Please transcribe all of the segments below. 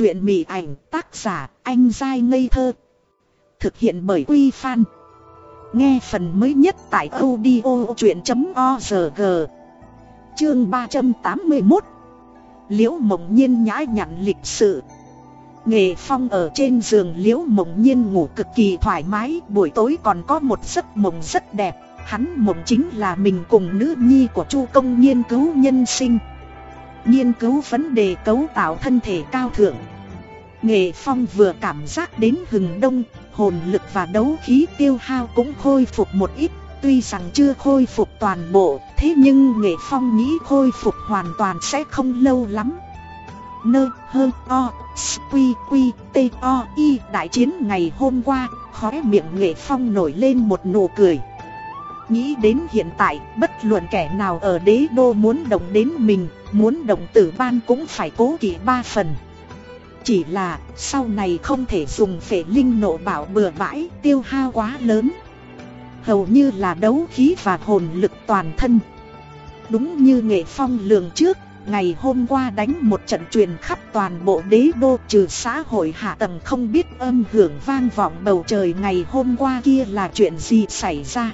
Chuyện mị ảnh tác giả anh dai ngây thơ. Thực hiện bởi Quy Phan. Nghe phần mới nhất tại audio chuyện.org. Chương 381 Liễu mộng nhiên nhã nhặn lịch sự. Nghệ phong ở trên giường liễu mộng nhiên ngủ cực kỳ thoải mái, Buổi tối còn có một giấc mộng rất đẹp Hắn mộng chính là mình cùng nữ nhi của chu công nghiên cứu nhân sinh Nghiên cứu vấn đề cấu tạo thân thể cao thượng. Nghệ phong vừa cảm giác đến hừng đông, Hồn lực và đấu khí tiêu hao cũng khôi phục một ít. Tuy rằng chưa khôi phục toàn bộ, Thế nhưng Nghệ Phong nghĩ khôi phục hoàn toàn sẽ không lâu lắm. Nơ, hơ, o Quy quy tê o, y, Đại chiến ngày hôm qua, Khóe miệng Nghệ Phong nổi lên một nụ cười. Nghĩ đến hiện tại, Bất luận kẻ nào ở đế đô muốn động đến mình, Muốn động tử ban cũng phải cố kỵ ba phần. Chỉ là, sau này không thể dùng phệ linh nộ bảo bừa bãi, Tiêu hao quá lớn. Hầu như là đấu khí và hồn lực toàn thân. Đúng như nghệ phong lường trước, Ngày hôm qua đánh một trận truyền khắp toàn bộ đế đô trừ xã hội hạ tầng không biết âm hưởng vang vọng bầu trời ngày hôm qua kia là chuyện gì xảy ra.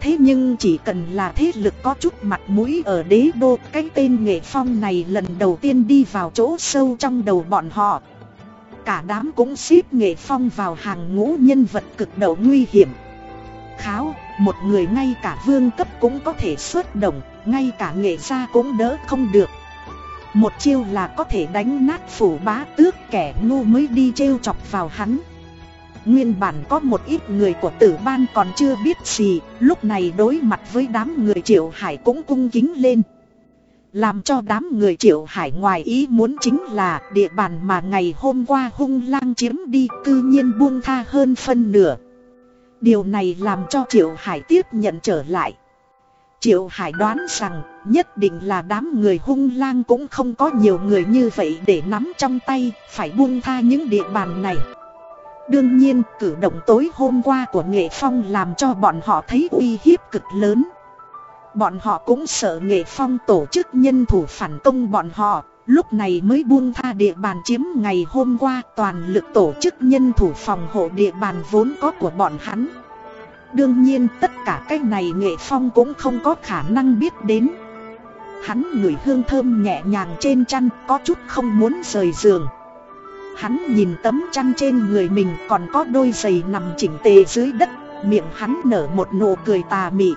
Thế nhưng chỉ cần là thế lực có chút mặt mũi ở đế đô Cái tên nghệ phong này lần đầu tiên đi vào chỗ sâu trong đầu bọn họ. Cả đám cũng xếp nghệ phong vào hàng ngũ nhân vật cực độ nguy hiểm. Kháo, một người ngay cả vương cấp cũng có thể xuất động ngay cả nghệ gia cũng đỡ không được. Một chiêu là có thể đánh nát phủ bá tước kẻ ngu mới đi trêu chọc vào hắn. Nguyên bản có một ít người của tử ban còn chưa biết gì Lúc này đối mặt với đám người triệu hải cũng cung kính lên. Làm cho đám người triệu hải ngoài ý muốn chính là địa bàn mà ngày hôm qua hung lang chiếm đi cư nhiên buông tha hơn phân nửa. Điều này làm cho triệu hải tiếp nhận trở lại. Triệu Hải đoán rằng nhất định là đám người hung lang cũng không có nhiều người như vậy để nắm trong tay, phải buông tha những địa bàn này. Đương nhiên, cử động tối hôm qua của Nghệ Phong làm cho bọn họ thấy uy hiếp cực lớn. Bọn họ cũng sợ Nghệ Phong tổ chức nhân thủ phản công bọn họ, lúc này mới buông tha địa bàn chiếm ngày hôm qua toàn lực tổ chức nhân thủ phòng hộ địa bàn vốn có của bọn hắn. Đương nhiên tất cả cái này nghệ phong cũng không có khả năng biết đến Hắn ngửi hương thơm nhẹ nhàng trên chăn có chút không muốn rời giường Hắn nhìn tấm chăn trên người mình còn có đôi giày nằm chỉnh tề dưới đất, Miệng hắn nở một nụ cười tà mị.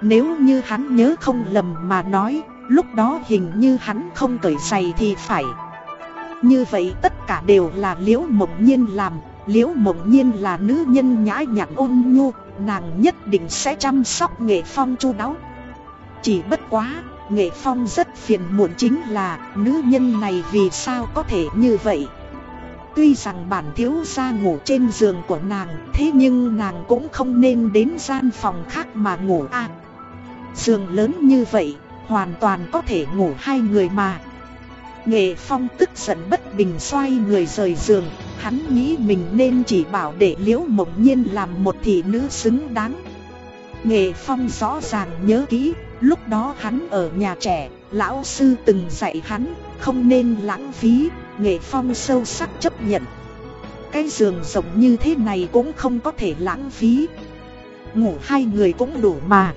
Nếu như hắn nhớ không lầm mà nói, Lúc đó hình như hắn không cởi giày thì phải. Như vậy tất cả đều là liễu mộng nhiên làm, Liễu mộng nhiên là nữ nhân nhã nhặn ôn nhu, Nàng nhất định sẽ chăm sóc nghệ phong chu đáo. Chỉ bất quá, Nghệ phong rất phiền muộn chính là, Nữ nhân này vì sao có thể như vậy? Tuy rằng bản thiếu gia ngủ trên giường của nàng, Thế nhưng nàng cũng không nên đến gian phòng khác mà ngủ à Giường lớn như vậy, Hoàn toàn có thể ngủ hai người mà. Nghệ phong tức giận bất bình xoay người rời giường, Hắn nghĩ mình nên chỉ bảo để liễu mộng nhiên làm một thị nữ xứng đáng. Nghệ phong rõ ràng nhớ kỹ, Lúc đó hắn ở nhà trẻ, Lão sư từng dạy hắn, Không nên lãng phí. Nghệ phong sâu sắc chấp nhận. Cái giường rộng như thế này cũng không có thể lãng phí. Ngủ hai người cũng đủ mà.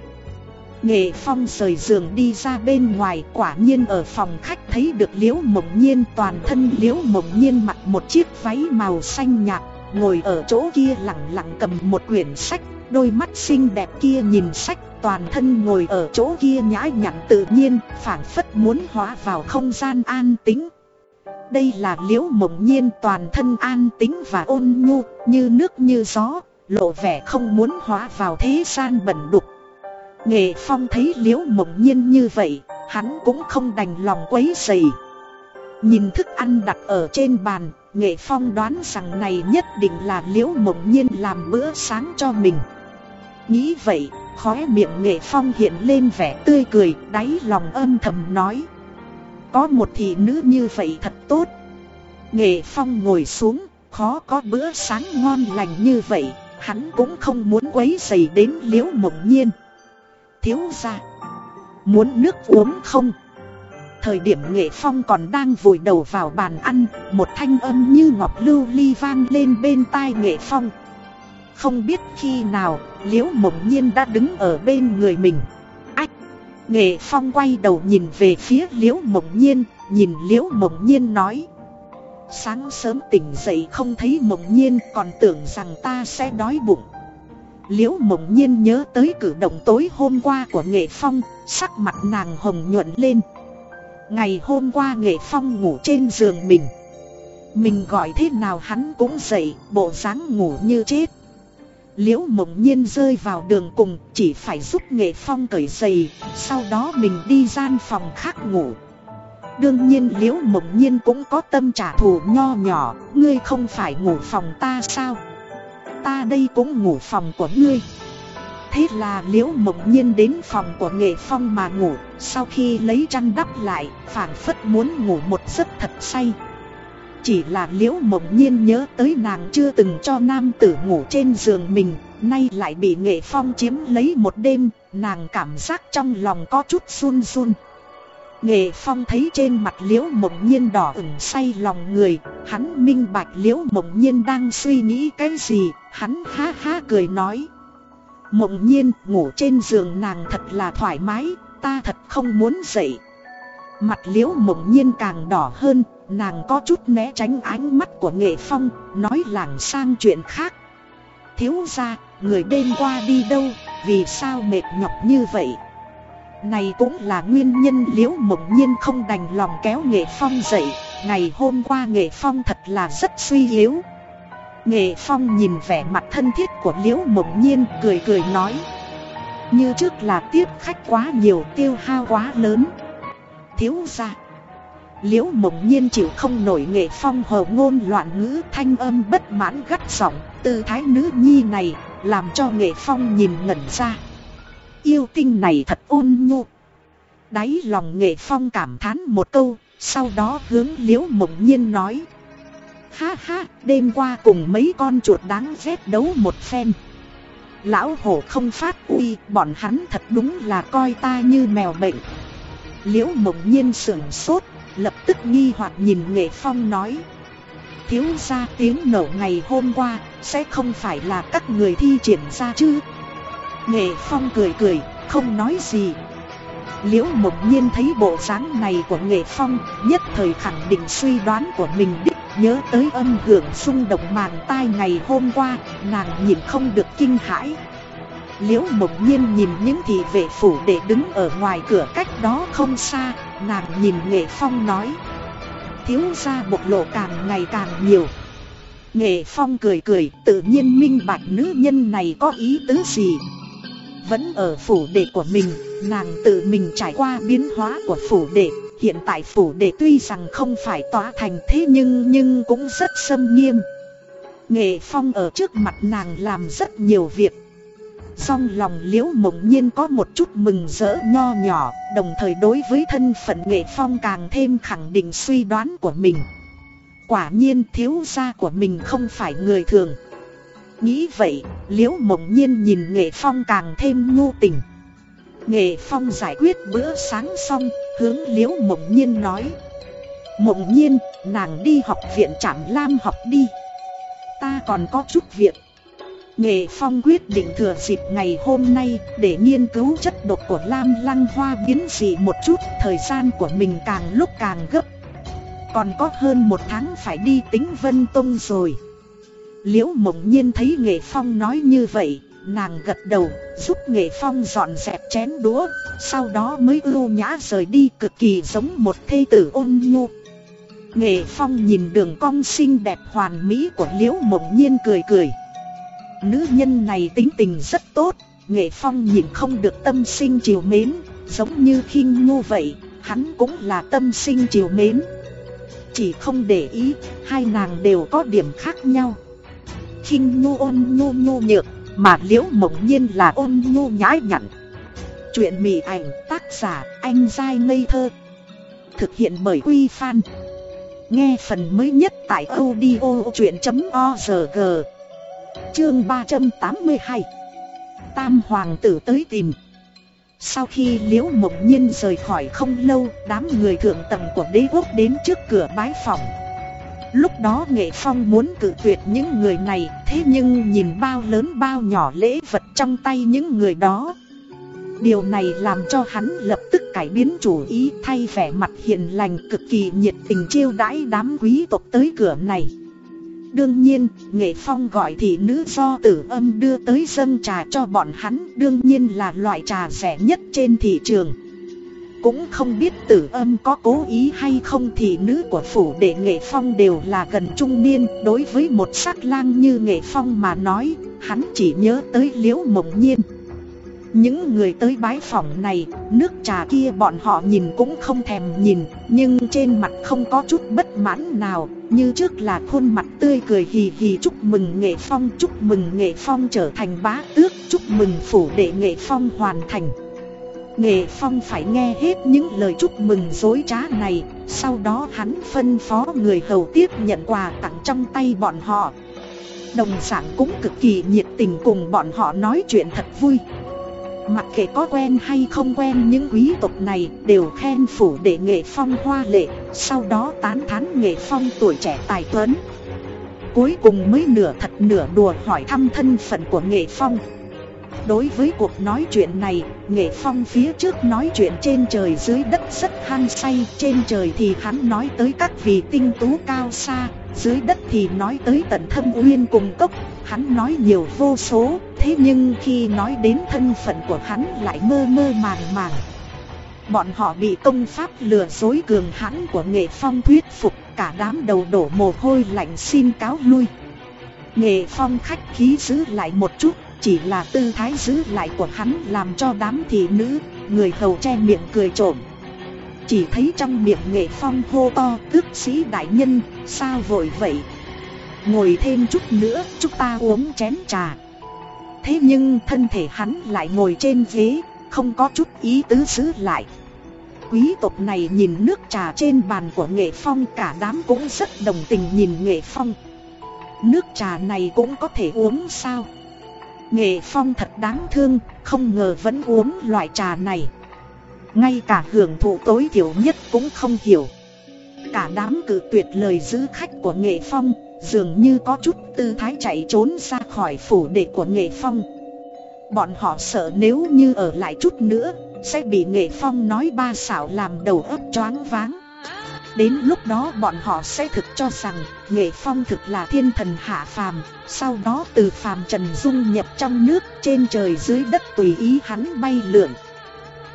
Nghệ Phong rời giường đi ra bên ngoài, quả nhiên ở phòng khách thấy được Liễu Mộng Nhiên, toàn thân Liễu Mộng Nhiên mặc một chiếc váy màu xanh nhạt, Ngồi ở chỗ kia lặng lặng cầm một quyển sách, Đôi mắt xinh đẹp kia nhìn sách, toàn thân ngồi ở chỗ kia nhã nhặn tự nhiên, phảng phất muốn hóa vào không gian an tĩnh. Đây là Liễu Mộng Nhiên toàn thân an tĩnh và ôn nhu như nước như gió Lộ vẻ không muốn hóa vào thế gian bẩn đục Nghệ Phong thấy Liễu Mộng Nhiên như vậy, hắn cũng không đành lòng quấy dày Nhìn thức ăn đặt ở trên bàn, Nghệ Phong đoán rằng này nhất định là Liễu Mộng Nhiên làm bữa sáng cho mình. Nghĩ vậy, khóe miệng Nghệ Phong hiện lên vẻ tươi cười, đáy lòng âm thầm nói. Có một thị nữ như vậy thật tốt. Nghệ Phong ngồi xuống, khó có bữa sáng ngon lành như vậy, hắn cũng không muốn quấy rầy đến Liễu Mộng Nhiên. Thiếu ra Muốn nước uống không? Thời điểm nghệ phong còn đang vùi đầu vào bàn ăn Một thanh âm như ngọc lưu ly vang lên bên tai nghệ phong. Không biết khi nào liễu mộng nhiên đã đứng ở bên người mình. Nghệ phong quay đầu nhìn về phía liễu mộng nhiên, Nhìn liễu mộng nhiên nói. Sáng sớm tỉnh dậy không thấy mộng nhiên, còn tưởng rằng ta sẽ đói bụng. Liễu mộng nhiên nhớ tới cử động tối hôm qua của nghệ phong, Sắc mặt nàng hồng nhuận lên. Ngày hôm qua nghệ phong ngủ trên giường mình. Mình gọi thế nào hắn cũng dậy, Bộ dáng ngủ như chết. Liễu mộng nhiên rơi vào đường cùng, Chỉ phải giúp nghệ phong cởi giày, Sau đó mình đi gian phòng khác ngủ. Đương nhiên liễu mộng nhiên cũng có tâm trả thù nho nhỏ, Ngươi không phải ngủ phòng ta sao? Ta đây cũng ngủ phòng của ngươi. Thế là liễu mộng nhiên đến phòng của nghệ phong mà ngủ, Sau khi lấy chăn đắp lại, phảng phất muốn ngủ một giấc thật say. Chỉ là liễu mộng nhiên nhớ tới nàng chưa từng cho nam tử ngủ trên giường mình Nay lại bị nghệ phong chiếm lấy một đêm Nàng cảm giác trong lòng có chút run run Nghệ Phong thấy trên mặt Liễu Mộng Nhiên đỏ ửng say lòng người, hắn minh bạch Liễu Mộng Nhiên đang suy nghĩ cái gì, hắn ha ha cười nói. Mộng Nhiên ngủ trên giường nàng thật là thoải mái, ta thật không muốn dậy. Mặt Liễu Mộng Nhiên càng đỏ hơn, nàng có chút né tránh ánh mắt của Nghệ Phong, nói làng sang chuyện khác. Thiếu ra, người đêm qua đi đâu, vì sao mệt nhọc như vậy? Này cũng là nguyên nhân liễu mộng nhiên không đành lòng kéo nghệ phong dậy Ngày hôm qua nghệ phong thật là rất suy yếu Nghệ phong nhìn vẻ mặt thân thiết của liễu mộng nhiên cười cười nói Như trước là tiếp khách quá nhiều tiêu hao quá lớn Thiếu ra Liễu mộng nhiên chịu không nổi nghệ phong hờ ngôn loạn ngữ thanh âm bất mãn gắt giọng Tư thái nữ nhi này làm cho nghệ phong nhìn ngẩn ra Yêu tinh này thật ôn nhu. Đáy lòng nghệ phong cảm thán một câu, sau đó hướng liễu mộng nhiên nói. Ha ha, đêm qua cùng mấy con chuột đáng ghét đấu một phen. Lão hổ không phát uy, bọn hắn thật đúng là coi ta như mèo bệnh. Liễu mộng nhiên sưởng sốt, lập tức nghi hoặc nhìn nghệ phong nói. Thiếu ra tiếng nổ ngày hôm qua, sẽ không phải là các người thi triển ra chứ. Nghệ Phong cười cười, không nói gì. Liễu Mộc Nhiên thấy bộ dáng này của Nghệ Phong, nhất thời khẳng định suy đoán của mình đích, nhớ tới âm hưởng xung động màn tai ngày hôm qua, nàng nhìn không được kinh hãi. Liễu Mộc Nhiên nhìn những thị vệ phủ để đứng ở ngoài cửa cách đó không xa, nàng nhìn Nghệ Phong nói. Thiếu gia bộc lộ càng ngày càng nhiều. Nghệ Phong cười cười, tự nhiên minh bạch nữ nhân này có ý tứ gì, vẫn ở phủ đệ của mình, nàng tự mình trải qua biến hóa của phủ đệ Hiện tại phủ đệ tuy rằng không phải tỏa thành thế nhưng nhưng cũng rất sâm nghiêm Nghệ phong ở trước mặt nàng làm rất nhiều việc song lòng liễu mộng nhiên có một chút mừng rỡ nho nhỏ Đồng thời đối với thân phận nghệ phong càng thêm khẳng định suy đoán của mình. Quả nhiên thiếu gia của mình không phải người thường. Nghĩ vậy, liễu mộng nhiên nhìn nghệ phong càng thêm nhu tình. Nghệ phong giải quyết bữa sáng xong, hướng liễu mộng nhiên nói. Mộng nhiên, nàng đi học viện trạm lam học đi. Ta còn có chút việc. Nghệ Phong quyết định thừa dịp ngày hôm nay để nghiên cứu chất độc của Lam Lăng Hoa biến dị một chút, thời gian của mình càng lúc càng gấp. Còn có hơn một tháng phải đi tính Vân Tông rồi. Liễu mộng nhiên thấy nghệ phong nói như vậy, nàng gật đầu, giúp nghệ phong dọn dẹp chén đũa, sau đó mới ưu nhã rời đi cực kỳ giống một thê tử ôn nhu. Nghệ phong nhìn đường cong xinh đẹp hoàn mỹ của liễu mộng nhiên cười cười. Nữ nhân này tính tình rất tốt, nghệ phong nhìn không được tâm sinh chiều mến, giống như khinh nhu vậy, hắn cũng là tâm sinh chiều mến. Chỉ không để ý, hai nàng đều có điểm khác nhau khinh nhu ôn nhu nhu nhược, mà liễu mộng nhiên là ôn nhu nhãi nhặn. Chuyện mỉ ảnh tác giả anh dai ngây thơ. Thực hiện bởi Quy Phan. Nghe phần mới nhất tại audio chuyện.org. Chương 382. Tam Hoàng tử tới tìm. Sau khi Liễu Mộng Nhiên rời khỏi không lâu, đám người thượng tầng của đế quốc đến trước cửa bái phòng. Lúc đó Nghệ Phong muốn cự tuyệt những người này, thế nhưng nhìn bao lớn bao nhỏ lễ vật trong tay những người đó. Điều này làm cho hắn lập tức cải biến chủ ý thay vẻ mặt hiền lành cực kỳ nhiệt tình chiêu đãi đám quý tộc tới cửa này. Đương nhiên, Nghệ Phong gọi thị nữ do tử âm đưa tới dâng trà cho bọn hắn đương nhiên là loại trà rẻ nhất trên thị trường. Cũng không biết tử âm có cố ý hay không thì nữ của phủ đệ Nghệ Phong đều là gần trung niên Đối với một sắc lang như Nghệ Phong mà nói, hắn chỉ nhớ tới liễu mộng nhiên những người tới bái phòng này, nước trà kia bọn họ nhìn cũng không thèm nhìn, nhưng trên mặt không có chút bất mãn nào, như trước là khuôn mặt tươi cười hì hì chúc mừng nghệ phong, chúc mừng nghệ phong trở thành bá tước, chúc mừng phủ đệ nghệ phong hoàn thành. Nghệ phong phải nghe hết những lời chúc mừng dối trá này, sau đó hắn phân phó người hầu tiếp nhận quà tặng trong tay bọn họ. Đồng sản cũng cực kỳ nhiệt tình cùng bọn họ nói chuyện thật vui. Mặc kệ có quen hay không quen những quý tộc này đều khen phủ để nghệ phong hoa lệ, Sau đó tán thán nghệ phong tuổi trẻ tài tuấn. Cuối cùng mới nửa thật nửa đùa hỏi thăm thân phận của nghệ phong. Đối với cuộc nói chuyện này, nghệ phong phía trước nói chuyện trên trời dưới đất rất hăng say Trên trời thì hắn nói tới các vị tinh tú cao xa Dưới đất thì nói tới tận thâm uyên cùng cốc. Hắn nói nhiều vô số Thế nhưng khi nói đến thân phận của hắn lại mơ mơ màng màng. Bọn họ bị công pháp lừa dối cường hãn của nghệ phong thuyết phục Cả đám đầu đổ mồ hôi lạnh xin cáo lui. Nghệ phong khách khí giữ lại một chút. Chỉ là tư thái giữ lại của hắn làm cho đám thị nữ Người hầu che miệng cười trộm Chỉ thấy trong miệng nghệ phong hô to tước sĩ đại nhân Sao vội vậy Ngồi thêm chút nữa chúng ta uống chén trà Thế nhưng thân thể hắn lại ngồi trên ghế, không có chút ý tứ giữ lại. Quý tộc này nhìn nước trà trên bàn của nghệ phong cả đám cũng rất đồng tình nhìn nghệ phong. Nước trà này cũng có thể uống sao? Nghệ phong thật đáng thương, không ngờ vẫn uống loại trà này. Ngay cả hưởng thụ tối thiểu nhất cũng không hiểu. Cả đám cử tuyệt lời giữ khách của nghệ phong, Dường như có chút tư thái chạy trốn ra khỏi phủ đệ của nghệ phong Bọn họ sợ nếu như ở lại chút nữa Sẽ bị nghệ phong nói ba xảo làm đầu óc choáng váng Đến lúc đó bọn họ sẽ thực cho rằng, Nghệ phong thực là thiên thần hạ phàm, Sau đó từ phàm trần dung nhập trong nước Trên trời dưới đất tùy ý hắn bay lượn.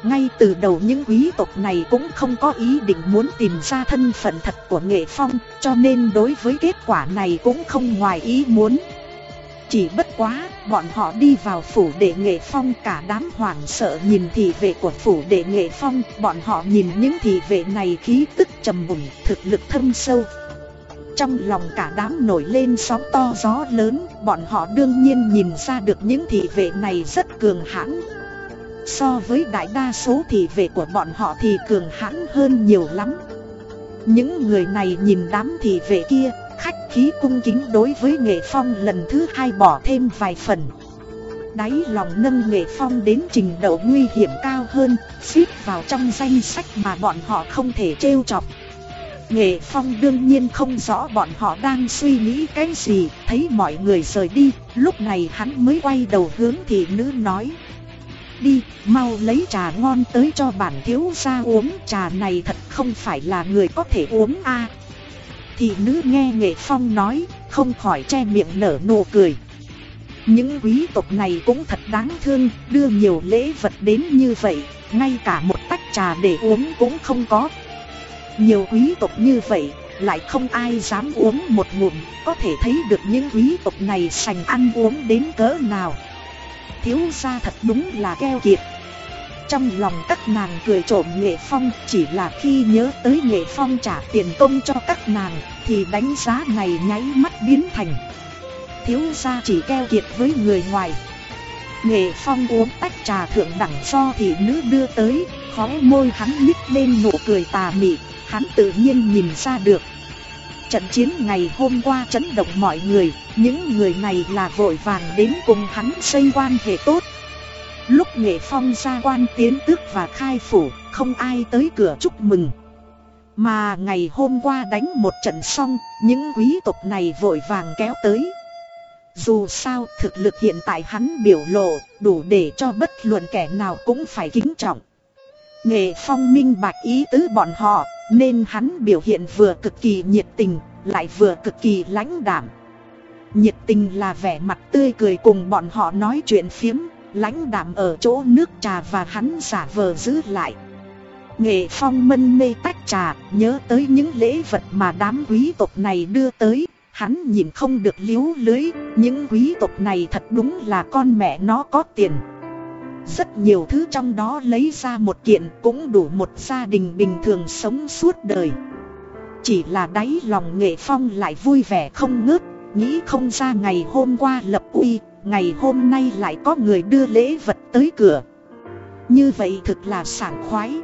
Ngay từ đầu những quý tộc này cũng không có ý định muốn tìm ra thân phận thật của nghệ phong, Cho nên đối với kết quả này cũng không ngoài ý muốn. Chỉ bất quá, bọn họ đi vào phủ đệ nghệ phong cả đám hoảng sợ nhìn thị vệ của phủ đệ nghệ phong. Bọn họ nhìn những thị vệ này khí tức trầm mùng, thực lực thâm sâu. Trong lòng cả đám nổi lên sóng to gió lớn, bọn họ đương nhiên nhìn ra được những thị vệ này rất cường hãn, So với đại đa số thị vệ của bọn họ thì cường hãn hơn nhiều lắm. Những người này nhìn đám thị vệ kia Khách khí cung kính đối với nghệ phong lần thứ hai bỏ thêm vài phần. Đáy lòng nâng nghệ phong đến trình độ nguy hiểm cao hơn Xếp vào trong danh sách mà bọn họ không thể trêu chọc. Nghệ Phong đương nhiên không rõ bọn họ đang suy nghĩ cái gì Thấy mọi người rời đi Lúc này hắn mới quay đầu hướng thị nữ nói. Đi, mau lấy trà ngon tới cho bản thiếu gia uống Trà này thật không phải là người có thể uống a. Thị nữ nghe nghệ phong nói, không khỏi che miệng nở nụ cười. Những quý tộc này cũng thật đáng thương, đưa nhiều lễ vật đến như vậy Ngay cả một tách trà để uống cũng không có. Nhiều quý tộc như vậy, lại không ai dám uống một ngụm Có thể thấy được những quý tộc này sành ăn uống đến cỡ nào. Thiếu gia thật đúng là keo kiệt. Trong lòng các nàng cười trộm nghệ phong Chỉ là khi nhớ tới nghệ phong trả tiền công cho các nàng Thì đánh giá này nháy mắt biến thành. Thiếu gia chỉ keo kiệt với người ngoài. Nghệ phong uống tách trà thượng đẳng do thị nữ đưa tới Khóe môi hắn nhích lên nụ cười tà mị Hắn tự nhiên nhìn ra được. Trận chiến ngày hôm qua chấn động mọi người, những người này là vội vàng đến cùng hắn xây quan hệ tốt. Lúc nghệ phong ra quan tiến tước và khai phủ, Không ai tới cửa chúc mừng. Mà ngày hôm qua đánh một trận xong, Những quý tộc này vội vàng kéo tới. Dù sao, thực lực hiện tại hắn biểu lộ, Đủ để cho bất luận kẻ nào cũng phải kính trọng. Nghệ phong minh bạch ý tứ bọn họ, Nên hắn biểu hiện vừa cực kỳ nhiệt tình, Lại vừa cực kỳ lãnh đảm Nhiệt tình là vẻ mặt tươi cười cùng bọn họ nói chuyện phiếm lãnh đạm ở chỗ nước trà và hắn giả vờ giữ lại. Nghệ phong mân mê tách trà, Nhớ tới những lễ vật mà đám quý tộc này đưa tới. Hắn nhìn không được liếu lưới, Những quý tộc này thật đúng là con mẹ nó có tiền. Rất nhiều thứ trong đó lấy ra một kiện Cũng đủ một gia đình bình thường sống suốt đời. Chỉ là đáy lòng nghệ phong lại vui vẻ không ngớt, Nghĩ không ra ngày hôm qua lập uy Ngày hôm nay lại có người đưa lễ vật tới cửa. Như vậy thực là sảng khoái.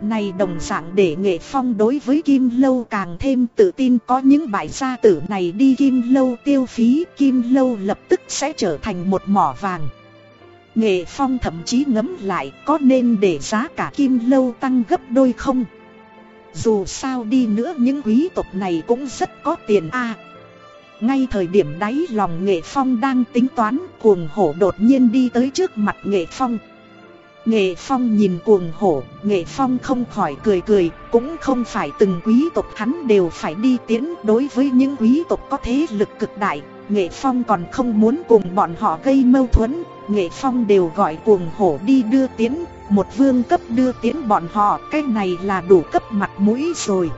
Này đồng dạng để nghệ phong đối với Kim Lâu càng thêm tự tin có những bài gia tử này đi Kim Lâu tiêu phí, Kim Lâu lập tức sẽ trở thành một mỏ vàng. Nghệ phong thậm chí ngấm lại có nên để giá cả Kim Lâu tăng gấp đôi không? Dù sao đi nữa những quý tộc này cũng rất có tiền a ngay thời điểm đáy lòng nghệ phong đang tính toán cuồng hổ đột nhiên đi tới trước mặt nghệ phong Nghệ phong nhìn cuồng hổ, nghệ phong không khỏi cười cười, cũng không phải từng quý tộc hắn đều phải đi tiến đối với những quý tộc có thế lực cực đại. Nghệ phong còn không muốn cùng bọn họ gây mâu thuẫn, nghệ phong đều gọi cuồng hổ đi đưa tiến, một vương cấp đưa tiến bọn họ, cái này là đủ cấp mặt mũi rồi.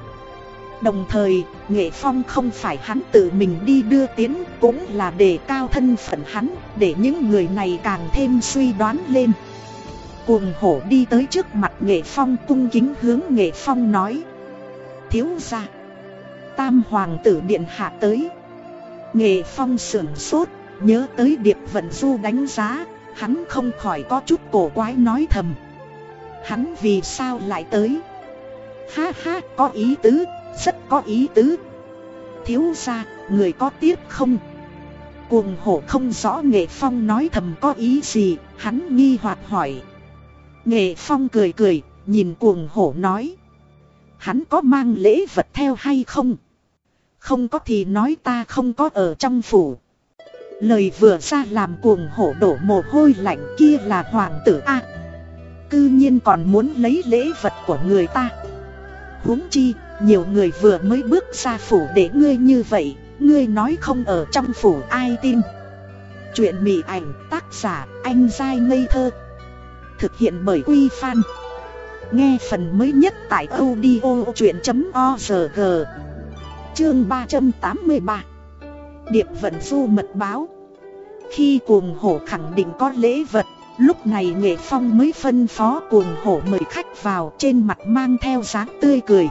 Đồng thời, Nghệ Phong không phải hắn tự mình đi đưa tiến cũng là để cao thân phận hắn, để những người này càng thêm suy đoán lên. Cuồng hổ đi tới trước mặt Nghệ Phong cung kính hướng Nghệ Phong nói. Thiếu ra. Tam Hoàng tử Điện hạ tới. Nghệ Phong sưởng sốt, nhớ tới Điệp Vận Du đánh giá, hắn không khỏi có chút cổ quái nói thầm. Hắn vì sao lại tới? Ha ha, có ý tứ, rất có ý tứ. Thiếu ra, người có tiếc không? Cuồng hổ không rõ nghệ phong nói thầm có ý gì, hắn nghi hoặc hỏi. Nghệ phong cười cười, nhìn cuồng hổ nói. Hắn có mang lễ vật theo hay không? Không có thì nói ta không có ở trong phủ. Lời vừa ra làm cuồng hổ đổ mồ hôi lạnh kia là hoàng tử A. Cư nhiên còn muốn lấy lễ vật của người ta. Huống chi, nhiều người vừa mới bước ra phủ để ngươi như vậy, ngươi nói không ở trong phủ ai tin. Chuyện mị ảnh tác giả anh giai ngây thơ. Thực hiện bởi Quy Phan. Nghe phần mới nhất tại audio chuyện.org Chương 383 Điệp vận du mật báo Khi cuồng hổ khẳng định có lễ vật Lúc này nghệ phong mới phân phó cuồng hổ mời khách vào trên mặt mang theo dáng tươi cười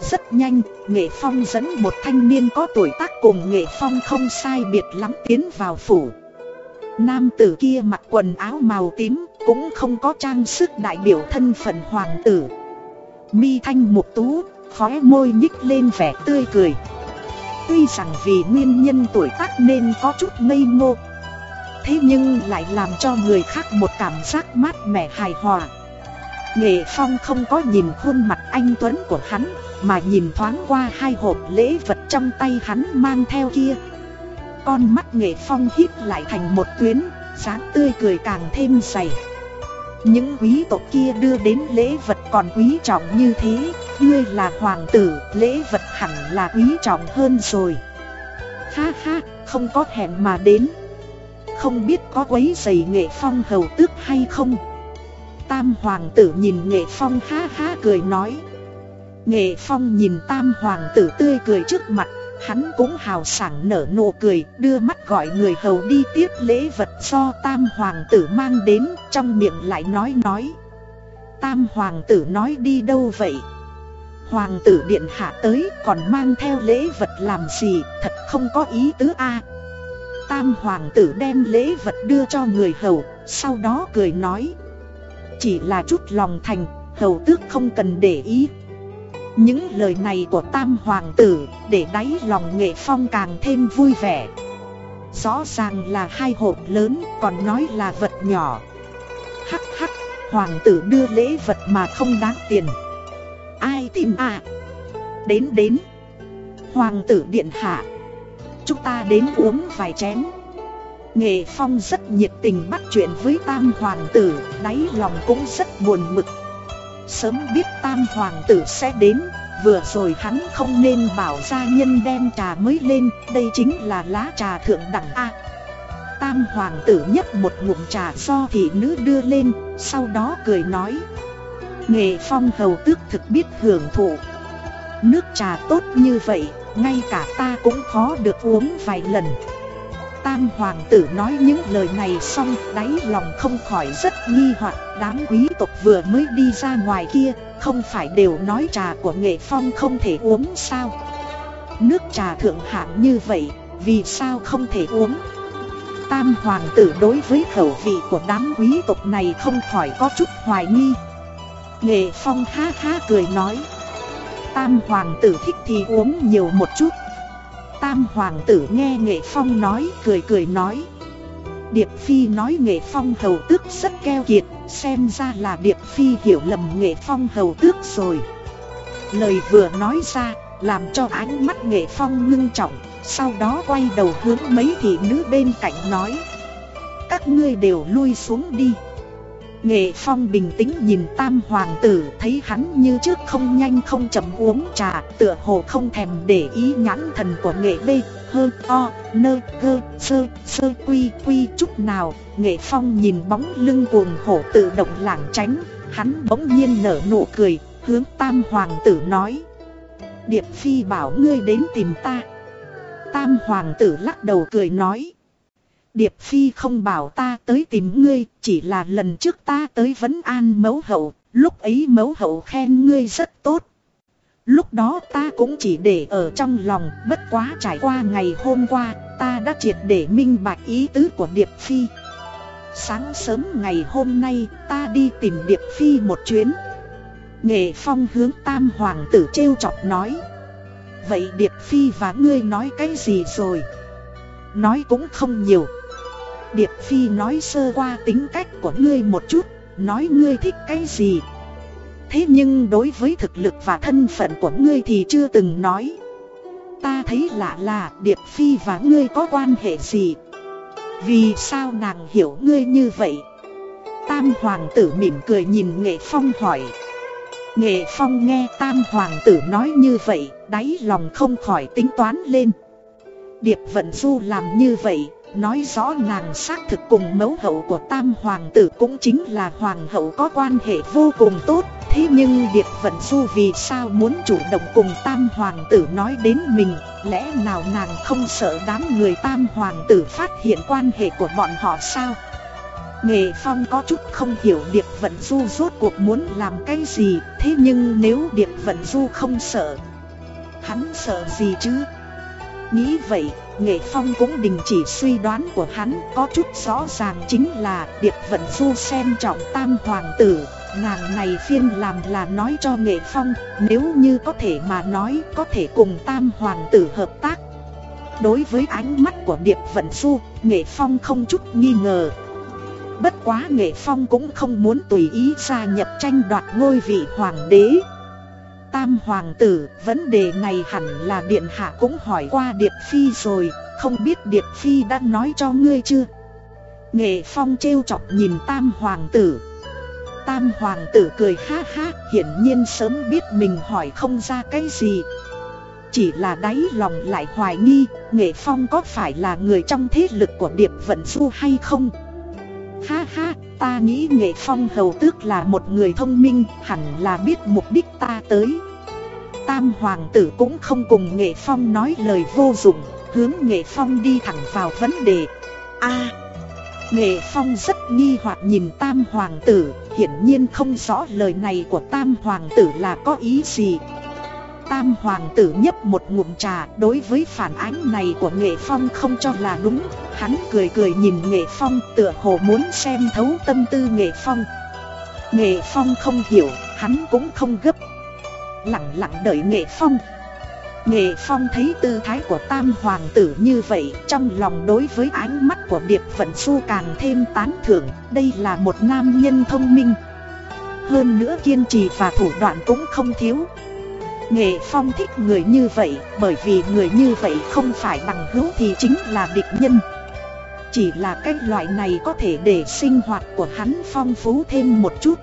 rất nhanh, nghệ phong dẫn một thanh niên có tuổi tác cùng nghệ phong không sai biệt lắm tiến vào phủ. Nam tử kia mặc quần áo màu tím, cũng không có trang sức đại biểu thân phận hoàng tử. Mi thanh mục tú, khóe môi nhích lên vẻ tươi cười. Tuy rằng vì nguyên nhân tuổi tác nên có chút ngây ngô thế nhưng lại làm cho người khác một cảm giác mát mẻ hài hòa. Nghệ Phong không có nhìn khuôn mặt anh Tuấn của hắn, mà nhìn thoáng qua hai hộp lễ vật trong tay hắn mang theo kia. Con mắt Nghệ Phong hít lại thành một tuyến, dáng tươi cười càng thêm dày. Những quý tộc kia đưa đến lễ vật còn quý trọng như thế, ngươi là hoàng tử, lễ vật hẳn là quý trọng hơn rồi. Ha ha, không có hẹn mà đến. Không biết có quấy giày nghệ phong hầu tước hay không Tam hoàng tử nhìn nghệ phong ha ha cười nói Nghệ phong nhìn tam hoàng tử tươi cười trước mặt Hắn cũng hào sảng nở nụ cười Đưa mắt gọi người hầu đi tiếp lễ vật do tam hoàng tử mang đến Trong miệng lại nói nói. Tam hoàng tử nói đi đâu vậy? Hoàng tử điện hạ tới còn mang theo lễ vật làm gì Thật không có ý tứ a. Tam hoàng tử đem lễ vật đưa cho người hầu, sau đó cười nói. Chỉ là chút lòng thành, hầu tước không cần để ý. Những lời này của tam hoàng tử để đáy lòng nghệ phong càng thêm vui vẻ Rõ ràng là hai hộp lớn còn nói là vật nhỏ hắc hắc, hoàng tử đưa lễ vật mà không đáng tiền. Ai tìm à? Đến đến. Hoàng tử điện hạ. Chúng ta đến uống vài chén. Nghệ Phong rất nhiệt tình bắt chuyện với Tam Hoàng tử, đáy lòng cũng rất buồn mực. Sớm biết Tam Hoàng tử sẽ đến, vừa rồi hắn không nên bảo gia nhân đem trà mới lên, đây chính là lá trà thượng đẳng A. Tam Hoàng tử nhấp một ngụm trà do thị nữ đưa lên, sau đó cười nói. Nghệ Phong hầu tước thực biết hưởng thụ. Nước trà tốt như vậy, ngay cả ta cũng khó được uống vài lần. Tam hoàng tử nói những lời này xong, đáy lòng không khỏi rất nghi hoặc. Đám quý tộc vừa mới đi ra ngoài kia, Không phải đều nói trà của nghệ phong không thể uống sao? Nước trà thượng hạng như vậy, vì sao không thể uống? Tam hoàng tử đối với khẩu vị của đám quý tộc này không khỏi có chút hoài nghi. Nghệ phong ha ha cười nói, Tam hoàng tử thích thì uống nhiều một chút. Tam hoàng tử nghe Nghệ Phong nói, cười cười nói. Điệp Phi nói Nghệ Phong hầu tước rất keo kiệt, Xem ra là Điệp Phi hiểu lầm Nghệ Phong hầu tước rồi. Lời vừa nói ra, làm cho ánh mắt Nghệ Phong ngưng trọng, Sau đó quay đầu hướng mấy thị nữ bên cạnh nói. Các ngươi đều lui xuống đi. Nghệ Phong bình tĩnh nhìn tam hoàng tử, thấy hắn như trước không nhanh không chậm uống trà, Tựa hồ không thèm để ý nhãn thần của nghệ bê. Hơ, o, nơ, gơ, sơ sơ, quy quy, chút nào. Nghệ Phong nhìn bóng lưng cuồng hổ tự động lảng tránh. Hắn bỗng nhiên nở nụ cười, hướng tam hoàng tử nói, Điệp Phi bảo ngươi đến tìm ta. Tam hoàng tử lắc đầu cười nói Điệp Phi không bảo ta tới tìm ngươi, chỉ là lần trước ta tới vấn an mẫu hậu, lúc ấy mẫu hậu khen ngươi rất tốt. Lúc đó ta cũng chỉ để ở trong lòng, bất quá trải qua ngày hôm qua, ta đã triệt để minh bạch ý tứ của Điệp Phi. Sáng sớm ngày hôm nay, ta đi tìm Điệp Phi một chuyến. Nghệ Phong hướng Tam Hoàng tử trêu chọc nói. Vậy Điệp Phi và ngươi nói cái gì rồi? Nói cũng không nhiều. Điệp Phi nói sơ qua tính cách của ngươi một chút, nói ngươi thích cái gì. Thế nhưng đối với thực lực và thân phận của ngươi thì chưa từng nói. Ta thấy lạ là Điệp Phi và ngươi có quan hệ gì. Vì sao nàng hiểu ngươi như vậy? Tam Hoàng tử mỉm cười nhìn Nghệ Phong hỏi. Nghệ Phong nghe Tam Hoàng tử nói như vậy, đáy lòng không khỏi tính toán lên. Điệp Vận Du làm như vậy, Nói rõ nàng xác thực cùng mẫu hậu của tam hoàng tử cũng chính là hoàng hậu có quan hệ vô cùng tốt. Thế nhưng Điệp Vận Du vì sao muốn chủ động cùng tam hoàng tử nói đến mình? Lẽ nào nàng không sợ đám người tam hoàng tử phát hiện quan hệ của bọn họ sao? Nghệ Phong có chút không hiểu Điệp Vận Du rốt cuộc muốn làm cái gì. Thế nhưng nếu Điệp Vận Du không sợ, Hắn sợ gì chứ? Nghĩ vậy Nghệ Phong cũng đình chỉ suy đoán của hắn có chút rõ ràng chính là Điệp Vận Du xem trọng tam hoàng tử. Nàng này phiên làm là nói cho Nghệ Phong Nếu như có thể mà nói có thể cùng tam hoàng tử hợp tác. Đối với ánh mắt của Điệp Vận Du, Nghệ Phong không chút nghi ngờ. Bất quá Nghệ Phong cũng không muốn tùy ý gia nhập tranh đoạt ngôi vị hoàng đế. Tam hoàng tử, vấn đề này hẳn là Điện Hạ cũng hỏi qua Điệp Phi rồi, không biết Điệp Phi đã nói cho ngươi chưa? Nghệ Phong trêu chọc nhìn Tam hoàng tử. Tam hoàng tử cười ha ha, hiển nhiên sớm biết mình hỏi không ra cái gì. Chỉ là đáy lòng lại hoài nghi, Nghệ Phong có phải là người trong thế lực của Điệp Vận Du hay không? Ha ha, ta nghĩ nghệ phong hầu tước là một người thông minh, hẳn là biết mục đích ta tới. Tam hoàng tử cũng không cùng nghệ phong nói lời vô dụng, hướng nghệ phong đi thẳng vào vấn đề. A, nghệ phong rất nghi hoặc nhìn tam hoàng tử, hiển nhiên không rõ lời này của tam hoàng tử là có ý gì. Tam hoàng tử nhấp một ngụm trà đối với phản ánh này của nghệ phong không cho là đúng. Hắn cười cười nhìn nghệ phong tựa hồ muốn xem thấu tâm tư nghệ phong. Nghệ phong không hiểu, hắn cũng không gấp. Lặng lặng đợi nghệ phong. Nghệ Phong thấy tư thái của tam hoàng tử như vậy Trong lòng đối với ánh mắt của Điệp Vận Xu càng thêm tán thưởng Đây là một nam nhân thông minh. Hơn nữa kiên trì và thủ đoạn cũng không thiếu. Nghệ Phong thích người như vậy Bởi vì người như vậy không phải bằng hữu thì chính là địch nhân Chỉ là cái loại này có thể để sinh hoạt của hắn phong phú thêm một chút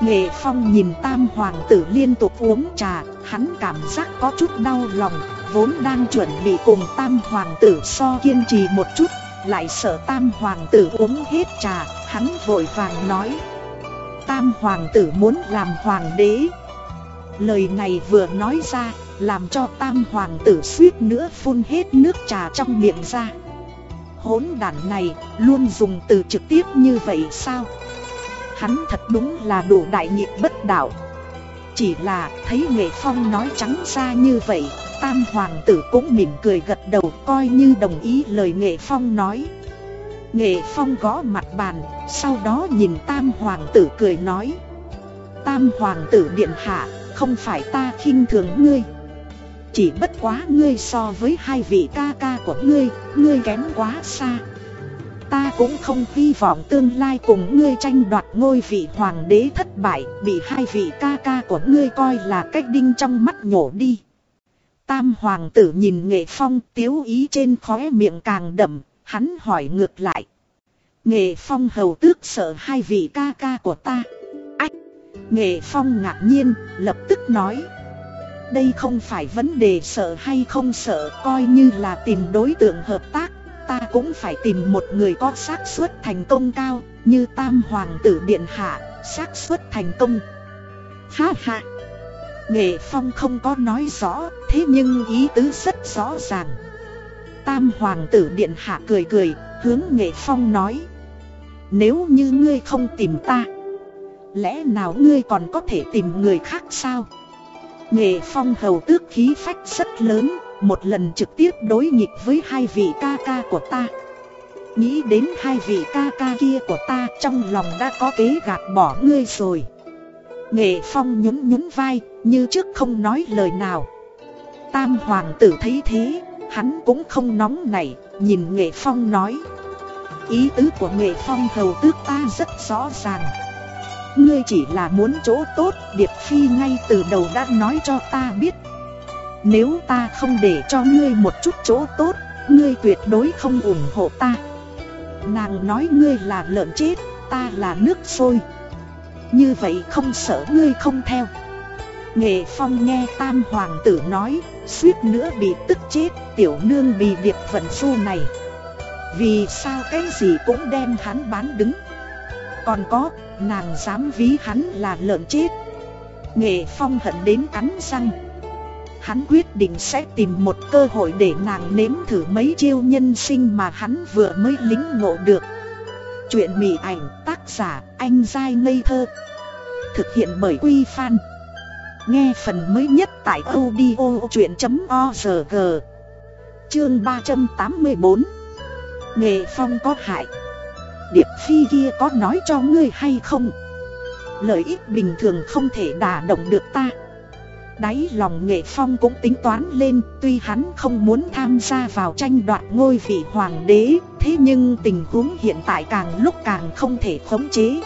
Nghệ Phong nhìn tam hoàng tử liên tục uống trà, hắn cảm giác có chút đau lòng, vốn đang chuẩn bị cùng tam hoàng tử so kiên trì một chút, lại sợ tam hoàng tử uống hết trà, hắn vội vàng nói. Tam hoàng tử muốn làm hoàng đế. Lời này vừa nói ra, làm cho tam hoàng tử suýt nữa phun hết nước trà trong miệng ra. Hỗn đản này luôn dùng từ trực tiếp như vậy sao? Hắn thật đúng là đủ đại nghiệp bất đạo Chỉ là thấy Nghệ Phong nói trắng ra như vậy Tam hoàng tử cũng mỉm cười gật đầu coi như đồng ý lời Nghệ Phong nói Nghệ Phong gõ mặt bàn Sau đó nhìn Tam hoàng tử cười nói Tam hoàng tử điện hạ không phải ta khinh thường ngươi. Chỉ bất quá ngươi so với hai vị ca ca của ngươi Ngươi kém quá xa. Ta cũng không hy vọng tương lai cùng ngươi tranh đoạt ngôi vị hoàng đế thất bại, Bị hai vị ca ca của ngươi coi là cách đinh trong mắt nhổ đi. Tam hoàng tử nhìn nghệ phong tiếu ý trên khóe miệng càng đậm, Hắn hỏi ngược lại. Nghệ phong hầu tước sợ hai vị ca ca của ta. Nghệ phong ngạc nhiên lập tức nói Đây không phải vấn đề sợ hay không sợ Coi như là tìm đối tượng hợp tác ta cũng phải tìm một người có xác suất thành công cao, như Tam Hoàng tử Điện Hạ, xác suất thành công. Ha ha! Nghệ Phong không có nói rõ, thế nhưng ý tứ rất rõ ràng. Tam Hoàng tử Điện Hạ cười cười, hướng Nghệ Phong nói. Nếu như ngươi không tìm ta, lẽ nào ngươi còn có thể tìm người khác sao? Nghệ Phong hầu tước khí phách rất lớn, một lần trực tiếp đối nghịch với hai vị ca ca của ta. Nghĩ đến hai vị ca ca kia của ta trong lòng đã có kế gạt bỏ ngươi rồi. Nghệ Phong nhún nhún vai như trước không nói lời nào. Tam hoàng tử thấy thế Hắn cũng không nóng nảy Nhìn Nghệ Phong nói. Ý tứ của Nghệ Phong hầu tước ta rất rõ ràng. Ngươi chỉ là muốn chỗ tốt Điệp Phi ngay từ đầu đã nói cho ta biết nếu ta không để cho ngươi một chút chỗ tốt, ngươi tuyệt đối không ủng hộ ta. Nàng nói ngươi là lợn chết, ta là nước sôi. Như vậy không sợ ngươi không theo. Nghệ Phong nghe Tam Hoàng tử nói, suýt nữa bị tức chết, tiểu nương bị điệp vận su này. Vì sao cái gì cũng đem hắn bán đứng. Còn có, nàng dám ví hắn là lợn chết. Nghệ Phong hận đến cắn răng. Hắn quyết định sẽ tìm một cơ hội để nàng nếm thử mấy chiêu nhân sinh mà hắn vừa mới lính ngộ được. Chuyện mỉ ảnh tác giả anh dai ngây thơ. Thực hiện bởi Quy Phan. Nghe phần mới nhất tại audio chuyện.org Chương 384 Nghệ Phong có hại. Điệp Phi kia có nói cho ngươi hay không? Lợi ích bình thường không thể đả động được ta. Đáy lòng nghệ phong cũng tính toán lên, Tuy hắn không muốn tham gia vào tranh đoạt ngôi vị hoàng đế, Thế nhưng tình huống hiện tại càng lúc càng không thể khống chế.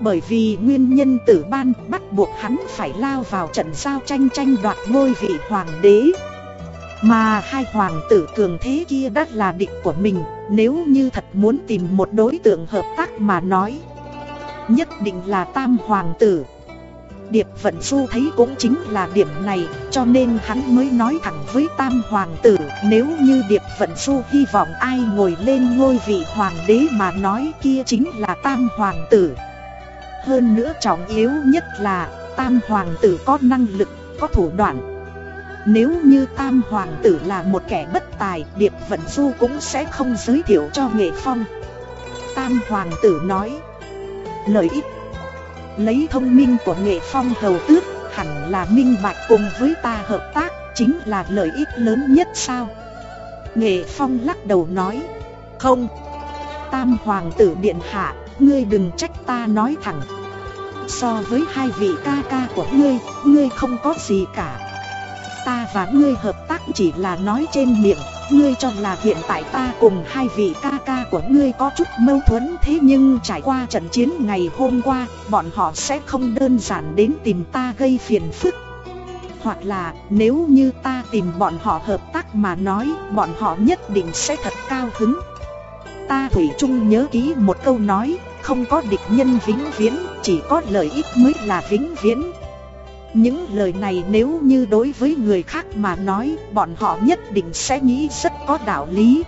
Bởi vì nguyên nhân tử ban bắt buộc hắn phải lao vào trận giao tranh tranh đoạt ngôi vị hoàng đế. Mà hai hoàng tử cường thế kia đã là địch của mình Nếu như thật muốn tìm một đối tượng hợp tác mà nói Nhất định là tam hoàng tử Điệp Vận Du thấy cũng chính là điểm này, cho nên hắn mới nói thẳng với Tam Hoàng tử, nếu như Điệp Vận Du hy vọng ai ngồi lên ngôi vị Hoàng đế mà nói kia chính là Tam Hoàng tử. Hơn nữa trọng yếu nhất là, Tam Hoàng tử có năng lực, có thủ đoạn. Nếu như Tam Hoàng tử là một kẻ bất tài, Điệp Vận Du cũng sẽ không giới thiệu cho Nghệ Phong. Tam Hoàng tử nói, lợi ích. Lấy thông minh của nghệ phong hầu tước Hẳn là minh bạch cùng với ta hợp tác Chính là lợi ích lớn nhất sao? Nghệ phong lắc đầu nói Không. Tam hoàng tử điện hạ Ngươi đừng trách ta nói thẳng. So với hai vị ca ca của ngươi Ngươi không có gì cả ta và ngươi hợp tác chỉ là nói trên miệng, Ngươi cho là hiện tại ta cùng hai vị ca ca của ngươi có chút mâu thuẫn Thế nhưng trải qua trận chiến ngày hôm qua, Bọn họ sẽ không đơn giản đến tìm ta gây phiền phức. Hoặc là, nếu như ta tìm bọn họ hợp tác mà nói, Bọn họ nhất định sẽ thật cao hứng. Ta Thủy chung nhớ ký một câu nói, Không có địch nhân vĩnh viễn, Chỉ có lợi ích mới là vĩnh viễn những lời này nếu như đối với người khác mà nói, bọn họ nhất định sẽ nghĩ rất có đạo lý.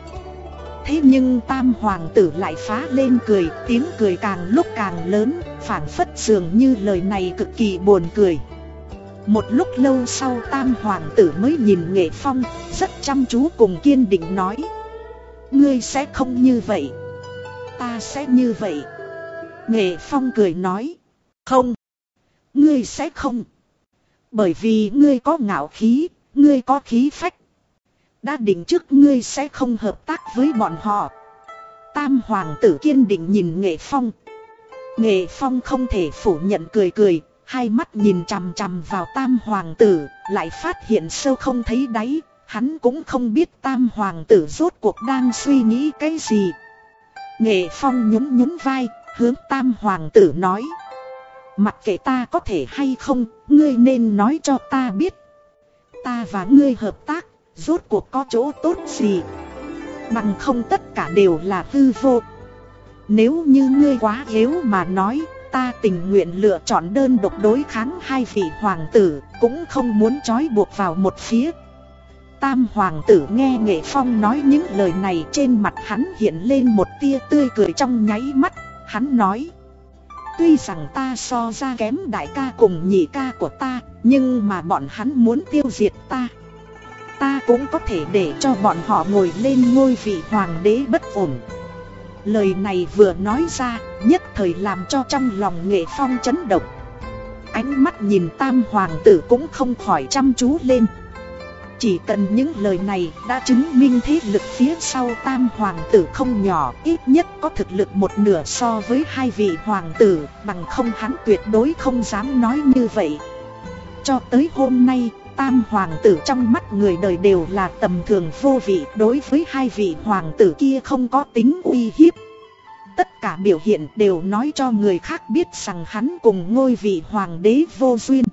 Thế nhưng tam hoàng tử lại phá lên cười, Tiếng cười càng lúc càng lớn, phảng phất dường như lời này cực kỳ buồn cười. Một lúc lâu sau tam hoàng tử mới nhìn nghệ phong, Rất chăm chú cùng kiên định nói. Ngươi sẽ không như vậy. Ta sẽ như vậy. Nghệ phong cười nói. Không. Ngươi sẽ không bởi vì ngươi có ngạo khí, ngươi có khí phách. Đã định trước ngươi sẽ không hợp tác với bọn họ. Tam hoàng tử kiên định nhìn nghệ phong. Nghệ phong không thể phủ nhận cười cười, hai mắt nhìn chằm chằm vào tam hoàng tử, lại phát hiện sâu không thấy đáy. Hắn cũng không biết tam hoàng tử rốt cuộc đang suy nghĩ cái gì. Nghệ phong nhún nhún vai, hướng tam hoàng tử nói. Mặc kệ ta có thể hay không, ngươi nên nói cho ta biết. Ta và ngươi hợp tác, rốt cuộc có chỗ tốt gì. Bằng không tất cả đều là hư vô. Nếu như ngươi quá yếu mà nói, ta tình nguyện lựa chọn đơn độc đối kháng hai vị hoàng tử, cũng không muốn trói buộc vào một phía. Tam hoàng tử nghe nghệ phong nói những lời này trên mặt hắn hiện lên một tia tươi cười trong nháy mắt, hắn nói. Tuy rằng ta so ra kém đại ca cùng nhị ca của ta, Nhưng mà bọn hắn muốn tiêu diệt ta. Ta cũng có thể để cho bọn họ ngồi lên ngôi vị hoàng đế bất ổn. Lời này vừa nói ra, nhất thời làm cho trong lòng nghệ phong chấn động. Ánh mắt nhìn tam hoàng tử cũng không khỏi chăm chú lên chỉ cần những lời này đã chứng minh thế lực phía sau tam hoàng tử không nhỏ, Ít nhất có thực lực một nửa so với hai vị hoàng tử, Bằng không hắn tuyệt đối không dám nói như vậy. Cho tới hôm nay, tam hoàng tử trong mắt người đời đều là tầm thường vô vị, Đối với hai vị hoàng tử kia không có tính uy hiếp. Tất cả biểu hiện đều nói cho người khác biết rằng hắn cùng ngôi vị hoàng đế vô duyên.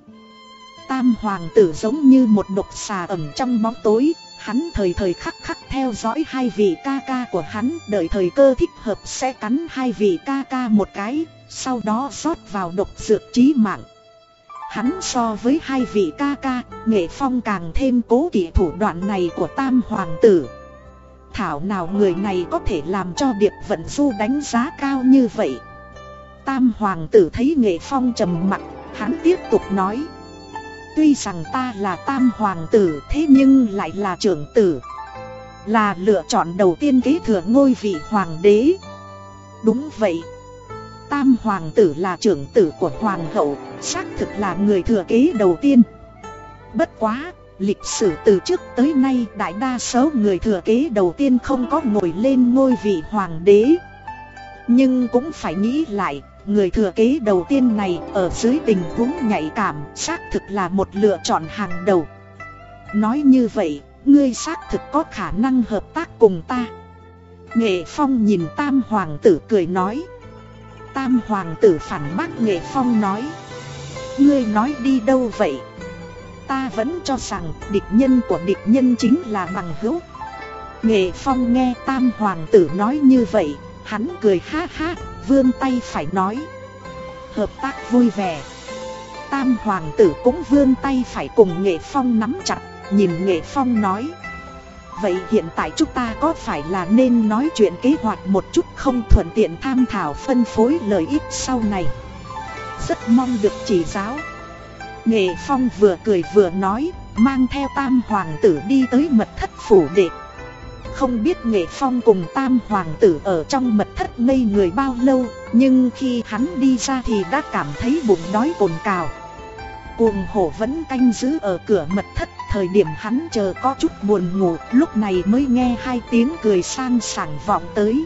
Tam hoàng tử giống như một độc xà ẩm trong bóng tối, hắn thời thời khắc khắc theo dõi hai vị ca ca của hắn, đợi thời cơ thích hợp sẽ cắn hai vị ca ca một cái, sau đó rót vào độc dược trí mạng. Hắn so với hai vị ca ca, nghệ phong càng thêm cố kỵ thủ đoạn này của tam hoàng tử. Thảo nào người này có thể làm cho Điệp Vận Du đánh giá cao như vậy. Tam hoàng tử thấy nghệ phong trầm mặt, hắn tiếp tục nói. Tuy rằng ta là tam hoàng tử thế nhưng lại là trưởng tử. Là lựa chọn đầu tiên kế thừa ngôi vị hoàng đế. Đúng vậy. Tam hoàng tử là trưởng tử của hoàng hậu Xác thực là người thừa kế đầu tiên. Bất quá, lịch sử từ trước tới nay đại đa số người thừa kế đầu tiên không có ngồi lên ngôi vị hoàng đế. Nhưng cũng phải nghĩ lại người thừa kế đầu tiên này ở dưới tình huống nhạy cảm xác thực là một lựa chọn hàng đầu. Nói như vậy, ngươi xác thực có khả năng hợp tác cùng ta. Nghệ Phong nhìn Tam Hoàng tử cười nói. Tam Hoàng tử phản bác Nghệ Phong nói. Ngươi nói đi đâu vậy? Ta vẫn cho rằng địch nhân của địch nhân chính là bằng hữu. Nghệ Phong nghe Tam Hoàng tử nói như vậy, hắn cười ha ha, vươn tay phải nói. Hợp tác vui vẻ. Tam hoàng tử cũng vươn tay phải cùng nghệ phong nắm chặt, Nhìn nghệ phong nói. Vậy hiện tại chúng ta có phải là nên nói chuyện kế hoạch một chút không thuận tiện tham thảo phân phối lợi ích sau này? Rất mong được chỉ giáo. Nghệ phong vừa cười vừa nói, Mang theo tam hoàng tử đi tới mật thất phủ đệ không biết Nghệ Phong cùng tam hoàng tử ở trong mật thất ngây người bao lâu, Nhưng khi hắn đi ra thì đã cảm thấy bụng đói cồn cào. Cuồng hổ vẫn canh giữ ở cửa mật thất, Thời điểm hắn chờ có chút buồn ngủ, Lúc này mới nghe hai tiếng cười sang sảng vọng tới.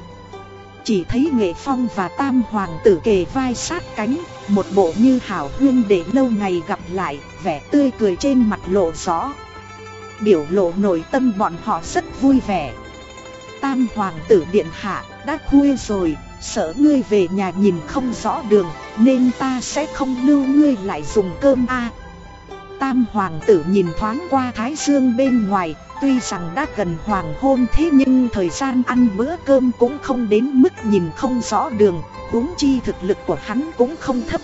Chỉ thấy Nghệ Phong và Tam Hoàng tử kề vai sát cánh, Một bộ như hảo huyên để lâu ngày gặp lại, Vẻ tươi cười trên mặt lộ rõ biểu lộ nội tâm bọn họ rất vui vẻ. Tam hoàng tử điện hạ, đã khuya rồi, Sợ ngươi về nhà nhìn không rõ đường, Nên ta sẽ không lưu ngươi lại dùng cơm a. Tam hoàng tử nhìn thoáng qua thái dương bên ngoài, Tuy rằng đã gần hoàng hôn thế nhưng thời gian ăn bữa cơm cũng không đến mức nhìn không rõ đường, huống chi thực lực của hắn cũng không thấp.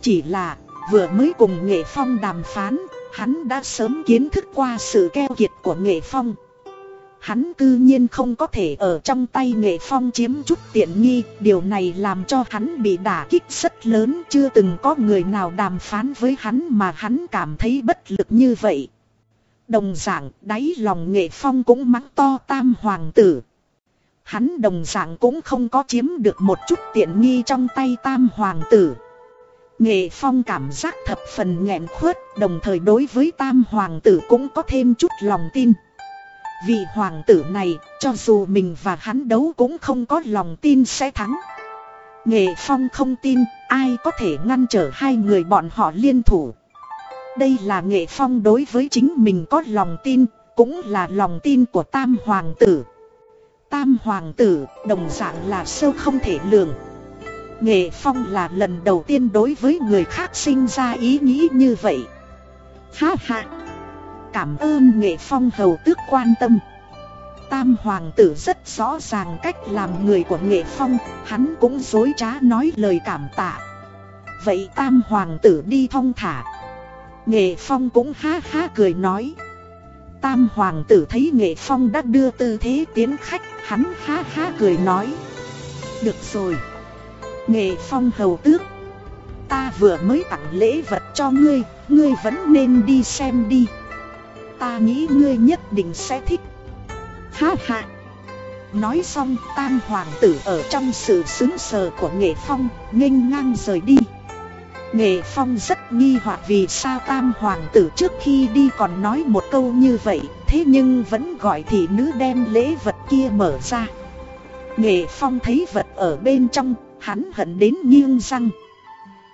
Chỉ là, vừa mới cùng nghệ phong đàm phán Hắn đã sớm kiến thức qua sự keo kiệt của nghệ phong. Hắn cư nhiên không có thể ở trong tay nghệ phong chiếm chút tiện nghi. Điều này làm cho hắn bị đả kích rất lớn. Chưa từng có người nào đàm phán với hắn mà hắn cảm thấy bất lực như vậy. Đồng dạng, đáy lòng nghệ phong cũng mắng to tam hoàng tử. Hắn đồng dạng cũng không có chiếm được một chút tiện nghi trong tay tam hoàng tử. Nghệ phong cảm giác thập phần nghẹn khuất, Đồng thời đối với tam hoàng tử cũng có thêm chút lòng tin. Vì hoàng tử này, cho dù mình và hắn đấu cũng không có lòng tin sẽ thắng. Nghệ phong không tin, ai có thể ngăn trở hai người bọn họ liên thủ. Đây là nghệ phong đối với chính mình có lòng tin, Cũng là lòng tin của tam hoàng tử. Tam hoàng tử, đồng dạng là sâu không thể lường. Nghệ phong là lần đầu tiên đối với người khác sinh ra ý nghĩ như vậy. Ha ha. Cảm ơn nghệ phong hầu tước quan tâm. Tam hoàng tử rất rõ ràng cách làm người của nghệ phong, Hắn cũng dối trá nói lời cảm tạ. Vậy tam hoàng tử đi thong thả. Nghệ phong cũng ha ha cười nói. Tam hoàng tử thấy nghệ phong đã đưa tư thế tiến khách, Hắn ha ha cười nói. Được rồi. Nghệ phong hầu tước. Ta vừa mới tặng lễ vật cho ngươi Ngươi vẫn nên đi xem đi. Ta nghĩ ngươi nhất định sẽ thích. Ha ha. Nói xong, tam hoàng tử ở trong sự xứng sờ của nghệ phong, nghênh ngang rời đi. Nghệ phong rất nghi hoặc vì sao tam hoàng tử trước khi đi còn nói một câu như vậy, Thế nhưng vẫn gọi thị nữ đem lễ vật kia mở ra. Nghệ phong thấy vật ở bên trong Hắn hận đến nghiêng răng.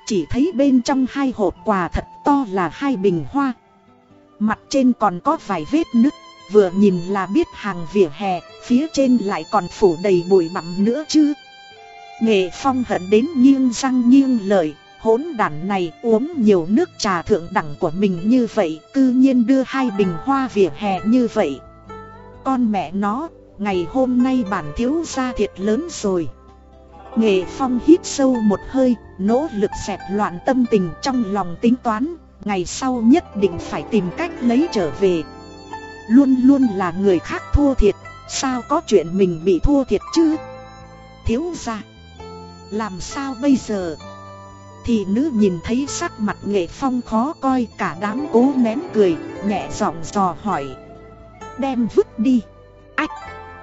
Chỉ thấy bên trong hai hộp quà thật to là hai bình hoa. Mặt trên còn có vài vết nứt, Vừa nhìn là biết hàng vỉa hè, Phía trên lại còn phủ đầy bụi bặm nữa chứ. Nghệ phong hận đến nghiêng răng nghiêng lời, Hỗn đản này uống nhiều nước trà thượng đẳng của mình như vậy, Cư nhiên đưa hai bình hoa vỉa hè như vậy. Con mẹ nó, Ngày hôm nay bản thiếu gia thiệt lớn rồi. Nghệ Phong hít sâu một hơi, nỗ lực xẹp loạn tâm tình trong lòng tính toán, ngày sau nhất định phải tìm cách lấy trở về. Luôn luôn là người khác thua thiệt, sao có chuyện mình bị thua thiệt chứ? Thiếu ra, làm sao bây giờ? Thì nữ nhìn thấy sắc mặt Nghệ Phong khó coi cả đám cố nén cười, nhẹ giọng dò hỏi. Đem vứt đi. Ách,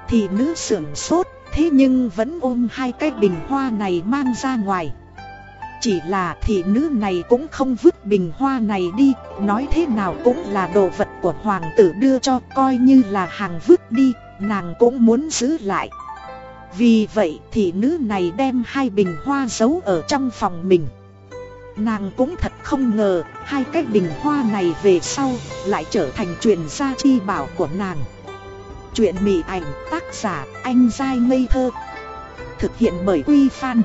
thì nữ sưởng sốt Thế nhưng vẫn ôm hai cái bình hoa này mang ra ngoài. Chỉ là thị nữ này cũng không vứt bình hoa này đi, Nói thế nào cũng là đồ vật của hoàng tử đưa cho Coi như là hàng vứt đi, Nàng cũng muốn giữ lại. Vì vậy thị nữ này đem hai bình hoa giấu ở trong phòng mình. Nàng cũng thật không ngờ, Hai cái bình hoa này về sau Lại trở thành truyền gia chi bảo của nàng. Chuyện mị ảnh tác giả anh dai ngây thơ. Thực hiện bởi Quy Phan.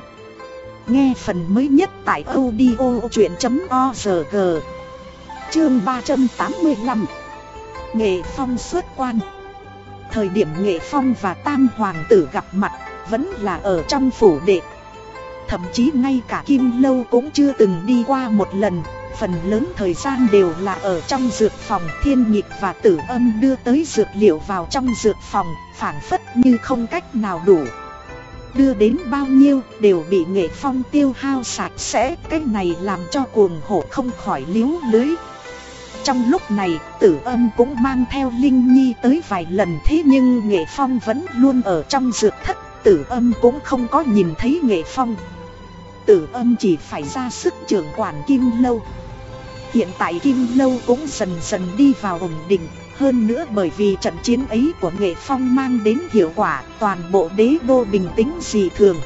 Nghe phần mới nhất tại audio chuyện.org Chương 385 Nghệ Phong xuất quan. Thời điểm Nghệ Phong và Tam Hoàng tử gặp mặt, Vẫn là ở trong phủ đệ. Thậm chí ngay cả Kim Lâu cũng chưa từng đi qua một lần phần lớn thời gian đều là ở trong dược phòng thiên nhịp và tử âm đưa tới dược liệu vào trong dược phòng, phản phất như không cách nào đủ. Đưa đến bao nhiêu đều bị nghệ phong tiêu hao sạch sẽ, cái này làm cho cuồng hổ không khỏi liếu lưới. Trong lúc này, tử âm cũng mang theo Linh Nhi tới vài lần thế nhưng nghệ phong vẫn luôn ở trong dược thất, tử âm cũng không có nhìn thấy nghệ phong. Tử âm chỉ phải ra sức trưởng quản kim lâu. Hiện tại Kim Lâu cũng dần dần đi vào ổn định. Hơn nữa bởi vì trận chiến ấy của Nghệ Phong mang đến hiệu quả, Toàn bộ đế đô bình tĩnh dị thường.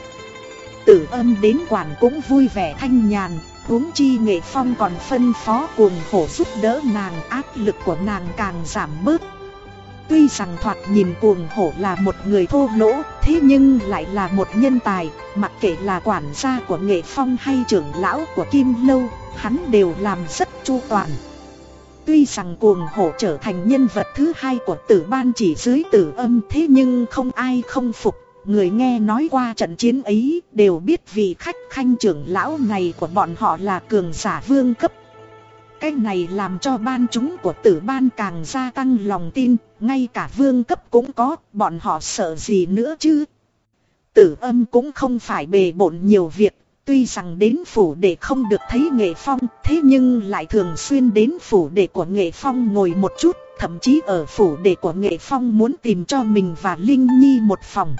Tử âm đến quản cũng vui vẻ thanh nhàn, huống chi nghệ phong còn phân phó cuồng khổ giúp đỡ nàng, áp lực của nàng càng giảm bớt. Tuy rằng thoạt nhìn cuồng hổ là một người thô lỗ, Thế nhưng lại là một nhân tài, Mặc kệ là quản gia của nghệ phong hay trưởng lão của Kim Lâu, Hắn đều làm rất chu toàn. Tuy rằng cuồng hổ trở thành nhân vật thứ hai của tử ban chỉ dưới tử âm, Thế nhưng không ai không phục. Người nghe nói qua trận chiến ấy đều biết vị khách khanh trưởng lão này của bọn họ là cường giả vương cấp cái này làm cho ban chúng của tử ban càng gia tăng lòng tin, ngay cả vương cấp cũng có, bọn họ sợ gì nữa chứ. Tử âm cũng không phải bề bộn nhiều việc, tuy rằng đến phủ để không được thấy nghệ phong, thế nhưng lại thường xuyên đến phủ để của nghệ phong ngồi một chút, thậm chí ở phủ để của nghệ phong muốn tìm cho mình và Linh Nhi một phòng.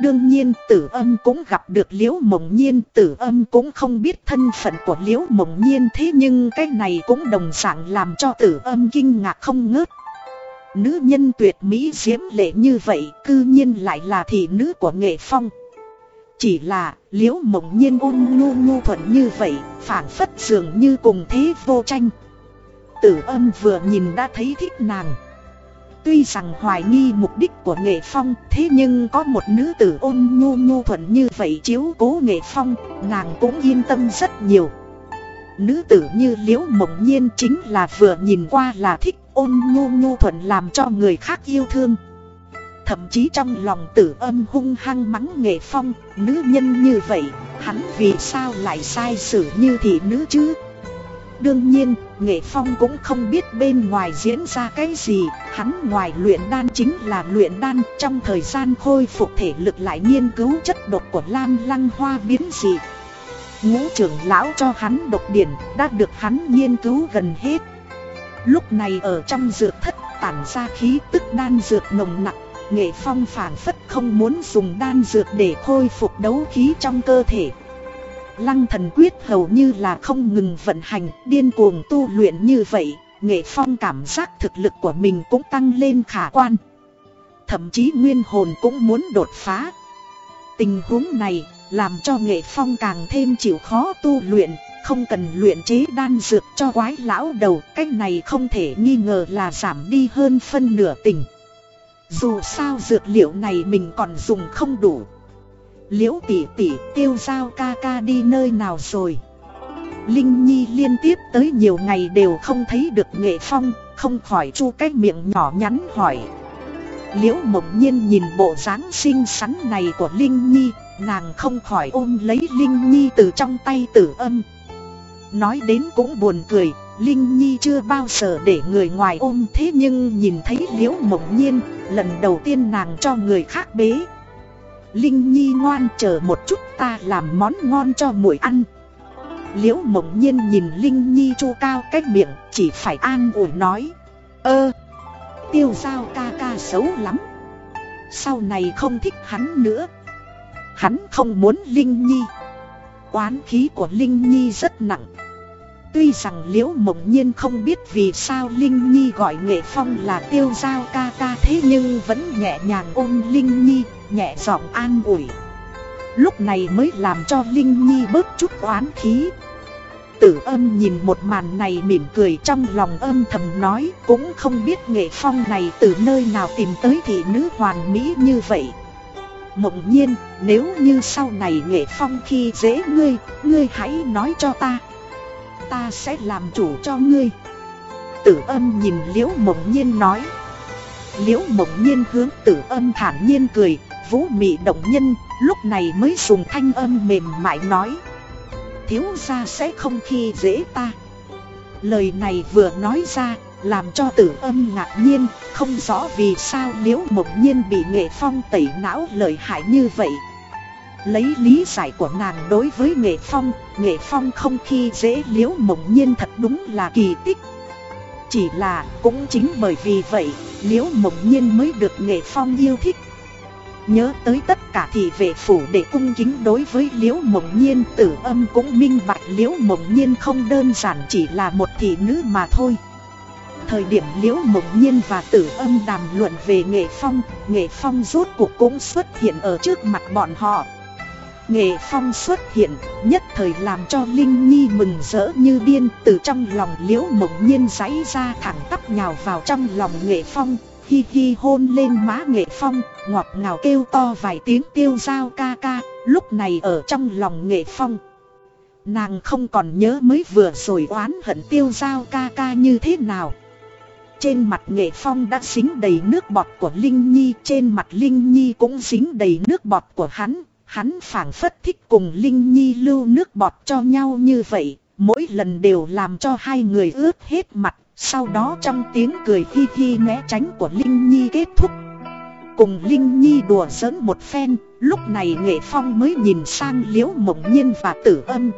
Đương nhiên tử âm cũng gặp được liễu mộng nhiên, Tử âm cũng không biết thân phận của liễu mộng nhiên Thế nhưng cái này cũng đồng dạng làm cho tử âm kinh ngạc không ngớt. Nữ nhân tuyệt mỹ diễm lệ như vậy, Cư nhiên lại là thị nữ của nghệ phong. Chỉ là liễu mộng nhiên ôn nhu nhu thuận như vậy phản phất dường như cùng thế vô tranh. Tử âm vừa nhìn đã thấy thích nàng. Tuy rằng hoài nghi mục đích của nghệ phong, Thế nhưng có một nữ tử ôn nhu nhu thuận như vậy chiếu cố nghệ phong, Nàng cũng yên tâm rất nhiều. Nữ tử như liễu mộng nhiên chính là vừa nhìn qua là thích ôn nhu nhu thuận làm cho người khác yêu thương. Thậm chí trong lòng tử âm hung hăng mắng nghệ phong, Nữ nhân như vậy, hắn vì sao lại sai xử như thị nữ chứ? Đương nhiên, Nghệ Phong cũng không biết bên ngoài diễn ra cái gì, hắn ngoài luyện đan chính là luyện đan, trong thời gian khôi phục thể lực lại nghiên cứu chất độc của Lam Lăng Hoa biến dị. Ngũ trưởng lão cho hắn độc điển, đã được hắn nghiên cứu gần hết. Lúc này ở trong dược thất tản ra khí tức đan dược nồng nặng, Nghệ Phong phản phất không muốn dùng đan dược để khôi phục đấu khí trong cơ thể. Lăng thần quyết hầu như là không ngừng vận hành, điên cuồng tu luyện như vậy, nghệ phong cảm giác thực lực của mình cũng tăng lên khả quan. Thậm chí nguyên hồn cũng muốn đột phá. Tình huống này làm cho nghệ phong càng thêm chịu khó tu luyện, không cần luyện chế đan dược cho quái lão đầu, Cách này không thể nghi ngờ là giảm đi hơn phân nửa tình. Dù sao dược liệu này mình còn dùng không đủ. Liễu tỷ tỷ, tiêu giao ca ca đi nơi nào rồi? Linh Nhi liên tiếp tới nhiều ngày đều không thấy được nghệ phong, Không khỏi chu cái miệng nhỏ nhắn hỏi. Liễu mộng nhiên nhìn bộ dáng xinh xắn này của Linh Nhi, Nàng không khỏi ôm lấy Linh Nhi từ trong tay tử âm. Nói đến cũng buồn cười, Linh Nhi chưa bao giờ để người ngoài ôm thế nhưng nhìn thấy liễu mộng nhiên, Lần đầu tiên nàng cho người khác bế Linh Nhi ngoan chờ một chút ta làm món ngon cho muội ăn. Liễu mộng nhiên nhìn Linh Nhi chu cao cách miệng chỉ phải an ủi nói Ơ Tiêu giao ca ca xấu lắm. Sau này không thích hắn nữa. Hắn không muốn Linh Nhi. Quán khí của Linh Nhi rất nặng. Tuy rằng Liễu Mộng Nhiên không biết vì sao Linh Nhi gọi Nghệ Phong là tiêu giao ca ca thế nhưng vẫn nhẹ nhàng ôm Linh Nhi, nhẹ giọng an ủi. Lúc này mới làm cho Linh Nhi bớt chút oán khí. Tử âm nhìn một màn này mỉm cười trong lòng âm thầm nói cũng không biết Nghệ Phong này từ nơi nào tìm tới thị nữ hoàn mỹ như vậy. Mộng nhiên, nếu như sau này Nghệ Phong khi dễ ngươi, ngươi hãy nói cho ta ta sẽ làm chủ cho ngươi Tử âm nhìn liễu mộng nhiên nói Liễu mộng nhiên hướng tử âm thản nhiên cười Vũ mị động nhân, lúc này mới dùng thanh âm mềm mại nói. Thiếu gia sẽ không khi dễ ta. Lời này vừa nói ra, làm cho tử âm ngạc nhiên, Không rõ vì sao liễu mộng nhiên bị nghệ phong tẩy não lợi hại như vậy. Lấy lý giải của nàng đối với nghệ phong Nghệ phong không khi dễ liễu mộng nhiên thật đúng là kỳ tích. Chỉ là cũng chính bởi vì vậy Liễu mộng nhiên mới được nghệ phong yêu thích Nhớ tới tất cả thị vệ phủ để cung kính đối với liễu mộng nhiên Tử âm cũng minh bạch liễu mộng nhiên không đơn giản chỉ là một thị nữ mà thôi. Thời điểm liễu mộng nhiên và tử âm đàm luận về nghệ phong Nghệ phong rốt cuộc cũng xuất hiện ở trước mặt bọn họ. Nghệ Phong xuất hiện, nhất thời làm cho Linh Nhi mừng rỡ như điên Từ trong lòng liễu mộng nhiên giấy ra thẳng tắp nhào vào trong lòng Nghệ Phong Hi hi hôn lên má Nghệ Phong, ngọt ngào kêu to vài tiếng tiêu dao ca ca, Lúc này ở trong lòng Nghệ Phong. Nàng không còn nhớ mới vừa rồi oán hận tiêu dao ca ca như thế nào. Trên mặt nghệ phong đã dính đầy nước bọt của Linh Nhi, Trên mặt Linh Nhi cũng dính đầy nước bọt của hắn. Hắn phảng phất thích cùng Linh Nhi lưu nước bọt cho nhau như vậy, Mỗi lần đều làm cho hai người ướt hết mặt. Sau đó trong tiếng cười hi hi né tránh của Linh Nhi kết thúc. Cùng Linh Nhi đùa giỡn một phen Lúc này Nghệ Phong mới nhìn sang Liễu Mộng Nhiên và Tử Âm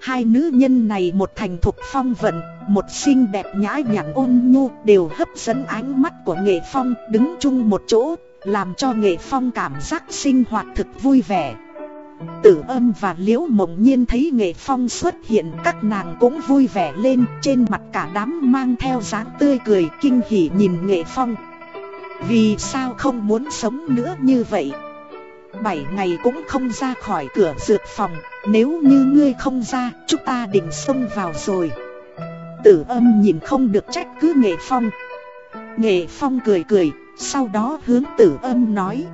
Hai nữ nhân này một thành thục phong vận, một xinh đẹp nhã nhặn ôn nhu đều hấp dẫn ánh mắt của nghệ phong đứng chung một chỗ, làm cho nghệ phong cảm giác sinh hoạt thực vui vẻ. Tử âm và liễu mộng nhiên thấy nghệ phong xuất hiện các nàng cũng vui vẻ lên trên mặt cả đám mang theo dáng tươi cười kinh hỉ nhìn nghệ phong. Vì sao không muốn sống nữa như vậy? Bảy ngày cũng không ra khỏi cửa dược phòng. Nếu như ngươi không ra, Chúng ta định xông vào rồi. Tử âm nhìn không được trách cứ nghệ phong. Nghệ phong cười cười, Sau đó hướng tử âm nói.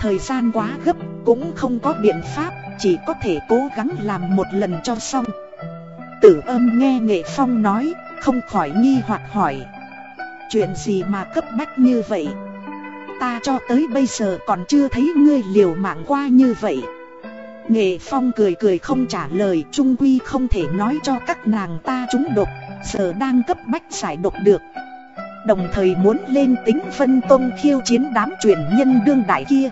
Thời gian quá gấp, Cũng không có biện pháp, Chỉ có thể cố gắng làm một lần cho xong. Tử âm nghe nghệ phong nói, Không khỏi nghi hoặc hỏi. Chuyện gì mà cấp bách như vậy? Ta cho tới bây giờ còn chưa thấy ngươi liều mạng qua như vậy. Nghệ Phong cười cười không trả lời, Trung Quy không thể nói cho các nàng ta trúng độc, Giờ đang cấp bách giải độc được. Đồng thời muốn lên tính phân tông khiêu chiến đám truyền nhân đương đại kia.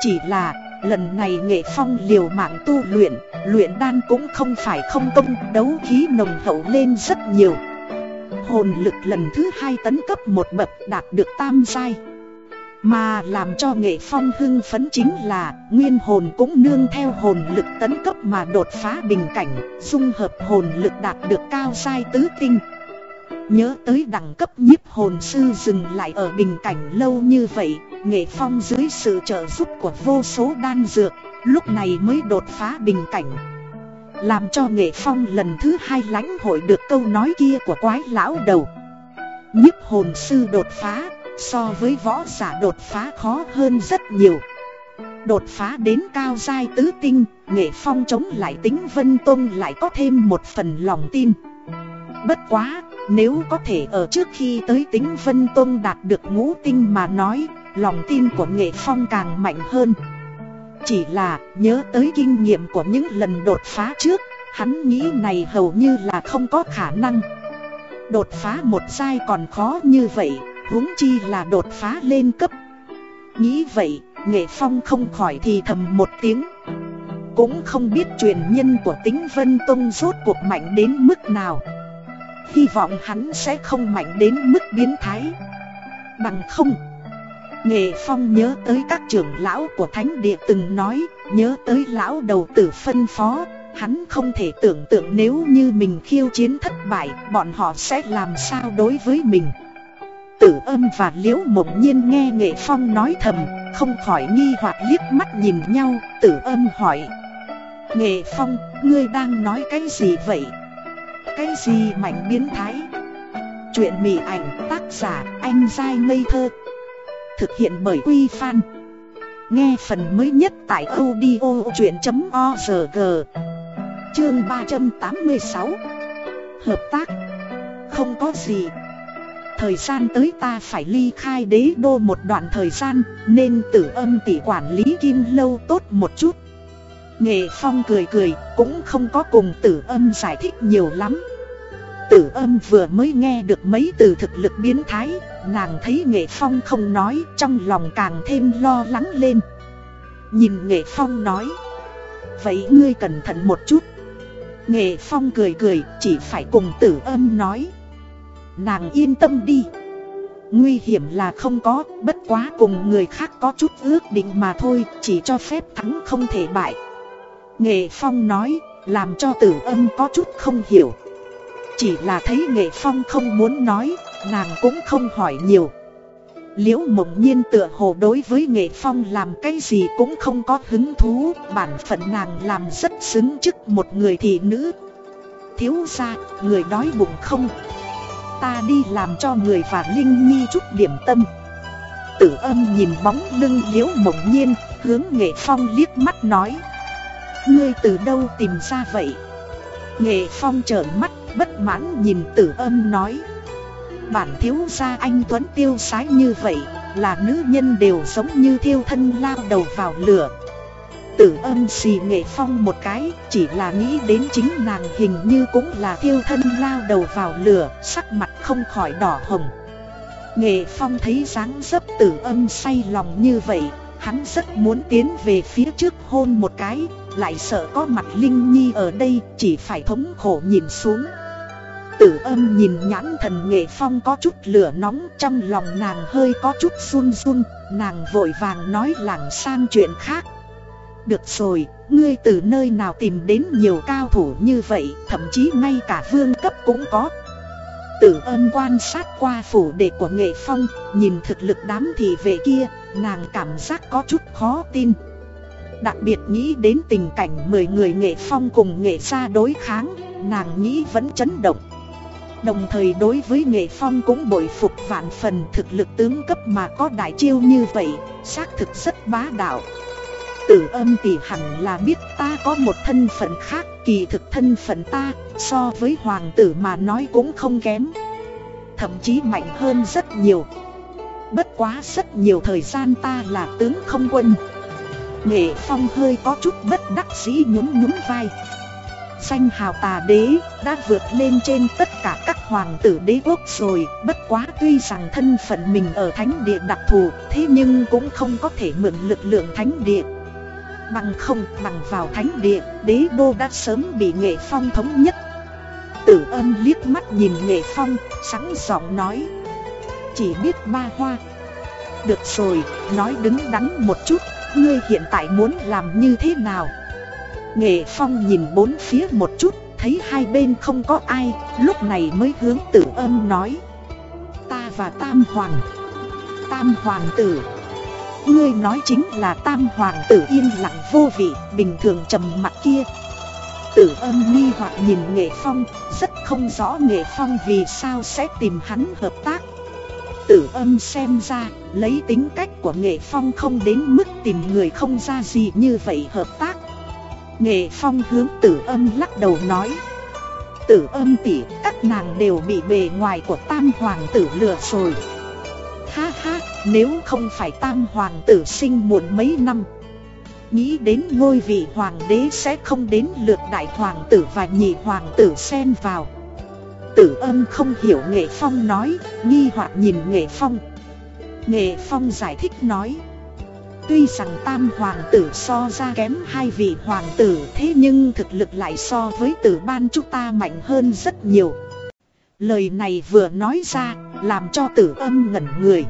Chỉ là, lần này Nghệ Phong liều mạng tu luyện Luyện đan cũng không phải không công, đấu khí nồng hậu lên rất nhiều. Hồn lực lần thứ hai tấn cấp một bậc đạt được tam giai mà làm cho nghệ phong hưng phấn chính là nguyên hồn cũng nương theo hồn lực tấn cấp mà đột phá bình cảnh, dung hợp hồn lực đạt được cao sai tứ tinh. Nhớ tới đẳng cấp nhiếp hồn sư dừng lại ở bình cảnh lâu như vậy, nghệ phong dưới sự trợ giúp của vô số đan dược, lúc này mới đột phá bình cảnh. Làm cho nghệ phong lần thứ hai lãnh hội được câu nói kia của quái lão đầu. Nhức hồn sư đột phá, So với võ giả đột phá khó hơn rất nhiều. Đột phá đến cao giai tứ tinh, Nghệ phong chống lại tính vân tôn lại có thêm một phần lòng tin. Bất quá, Nếu có thể ở trước khi tới tính vân tôn đạt được ngũ tinh mà nói, Lòng tin của nghệ phong càng mạnh hơn. Chỉ là nhớ tới kinh nghiệm của những lần đột phá trước Hắn nghĩ này hầu như là không có khả năng. Đột phá một sai còn khó như vậy huống chi là đột phá lên cấp. Nghĩ vậy, nghệ phong không khỏi thì thầm một tiếng. Cũng không biết truyền nhân của tính Vân Tông rốt cuộc mạnh đến mức nào. Hy vọng hắn sẽ không mạnh đến mức biến thái. Bằng không Nghệ Phong nhớ tới các trưởng lão của Thánh Địa từng nói Nhớ tới lão đầu tử phân phó Hắn không thể tưởng tượng nếu như mình khiêu chiến thất bại Bọn họ sẽ làm sao đối với mình Tử âm và liễu mộng nhiên nghe nghệ phong nói thầm Không khỏi nghi hoặc liếc mắt nhìn nhau Tử âm hỏi Nghệ phong, ngươi đang nói cái gì vậy? Cái gì mạnh biến thái? Chuyện mỉ ảnh tác giả anh dai ngây thơ Thực hiện bởi Quy Phan. Nghe phần mới nhất tại audio.org Chương 386 Hợp tác. Không có gì. Thời gian tới ta phải ly khai đế đô một đoạn thời gian, Nên tử âm tỷ quản lý kim lâu tốt một chút. Nghệ Phong cười cười, cũng không có cùng tử âm giải thích nhiều lắm. Tử âm vừa mới nghe được mấy từ thực lực biến thái, Nàng thấy Nghệ Phong không nói, trong lòng càng thêm lo lắng lên. Nhìn Nghệ Phong nói, Vậy ngươi cẩn thận một chút. Nghệ Phong cười cười, chỉ phải cùng tử âm nói, Nàng yên tâm đi. Nguy hiểm là không có, Bất quá cùng người khác có chút ước định mà thôi, Chỉ cho phép thắng không thể bại. Nghệ Phong nói, Làm cho tử âm có chút không hiểu. Chỉ là thấy Nghệ Phong không muốn nói Nàng cũng không hỏi nhiều. Liễu mộng nhiên tựa hồ đối với nghệ phong làm cái gì cũng không có hứng thú Bản phận nàng làm rất xứng chức một người thị nữ. Thiếu ra, người đói bụng không? Ta đi làm cho người và Linh Nhi chút điểm tâm. Tử âm nhìn bóng lưng liễu mộng nhiên Hướng nghệ phong liếc mắt nói. Ngươi từ đâu tìm ra vậy? Nghệ phong trợn mắt bất mãn nhìn tử âm nói. Bản thiếu gia anh Tuấn tiêu sái như vậy, Là nữ nhân đều giống như thiêu thân lao đầu vào lửa. Tử âm xì nghệ phong một cái, Chỉ là nghĩ đến chính nàng hình như cũng là thiêu thân lao đầu vào lửa, Sắc mặt không khỏi đỏ hồng. Nghệ phong thấy dáng dấp tử âm say lòng như vậy, Hắn rất muốn tiến về phía trước hôn một cái, Lại sợ có mặt Linh Nhi ở đây, Chỉ phải thống khổ nhìn xuống. Tử âm nhìn nhãn thần nghệ phong có chút lửa nóng Trong lòng nàng hơi có chút run run Nàng vội vàng nói lảng sang chuyện khác. Được rồi, ngươi từ nơi nào tìm đến nhiều cao thủ như vậy Thậm chí ngay cả vương cấp cũng có. Tử âm quan sát qua phủ đệ của nghệ phong Nhìn thực lực đám thị vệ kia Nàng cảm giác có chút khó tin. Đặc biệt nghĩ đến tình cảnh 10 người nghệ phong cùng nghệ gia đối kháng Nàng nghĩ vẫn chấn động. Đồng thời đối với nghệ phong cũng bội phục vạn phần thực lực tướng cấp mà có đại chiêu như vậy, Xác thực rất bá đạo. Tử âm tỷ hẳn là biết ta có một thân phận khác, Kỳ thực thân phận ta, so với hoàng tử mà nói cũng không kém. Thậm chí mạnh hơn rất nhiều. Bất quá rất nhiều thời gian ta là tướng không quân. Nghệ phong hơi có chút bất đắc dĩ nhún nhún vai. Danh hào tà đế đã vượt lên trên tất cả các hoàng tử đế quốc rồi. Bất quá tuy rằng thân phận mình ở thánh địa đặc thù Thế nhưng cũng không có thể mượn lực lượng thánh địa. Bằng không bằng vào thánh địa Đế đô đã sớm bị nghệ phong thống nhất. Tử âm liếc mắt nhìn nghệ phong Sẵn giọng nói Chỉ biết ba hoa. Được rồi, nói đứng đắn một chút Ngươi hiện tại muốn làm như thế nào? Nghệ phong nhìn bốn phía một chút, Thấy hai bên không có ai, Lúc này mới hướng tử âm nói. Ta và Tam Hoàng. Tam Hoàng tử. Ngươi nói chính là Tam Hoàng tử yên lặng vô vị, Bình thường trầm mặt kia. Tử âm nghi hoặc nhìn Nghệ Phong, Rất không rõ Nghệ Phong vì sao sẽ tìm hắn hợp tác. Tử âm xem ra, Lấy tính cách của Nghệ Phong không đến mức tìm người không ra gì như vậy hợp tác. Nghệ Phong hướng tử âm lắc đầu nói. Tử âm tỷ các nàng đều bị bề ngoài của tam hoàng tử lừa rồi. Ha ha nếu không phải tam hoàng tử sinh muộn mấy năm Nghĩ đến ngôi vị hoàng đế sẽ không đến lượt đại hoàng tử và nhị hoàng tử xen vào. Tử âm không hiểu Nghệ Phong nói, nghi hoặc nhìn Nghệ Phong. Nghệ Phong giải thích nói Tuy rằng tam hoàng tử so ra kém hai vị hoàng tử Thế nhưng thực lực lại so với tử ban chúng ta mạnh hơn rất nhiều. Lời này vừa nói ra làm cho tử âm ngẩn người.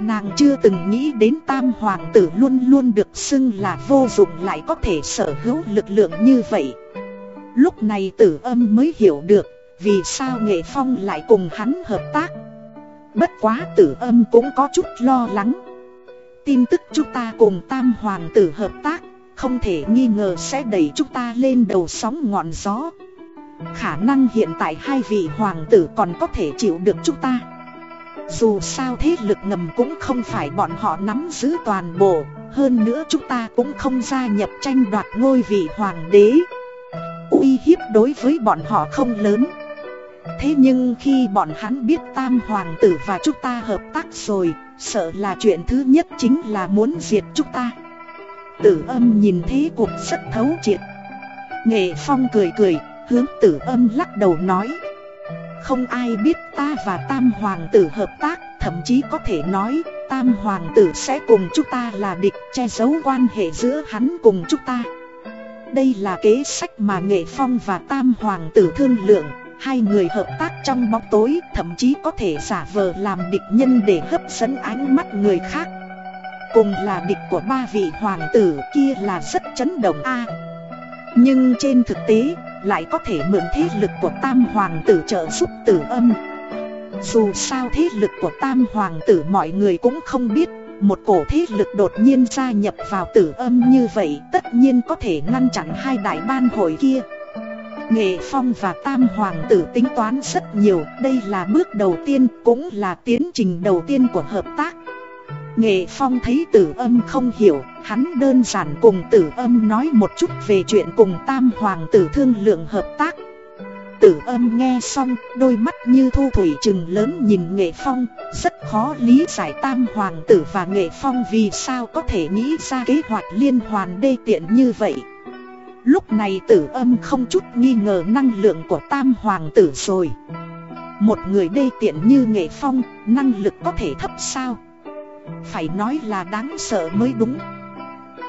Nàng chưa từng nghĩ đến tam hoàng tử luôn luôn được xưng là vô dụng lại có thể sở hữu lực lượng như vậy. Lúc này tử âm mới hiểu được vì sao nghệ phong lại cùng hắn hợp tác. Bất quá tử âm cũng có chút lo lắng. Tin tức chúng ta cùng tam hoàng tử hợp tác, Không thể nghi ngờ sẽ đẩy chúng ta lên đầu sóng ngọn gió. Khả năng hiện tại hai vị hoàng tử còn có thể chịu được chúng ta. Dù sao thế lực ngầm cũng không phải bọn họ nắm giữ toàn bộ, Hơn nữa chúng ta cũng không gia nhập tranh đoạt ngôi vị hoàng đế. Uy hiếp đối với bọn họ không lớn. Thế nhưng khi bọn hắn biết tam hoàng tử và chúng ta hợp tác rồi, Sợ là chuyện thứ nhất chính là muốn diệt chúng ta. Tử âm nhìn thế cuộc rất thấu triệt. Nghệ phong cười cười, Hướng tử âm lắc đầu nói. Không ai biết ta và tam hoàng tử hợp tác, Thậm chí có thể nói, Tam hoàng tử sẽ cùng chúng ta là địch, Che giấu quan hệ giữa hắn cùng chúng ta. Đây là kế sách mà Nghệ Phong và Tam Hoàng tử thương lượng. Hai người hợp tác trong bóng tối, Thậm chí có thể giả vờ làm địch nhân để hấp dẫn ánh mắt người khác. Cùng là địch của ba vị hoàng tử kia là rất chấn động a. Nhưng trên thực tế, lại có thể mượn thế lực của tam hoàng tử trợ giúp tử âm. Dù sao thế lực của tam hoàng tử mọi người cũng không biết, Một cổ thế lực đột nhiên gia nhập vào tử âm như vậy, Tất nhiên có thể ngăn chặn hai đại ban hội kia. Nghệ Phong và Tam Hoàng tử tính toán rất nhiều Đây là bước đầu tiên cũng là tiến trình đầu tiên của hợp tác Nghệ Phong thấy tử âm không hiểu Hắn đơn giản cùng tử âm nói một chút về chuyện cùng Tam Hoàng tử thương lượng hợp tác Tử âm nghe xong, đôi mắt như thu thủy trừng lớn nhìn Nghệ Phong, rất khó lý giải tam hoàng tử và Nghệ Phong vì sao có thể nghĩ ra kế hoạch liên hoàn đê tiện như vậy. Lúc này tử âm không chút nghi ngờ năng lượng của tam hoàng tử rồi. Một người đê tiện như Nghệ Phong, năng lực có thể thấp sao? Phải nói là đáng sợ mới đúng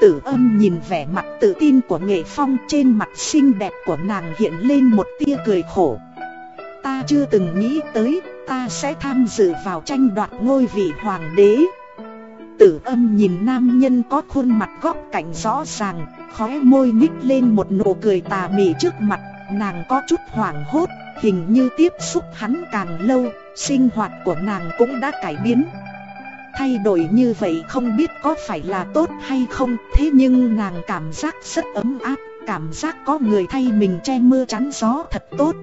tử âm nhìn vẻ mặt tự tin của nghệ phong trên mặt xinh đẹp của nàng hiện lên một tia cười khổ Ta chưa từng nghĩ tới ta sẽ tham dự vào tranh đoạt ngôi vị hoàng đế Tử âm nhìn nam nhân có khuôn mặt góc cạnh rõ ràng Khóe môi nhích lên một nụ cười tà mị trước mặt, Nàng có chút hoảng hốt, Hình như tiếp xúc hắn càng lâu, Sinh hoạt của nàng cũng đã cải biến. Thay đổi như vậy không biết có phải là tốt hay không, Thế nhưng nàng cảm giác rất ấm áp, Cảm giác có người thay mình che mưa chắn gió thật tốt.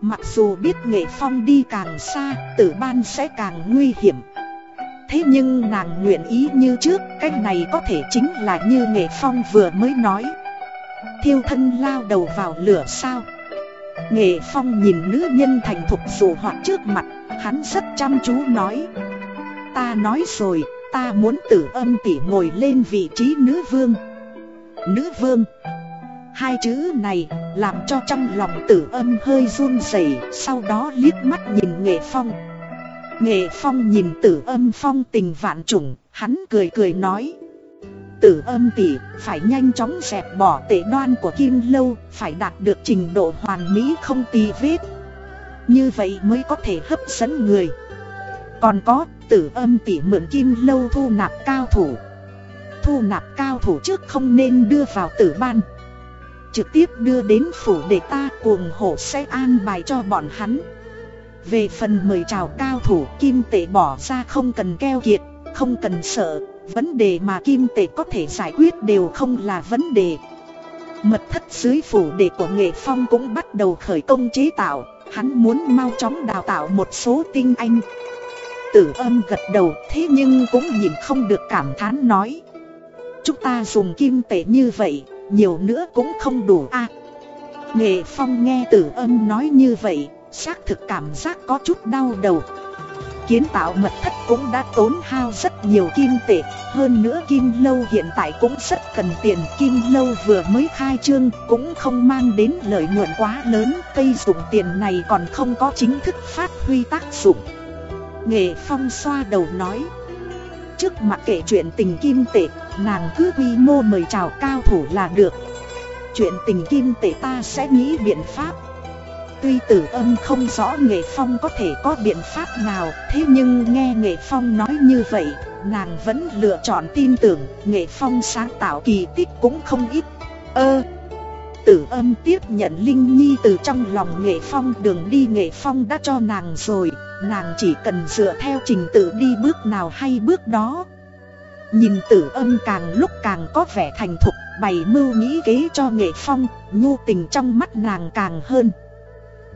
Mặc dù biết nghệ phong đi càng xa, Tử ban sẽ càng nguy hiểm. Thế nhưng nàng nguyện ý như trước Cách này có thể chính là như nghệ phong vừa mới nói. Thiêu thân lao đầu vào lửa sao? Nghệ phong nhìn nữ nhân thành thục dù hoạt trước mặt Hắn rất chăm chú nói. Ta nói rồi, ta muốn tử âm tỷ ngồi lên vị trí nữ vương. Nữ vương Hai chữ này làm cho trong lòng tử âm hơi run rẩy, Sau đó liếc mắt nhìn nghệ phong. Nghệ phong nhìn tử âm phong tình vạn trùng, Hắn cười cười nói. Tử âm tỷ, phải nhanh chóng dẹp bỏ tệ đoan của kim lâu, Phải đạt được trình độ hoàn mỹ không tì vết. Như vậy mới có thể hấp dẫn người. Còn có, tử âm tỷ mượn kim lâu thu nạp cao thủ. Thu nạp cao thủ trước không nên đưa vào tử ban. Trực tiếp đưa đến phủ để ta cuồng hổ sẽ an bài cho bọn hắn. Về phần mời chào cao thủ kim tệ bỏ ra không cần keo kiệt, không cần sợ. Vấn đề mà kim tệ có thể giải quyết đều không là vấn đề. Mật thất dưới phủ đệ của nghệ phong cũng bắt đầu khởi công chế tạo. Hắn muốn mau chóng đào tạo một số tinh anh. Tử âm gật đầu thế nhưng cũng nhìn không được cảm thán nói. Chúng ta dùng kim tệ như vậy, nhiều nữa cũng không đủ a. Nghệ Phong nghe tử âm nói như vậy, xác thực cảm giác có chút đau đầu. Kiến tạo mật thất cũng đã tốn hao rất nhiều kim tệ. Hơn nữa kim lâu hiện tại cũng rất cần tiền. Kim lâu vừa mới khai trương cũng không mang đến lợi nhuận quá lớn. Cây dụng tiền này còn không có chính thức phát huy tác dụng. Nghệ Phong xoa đầu nói. Trước mặt kể chuyện tình kim tệ, Nàng cứ quy mô mời chào cao thủ là được. Chuyện tình kim tệ ta sẽ nghĩ biện pháp. Tuy tử âm không rõ Nghệ Phong có thể có biện pháp nào, Thế nhưng nghe Nghệ Phong nói như vậy, Nàng vẫn lựa chọn tin tưởng Nghệ Phong sáng tạo kỳ tích cũng không ít. Ơ! Tử âm tiếp nhận Linh Nhi từ trong lòng Nghệ Phong, Đường đi Nghệ Phong đã cho nàng rồi, Nàng chỉ cần dựa theo trình tự đi bước nào hay bước đó. Nhìn tử âm càng lúc càng có vẻ thành thục, Bày mưu nghĩ kế cho nghệ phong, Nhu tình trong mắt nàng càng hơn.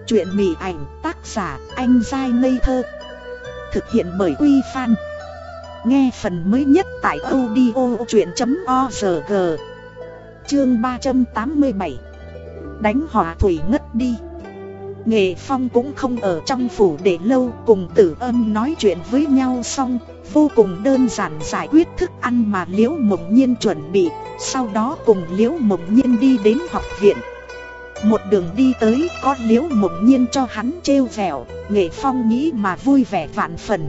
Chuyện mỉ ảnh, tác giả, anh dai ngây thơ. Thực hiện bởi Quy Phan. Nghe phần mới nhất tại audio chuyện.org Chương 387 Đánh hỏa thủy ngất đi. Nghệ Phong cũng không ở trong phủ để lâu, cùng tử âm nói chuyện với nhau xong, Vô cùng đơn giản giải quyết thức ăn mà Liễu Mộng Nhiên chuẩn bị, Sau đó cùng Liễu Mộng Nhiên đi đến học viện. Một đường đi tới có Liễu Mộng Nhiên cho hắn trêu vẹo Nghệ Phong nghĩ mà vui vẻ vạn phần.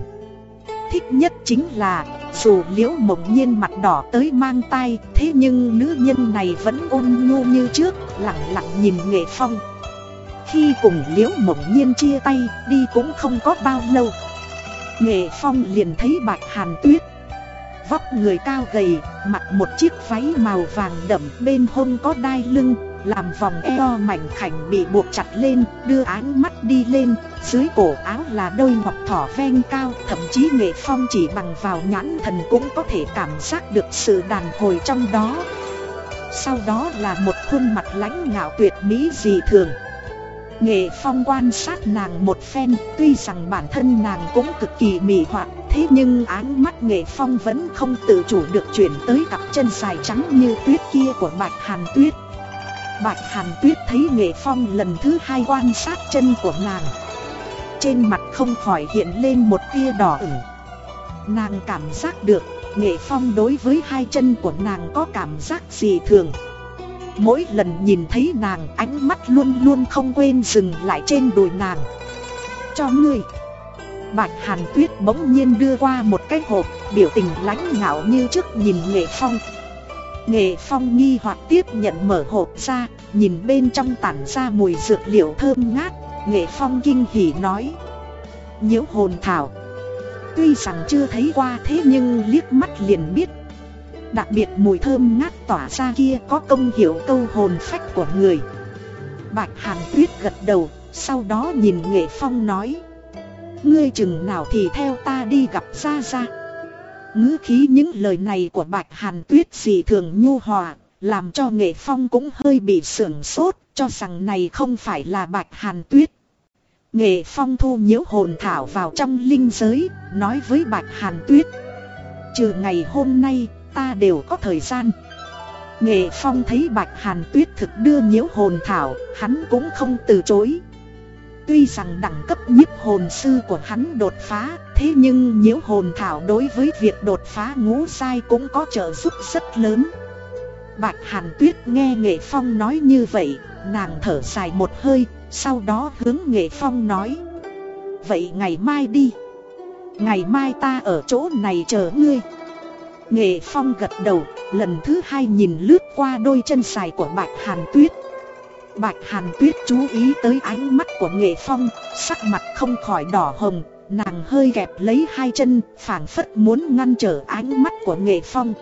Thích nhất chính là dù Liễu Mộng Nhiên mặt đỏ tới mang tay Thế nhưng nữ nhân này vẫn ôn nhu như trước Lặng lặng nhìn Nghệ Phong. Khi cùng liễu mộng nhiên chia tay đi cũng không có bao lâu. Nghệ Phong liền thấy bạch hàn tuyết. Vóc người cao gầy, mặc một chiếc váy màu vàng đậm bên hông có đai lưng làm vòng eo mảnh khảnh bị buộc chặt lên, đưa ánh mắt đi lên, dưới cổ áo là đôi ngọc thỏ ven cao, thậm chí nghệ phong chỉ bằng vào nhãn thần cũng có thể cảm giác được sự đàn hồi trong đó. Sau đó là một khuôn mặt lãnh ngạo tuyệt mỹ dị thường. Nghệ phong quan sát nàng một phen, tuy rằng bản thân nàng cũng cực kỳ mị hoặc, thế nhưng ánh mắt nghệ phong vẫn không tự chủ được chuyển tới cặp chân dài trắng như tuyết kia của bạch hàn tuyết. Bạch Hàn Tuyết thấy Nghệ Phong lần thứ hai quan sát chân của nàng. Trên mặt không khỏi hiện lên một tia đỏ ửng. Nàng cảm giác được, Nghệ Phong đối với hai chân của nàng có cảm giác gì thường. Mỗi lần nhìn thấy nàng, ánh mắt luôn luôn không quên dừng lại trên đùi nàng. Cho ngươi. Bạch Hàn Tuyết bỗng nhiên đưa qua một cái hộp, Biểu tình lãnh ngạo như trước nhìn Nghệ Phong. Nghệ Phong nghi hoặc tiếp nhận mở hộp ra, nhìn bên trong tản ra mùi dược liệu thơm ngát, Nghệ Phong kinh hỉ nói. Nhiễu hồn thảo. Tuy rằng chưa thấy qua thế nhưng liếc mắt liền biết. Đặc biệt mùi thơm ngát tỏa ra kia có công hiệu câu hồn phách của người. Bạch Hàn Tuyết gật đầu, sau đó nhìn Nghệ Phong nói. Ngươi chừng nào thì theo ta đi gặp Gia Gia ngữ khí những lời này của Bạch Hàn Tuyết dị thường nhu hòa, làm cho Nghệ Phong cũng hơi bị sưởng sốt, cho rằng này không phải là Bạch Hàn Tuyết. Nghệ Phong thu nhiễu hồn thảo vào trong linh giới, nói với Bạch Hàn Tuyết. Trừ ngày hôm nay, ta đều có thời gian. Nghệ Phong thấy Bạch Hàn Tuyết thực đưa nhiễu hồn thảo, hắn cũng không từ chối. Tuy rằng đẳng cấp nhiếp hồn sư của hắn đột phá, thế nhưng nhiễu hồn thảo đối với việc đột phá ngũ sai cũng có trợ giúp rất lớn. Bạch Hàn Tuyết nghe Nghệ Phong nói như vậy, nàng thở dài một hơi, sau đó hướng Nghệ Phong nói. Vậy ngày mai đi. Ngày mai ta ở chỗ này chờ ngươi. Nghệ Phong gật đầu, lần thứ hai nhìn lướt qua đôi chân dài của Bạch Hàn Tuyết. Bạch Hàn Tuyết chú ý tới ánh mắt của Nghệ Phong, sắc mặt không khỏi đỏ hồng, nàng hơi gẹp lấy hai chân, phảng phất muốn ngăn trở ánh mắt của Nghệ Phong.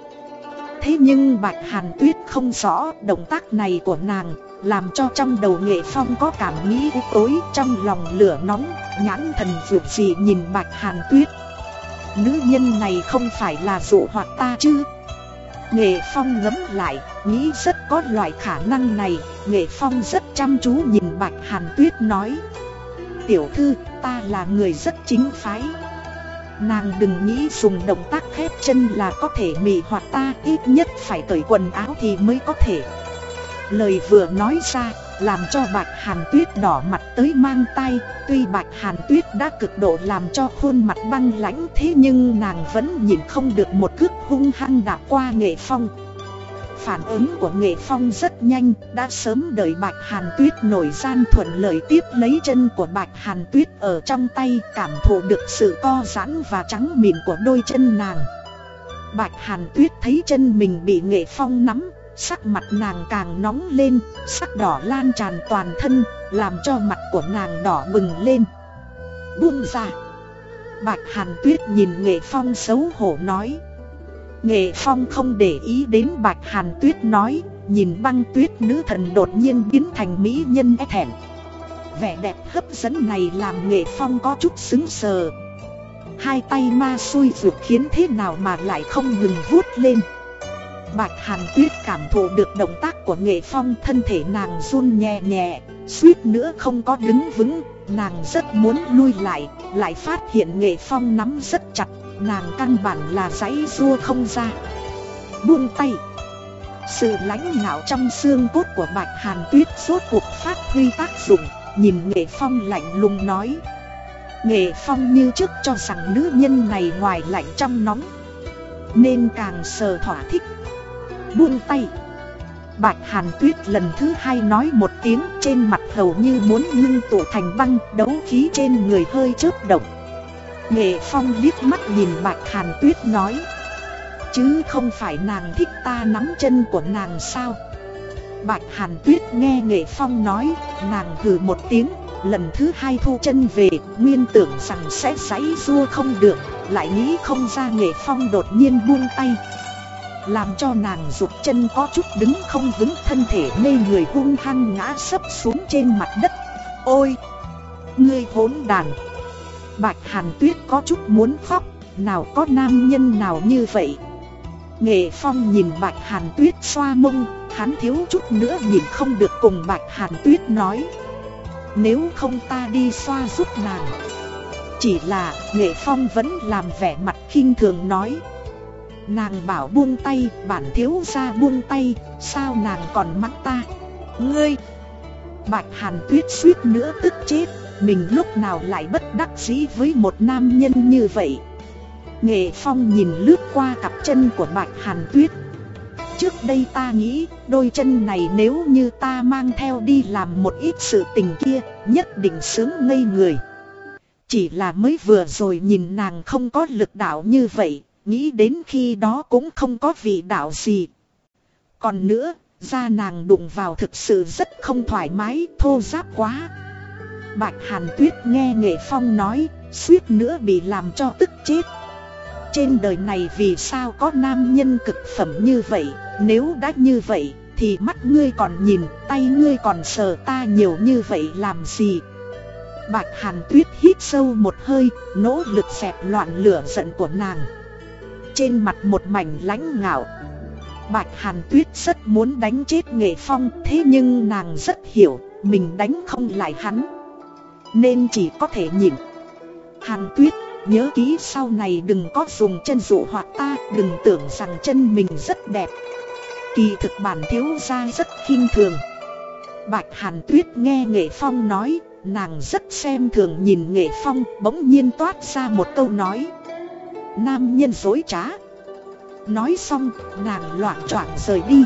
Thế nhưng Bạch Hàn Tuyết không rõ động tác này của nàng, làm cho trong đầu Nghệ Phong có cảm nghĩ u tối trong lòng lửa nóng, nhãn thần vượt gì nhìn Bạch Hàn Tuyết. Nữ nhân này không phải là dụ hoặc ta chứ? Nghệ Phong ngấm lại, nghĩ rất có loại khả năng này, Nghệ Phong rất chăm chú nhìn Bạch Hàn Tuyết nói. Tiểu thư, ta là người rất chính phái. Nàng đừng nghĩ dùng động tác khép chân là có thể mị hoặc ta ít nhất phải cởi quần áo thì mới có thể. Lời vừa nói ra, làm cho Bạch Hàn Tuyết đỏ mặt tới mang tay Tuy Bạch Hàn Tuyết đã cực độ làm cho khuôn mặt băng lãnh Thế nhưng nàng vẫn nhìn không được một cước hung hăng đạp qua nghệ phong. Phản ứng của nghệ phong rất nhanh Đã sớm đợi Bạch Hàn Tuyết nổi gian thuận lợi tiếp lấy chân của Bạch Hàn Tuyết ở trong tay Cảm thụ được sự co giãn và trắng mịn của đôi chân nàng Bạch Hàn Tuyết thấy chân mình bị nghệ phong nắm Sắc mặt nàng càng nóng lên, sắc đỏ lan tràn toàn thân, làm cho mặt của nàng đỏ bừng lên. Buông ra. Bạch Hàn Tuyết nhìn Nghệ Phong xấu hổ nói. Nghệ Phong không để ý đến Bạch Hàn Tuyết nói, nhìn băng tuyết nữ thần đột nhiên biến thành mỹ nhân e thẹn. Vẻ đẹp hấp dẫn này làm Nghệ Phong có chút xứng sờ. Hai tay ma xui ruột khiến thế nào mà lại không ngừng vuốt lên. Bạch Hàn Tuyết cảm thụ được động tác của Nghệ Phong thân thể nàng run nhẹ nhẹ, suýt nữa không có đứng vững, nàng rất muốn lui lại, lại phát hiện Nghệ Phong nắm rất chặt, nàng căn bản là giấy rua không ra. Buông tay. Sự lãnh ngạo trong xương cốt của Bạch Hàn Tuyết suốt cuộc phát huy tác dụng, nhìn Nghệ Phong lạnh lùng nói. Nghệ Phong như trước cho rằng nữ nhân này ngoài lạnh trong nóng, nên càng sờ thỏa thích buông tay Bạch Hàn Tuyết lần thứ hai nói một tiếng trên mặt hầu như muốn ngưng tụ thành băng đấu khí trên người hơi chớp động Nghệ Phong liếc mắt nhìn Bạch Hàn Tuyết nói Chứ không phải nàng thích ta nắm chân của nàng sao Bạch Hàn Tuyết nghe Nghệ Phong nói, Nàng hừ một tiếng, Lần thứ hai thu chân về, Nguyên tưởng rằng sẽ giấy rua không được, Lại nghĩ không ra Nghệ Phong đột nhiên buông tay Làm cho nàng rụt chân có chút đứng không vững, thân thể mê người hung hăng ngã sấp xuống trên mặt đất Ôi! Ngươi hỗn đàn! Bạch Hàn Tuyết có chút muốn khóc Nào có nam nhân nào như vậy. Nghệ Phong nhìn Bạch Hàn Tuyết xoa mông Hắn thiếu chút nữa nhìn không được cùng Bạch Hàn Tuyết nói. Nếu không ta đi xoa giúp nàng. Chỉ là Nghệ Phong vẫn làm vẻ mặt khinh thường nói. Nàng bảo buông tay, bản thiếu ra buông tay, sao nàng còn mắng ta? Ngươi! Bạch Hàn Tuyết suýt nữa tức chết, mình lúc nào lại bất đắc dĩ với một nam nhân như vậy? Nghệ Phong nhìn lướt qua cặp chân của Bạch Hàn Tuyết. Trước đây ta nghĩ, đôi chân này nếu như ta mang theo đi làm một ít sự tình kia, nhất định sướng ngây người. Chỉ là mới vừa rồi nhìn nàng không có lực đạo như vậy, Nghĩ đến khi đó cũng không có vị đạo gì. Còn nữa, da nàng đụng vào thực sự rất không thoải mái, thô ráp quá. Bạch Hàn Tuyết nghe Nghệ Phong nói, suýt nữa bị làm cho tức chết. Trên đời này vì sao có nam nhân cực phẩm như vậy, nếu đã như vậy, thì mắt ngươi còn nhìn, tay ngươi còn sờ ta nhiều như vậy làm gì? Bạch Hàn Tuyết hít sâu một hơi, nỗ lực xẹp loạn lửa giận của nàng trên mặt một mảnh lãnh ngạo Bạch Hàn Tuyết rất muốn đánh chết Nghệ Phong Thế nhưng nàng rất hiểu Mình đánh không lại hắn nên chỉ có thể nhìn. Hàn Tuyết, nhớ kỹ sau này đừng có dùng chân dụ hoặc ta, Đừng tưởng rằng chân mình rất đẹp. Kỳ thực bản thiếu gia rất khinh thường. Bạch Hàn Tuyết nghe Nghệ Phong nói, Nàng rất xem thường nhìn Nghệ Phong, Bỗng nhiên toát ra một câu nói. Nam nhân dối trá. Nói xong, nàng loạn choạng rời đi.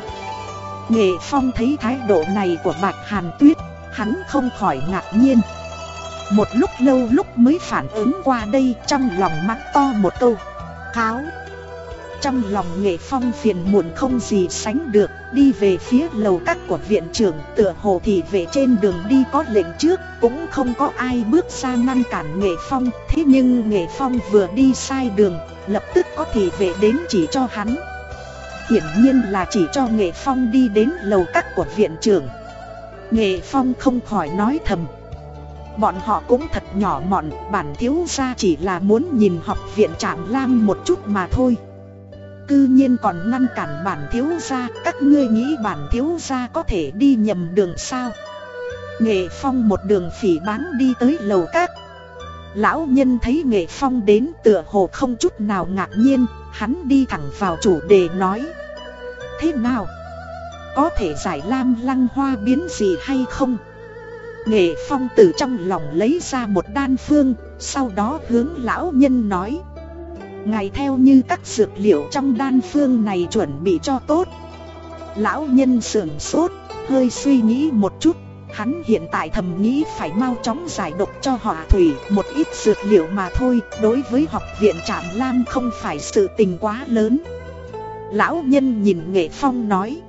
Nghệ Phong thấy thái độ này của Bạch Hàn Tuyết, Hắn không khỏi ngạc nhiên. Một lúc lâu lúc mới phản ứng qua đây, trong lòng mắng to một câu. Kháo trong lòng nghệ phong phiền muộn không gì sánh được, Đi về phía lầu các của viện trưởng, Tựa hồ thì về trên đường đi có lệnh trước, Cũng không có ai bước ra ngăn cản nghệ phong. Thế nhưng nghệ phong vừa đi sai đường, Lập tức có thị vệ đến chỉ cho hắn. Hiển nhiên là chỉ cho nghệ phong đi đến lầu các của viện trưởng. Nghệ phong không khỏi nói thầm. Bọn họ cũng thật nhỏ mọn, Bản thiếu gia chỉ là muốn nhìn học viện Trạm Lam một chút mà thôi cư nhiên còn ngăn cản bản thiếu gia, Các ngươi nghĩ bản thiếu gia có thể đi nhầm đường sao Nghệ Phong một đường phỉ báng đi tới lầu các Lão nhân thấy Nghệ Phong đến tựa hồ không chút nào ngạc nhiên, Hắn đi thẳng vào chủ đề nói Thế nào? Có thể giải lam lăng hoa biến gì hay không? Nghệ Phong từ trong lòng lấy ra một đan phương Sau đó hướng lão nhân nói. Ngài theo như các dược liệu trong đan phương này chuẩn bị cho tốt. Lão nhân sườn sốt, hơi suy nghĩ một chút. Hắn hiện tại thầm nghĩ phải mau chóng giải độc cho họ thủy Một ít dược liệu mà thôi. Đối với học viện Trạm Lam không phải sự tình quá lớn. Lão nhân nhìn Nghệ Phong nói.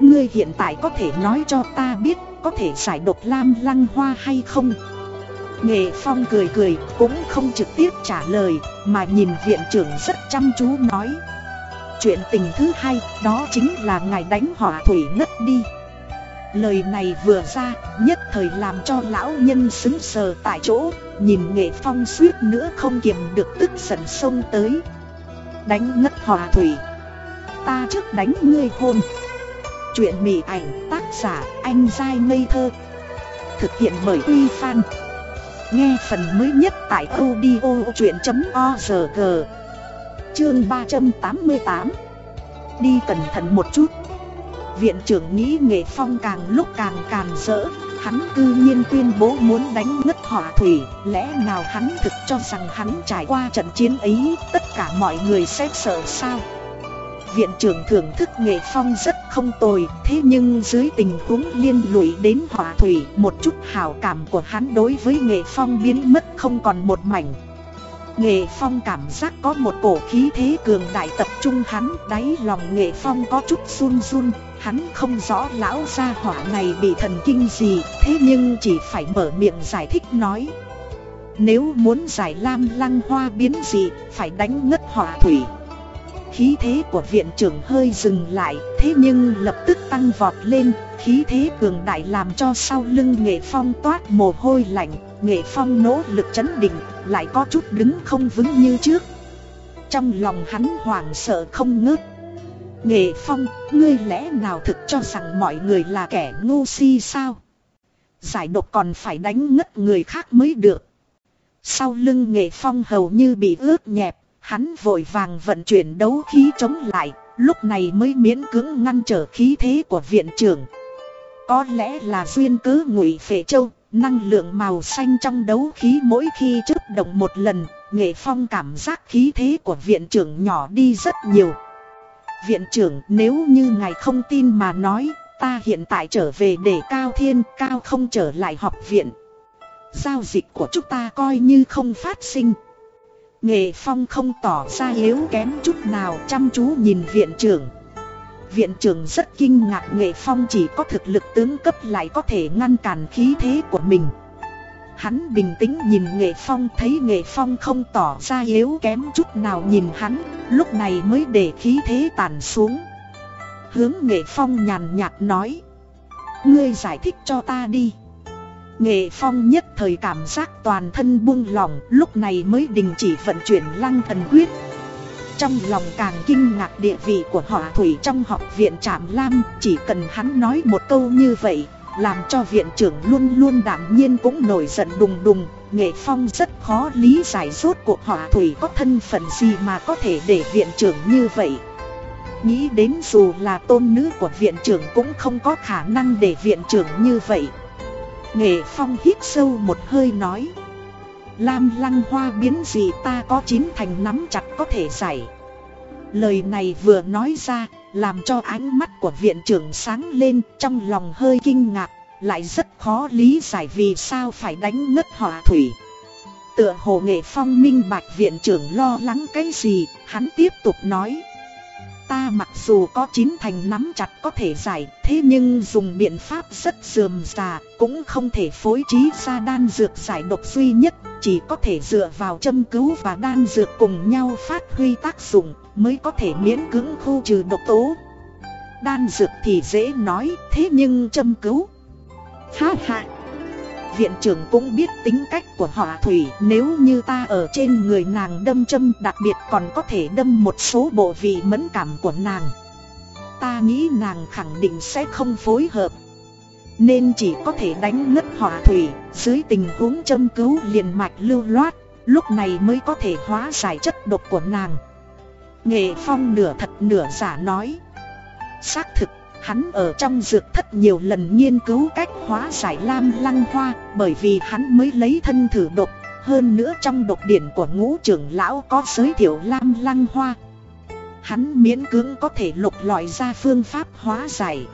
Ngươi hiện tại có thể nói cho ta biết có thể giải độc lam lăng hoa hay không? Nghệ Phong cười cười, cũng không trực tiếp trả lời, Mà nhìn viện trưởng rất chăm chú nói. Chuyện tình thứ hai, đó chính là ngài đánh hỏa thủy ngất đi. Lời này vừa ra, nhất thời làm cho lão nhân xứng sờ tại chỗ, Nhìn Nghệ Phong suýt nữa không kiềm được tức giận xông tới. Đánh ngất hỏa thủy. Ta trước đánh ngươi hôn Chuyện mỉ ảnh ta tác giả anh dai ngây thơ. Thực hiện bởi Uy Fan Nghe phần mới nhất tại audio chuyện.org Chương 388 Đi cẩn thận một chút. Viện trưởng nghĩ nghệ phong càng lúc càng càng rỡ, Hắn cư nhiên tuyên bố muốn đánh ngất hỏa thủy, Lẽ nào hắn thực cho rằng hắn trải qua trận chiến ấy, Tất cả mọi người sẽ sợ sao? Viện trưởng thưởng thức nghệ phong rất không tồi Thế nhưng dưới tình huống liên lụy đến hỏa thủy Một chút hào cảm của hắn đối với nghệ phong biến mất không còn một mảnh. Nghệ phong cảm giác có một cổ khí thế cường đại tập trung hắn Đáy lòng nghệ phong có chút run run Hắn không rõ lão gia hỏa này bị thần kinh gì Thế nhưng chỉ phải mở miệng giải thích nói. Nếu muốn giải lam lăng hoa biến dị, Phải đánh ngất hỏa thủy khí thế của viện trưởng hơi dừng lại, thế nhưng lập tức tăng vọt lên, khí thế cường đại làm cho sau lưng nghệ phong toát mồ hôi lạnh, nghệ phong nỗ lực chấn định, lại có chút đứng không vững như trước. Trong lòng hắn hoảng sợ không ngớt. Nghệ phong, ngươi lẽ nào thực cho rằng mọi người là kẻ ngu si sao? Giải độc còn phải đánh ngất người khác mới được. Sau lưng nghệ phong hầu như bị ướt nhẹp, hắn vội vàng vận chuyển đấu khí chống lại, lúc này mới miễn cưỡng ngăn trở khí thế của viện trưởng. Có lẽ là duyên cứ ngụy phệ châu, năng lượng màu xanh trong đấu khí mỗi khi chớp động một lần, nghệ phong cảm giác khí thế của viện trưởng nhỏ đi rất nhiều. Viện trưởng nếu như ngài không tin mà nói, ta hiện tại trở về để cao thiên cao không trở lại học viện. Giao dịch của chúng ta coi như không phát sinh. Nghệ phong không tỏ ra yếu kém chút nào chăm chú nhìn viện trưởng. Viện trưởng rất kinh ngạc Nghệ phong chỉ có thực lực tướng cấp lại có thể ngăn cản khí thế của mình. Hắn bình tĩnh nhìn Nghệ Phong thấy Nghệ Phong không tỏ ra yếu kém chút nào nhìn hắn, lúc này mới để khí thế tàn xuống. Hướng Nghệ Phong nhàn nhạt nói. Ngươi giải thích cho ta đi. Nghệ Phong nhất thời cảm giác toàn thân buông lỏng, lúc này mới đình chỉ vận chuyển lăng thần quyết. Trong lòng càng kinh ngạc địa vị của họ Thủy trong học viện Trạm Lam, chỉ cần hắn nói một câu như vậy, làm cho viện trưởng luôn luôn đảm nhiên cũng nổi giận đùng đùng. Nghệ Phong rất khó lý giải rốt cuộc họ thủy có thân phận gì mà có thể để viện trưởng như vậy. Nghĩ đến dù là tôn nữ của viện trưởng cũng không có khả năng để viện trưởng như vậy. Nghệ Phong hít sâu một hơi nói Lam lăng hoa biến gì ta có chín thành nắm chặt có thể giải Lời này vừa nói ra làm cho ánh mắt của viện trưởng sáng lên trong lòng hơi kinh ngạc, lại rất khó lý giải vì sao phải đánh ngất họa thủy. Tựa hồ nghệ phong minh bạch viện trưởng lo lắng cái gì, hắn tiếp tục nói. Ta mặc dù có chín thành nắm chặt có thể giải, thế nhưng dùng biện pháp rất dườm già, cũng không thể phối trí ra đan dược giải độc duy nhất, chỉ có thể dựa vào châm cứu và đan dược cùng nhau phát huy tác dụng, mới có thể miễn cưỡng khu trừ độc tố. Đan dược thì dễ nói, thế nhưng châm cứu. Ha ha! Viện trưởng cũng biết tính cách của họ Thủy. Nếu như ta ở trên người nàng đâm châm, đặc biệt còn có thể đâm một số bộ vị mẫn cảm của nàng. Ta nghĩ nàng khẳng định sẽ không phối hợp. Nên chỉ có thể đánh ngất hỏa thủy. Dưới tình huống châm cứu liền mạch lưu loát, Lúc này mới có thể hóa giải chất độc của nàng. Nghệ phong nửa thật nửa giả nói. Xác thực Hắn ở trong dược thất nhiều lần nghiên cứu cách hóa giải lam lăng hoa, Bởi vì hắn mới lấy thân thử độc. Hơn nữa trong độc điển của ngũ trưởng lão có giới thiệu lam lăng hoa. Hắn miễn cưỡng có thể lục lọi ra phương pháp hóa giải.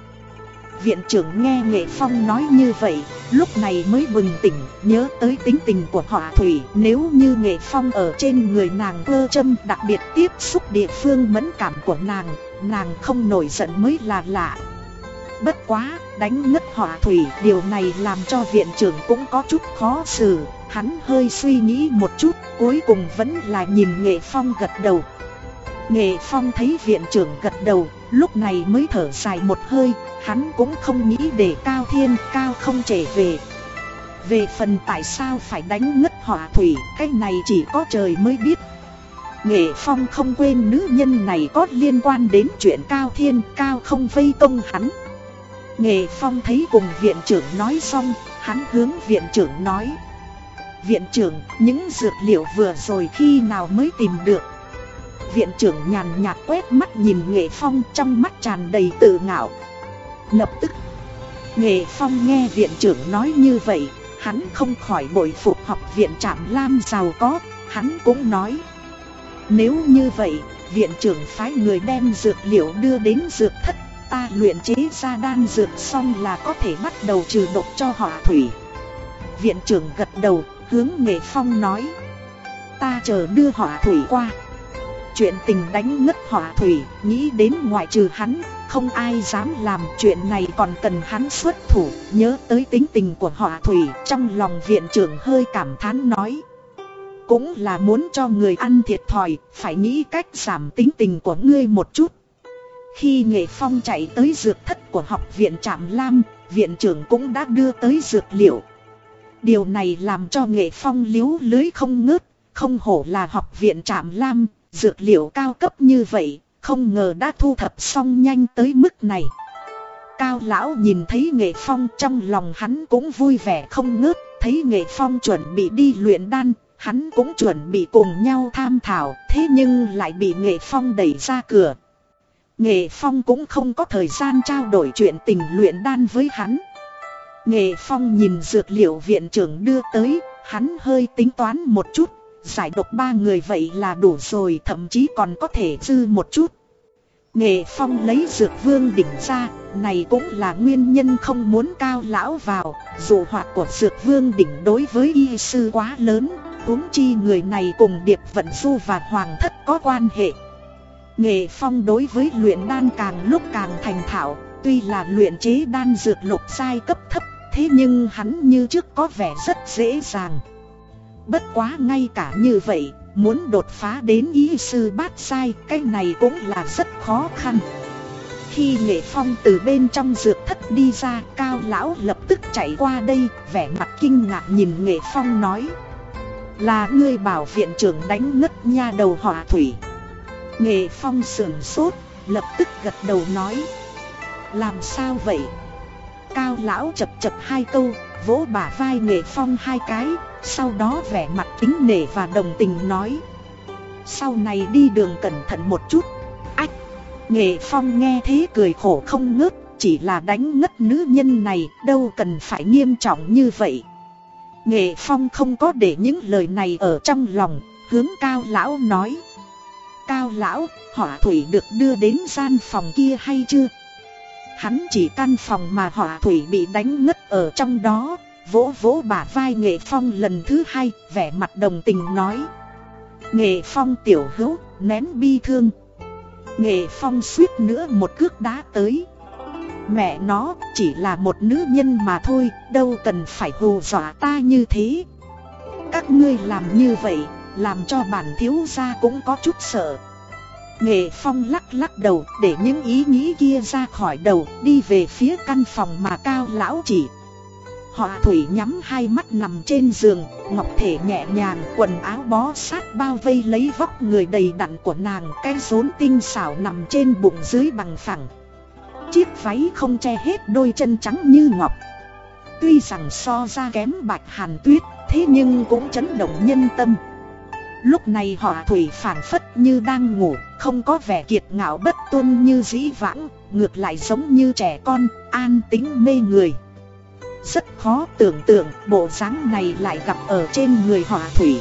Viện trưởng nghe Nghệ Phong nói như vậy, lúc này mới bừng tỉnh, nhớ tới tính tình của họa thủy. Nếu như Nghệ Phong ở trên người nàng cơ châm đặc biệt tiếp xúc địa phương mẫn cảm của nàng, nàng không nổi giận mới là lạ. Bất quá, đánh ngất họa thủy, điều này làm cho viện trưởng cũng có chút khó xử. Hắn hơi suy nghĩ một chút, cuối cùng vẫn là nhìn Nghệ Phong gật đầu. Nghệ Phong thấy viện trưởng gật đầu, lúc này mới thở dài một hơi, hắn cũng không nghĩ để Cao Thiên Cao không trở về. Về phần tại sao phải đánh ngất hỏa thủy, cái này chỉ có trời mới biết. Nghệ Phong không quên nữ nhân này có liên quan đến chuyện Cao Thiên Cao không vây công hắn. Nghệ Phong thấy cùng viện trưởng nói xong, hắn hướng viện trưởng nói. Viện trưởng, những dược liệu vừa rồi khi nào mới tìm được? Viện trưởng nhàn nhạt quét mắt nhìn Nghệ Phong trong mắt tràn đầy tự ngạo. Lập tức, Nghệ Phong nghe viện trưởng nói như vậy, hắn không khỏi bội phục học viện Trạm Lam giàu có, hắn cũng nói. Nếu như vậy, viện trưởng phái người đem dược liệu đưa đến dược thất, ta luyện chế ra đan dược xong là có thể bắt đầu trừ độc cho họ thủy. Viện trưởng gật đầu, hướng Nghệ Phong nói. Ta chờ đưa họ thủy qua. Chuyện tình đánh ngất hỏa thủy, nghĩ đến ngoại trừ hắn, không ai dám làm chuyện này còn cần hắn xuất thủ, nhớ tới tính tình của hỏa thủy, trong lòng viện trưởng hơi cảm thán nói. cũng là muốn cho người ăn thiệt thòi, phải nghĩ cách giảm tính tình của ngươi một chút. Khi Nghệ Phong chạy tới dược thất của học viện Trạm Lam, viện trưởng cũng đã đưa tới dược liệu. Điều này làm cho Nghệ Phong liếu lưới không ngớt, không hổ là học viện Trạm Lam, dược liệu cao cấp như vậy, không ngờ đã thu thập xong nhanh tới mức này. Cao lão nhìn thấy Nghệ Phong trong lòng hắn cũng vui vẻ không ngớt, thấy Nghệ Phong chuẩn bị đi luyện đan, hắn cũng chuẩn bị cùng nhau tham thảo, thế nhưng lại bị Nghệ Phong đẩy ra cửa. Nghệ Phong cũng không có thời gian trao đổi chuyện tình luyện đan với hắn. Nghệ Phong nhìn dược liệu viện trưởng đưa tới, hắn hơi tính toán một chút, giải độc ba người vậy là đủ rồi thậm chí còn có thể dư một chút. Nghệ Phong lấy dược vương đỉnh ra, này cũng là nguyên nhân không muốn cao lão vào, dù hoạt của dược vương đỉnh đối với y sư quá lớn, huống chi người này cùng Điệp Vận Du và Hoàng Thất có quan hệ. Nghệ Phong đối với luyện đan càng lúc càng thành thạo, tuy là luyện chế đan dược lục sai cấp thấp, thế nhưng hắn như trước có vẻ rất dễ dàng. Bất quá ngay cả như vậy, muốn đột phá đến ý sư bát sai, cái này cũng là rất khó khăn. Khi Nghệ Phong từ bên trong dược thất đi ra, Cao Lão lập tức chạy qua đây, vẻ mặt kinh ngạc nhìn Nghệ Phong nói. Là ngươi bảo viện trưởng đánh ngất nha đầu họa thủy. Nghệ Phong sườn sốt, lập tức gật đầu nói. Làm sao vậy? Cao Lão chập chập hai câu, vỗ bả vai Nghệ Phong hai cái, sau đó vẻ mặt kính nể và đồng tình nói. Sau này đi đường cẩn thận một chút. Ách Nghệ Phong nghe thế cười khổ không ngớt, Chỉ là đánh ngất nữ nhân này, Đâu cần phải nghiêm trọng như vậy. Nghệ Phong không có để những lời này ở trong lòng, Hướng cao lão nói. Cao lão, Hỏa thủy được đưa đến gian phòng kia hay chưa? Hắn chỉ căn phòng mà hỏa thủy bị đánh ngất ở trong đó. Vỗ vỗ bả vai nghệ phong lần thứ hai, vẻ mặt đồng tình nói. Nghệ phong tiểu hữu, nén bi thương. Nghệ phong suýt nữa một cước đá tới. Mẹ nó chỉ là một nữ nhân mà thôi, đâu cần phải hù dọa ta như thế. Các ngươi làm như vậy, làm cho bản thiếu gia cũng có chút sợ. Nghệ Phong lắc lắc đầu để những ý nghĩ kia ra khỏi đầu đi về phía căn phòng mà cao lão chỉ Họ thủy nhắm hai mắt nằm trên giường, ngọc thể nhẹ nhàng, quần áo bó sát bao vây lấy vóc người đầy đặn của nàng, cái rốn tinh xảo nằm trên bụng dưới bằng phẳng. Chiếc váy không che hết đôi chân trắng như ngọc. Tuy rằng so ra kém bạch hàn tuyết, thế nhưng cũng chấn động nhân tâm. Lúc này họ thủy phản phất như đang ngủ, không có vẻ kiệt ngạo bất tuân như dĩ vãng, ngược lại giống như trẻ con, an tính mê người. Rất khó tưởng tượng bộ dáng này lại gặp ở trên người họa thủy.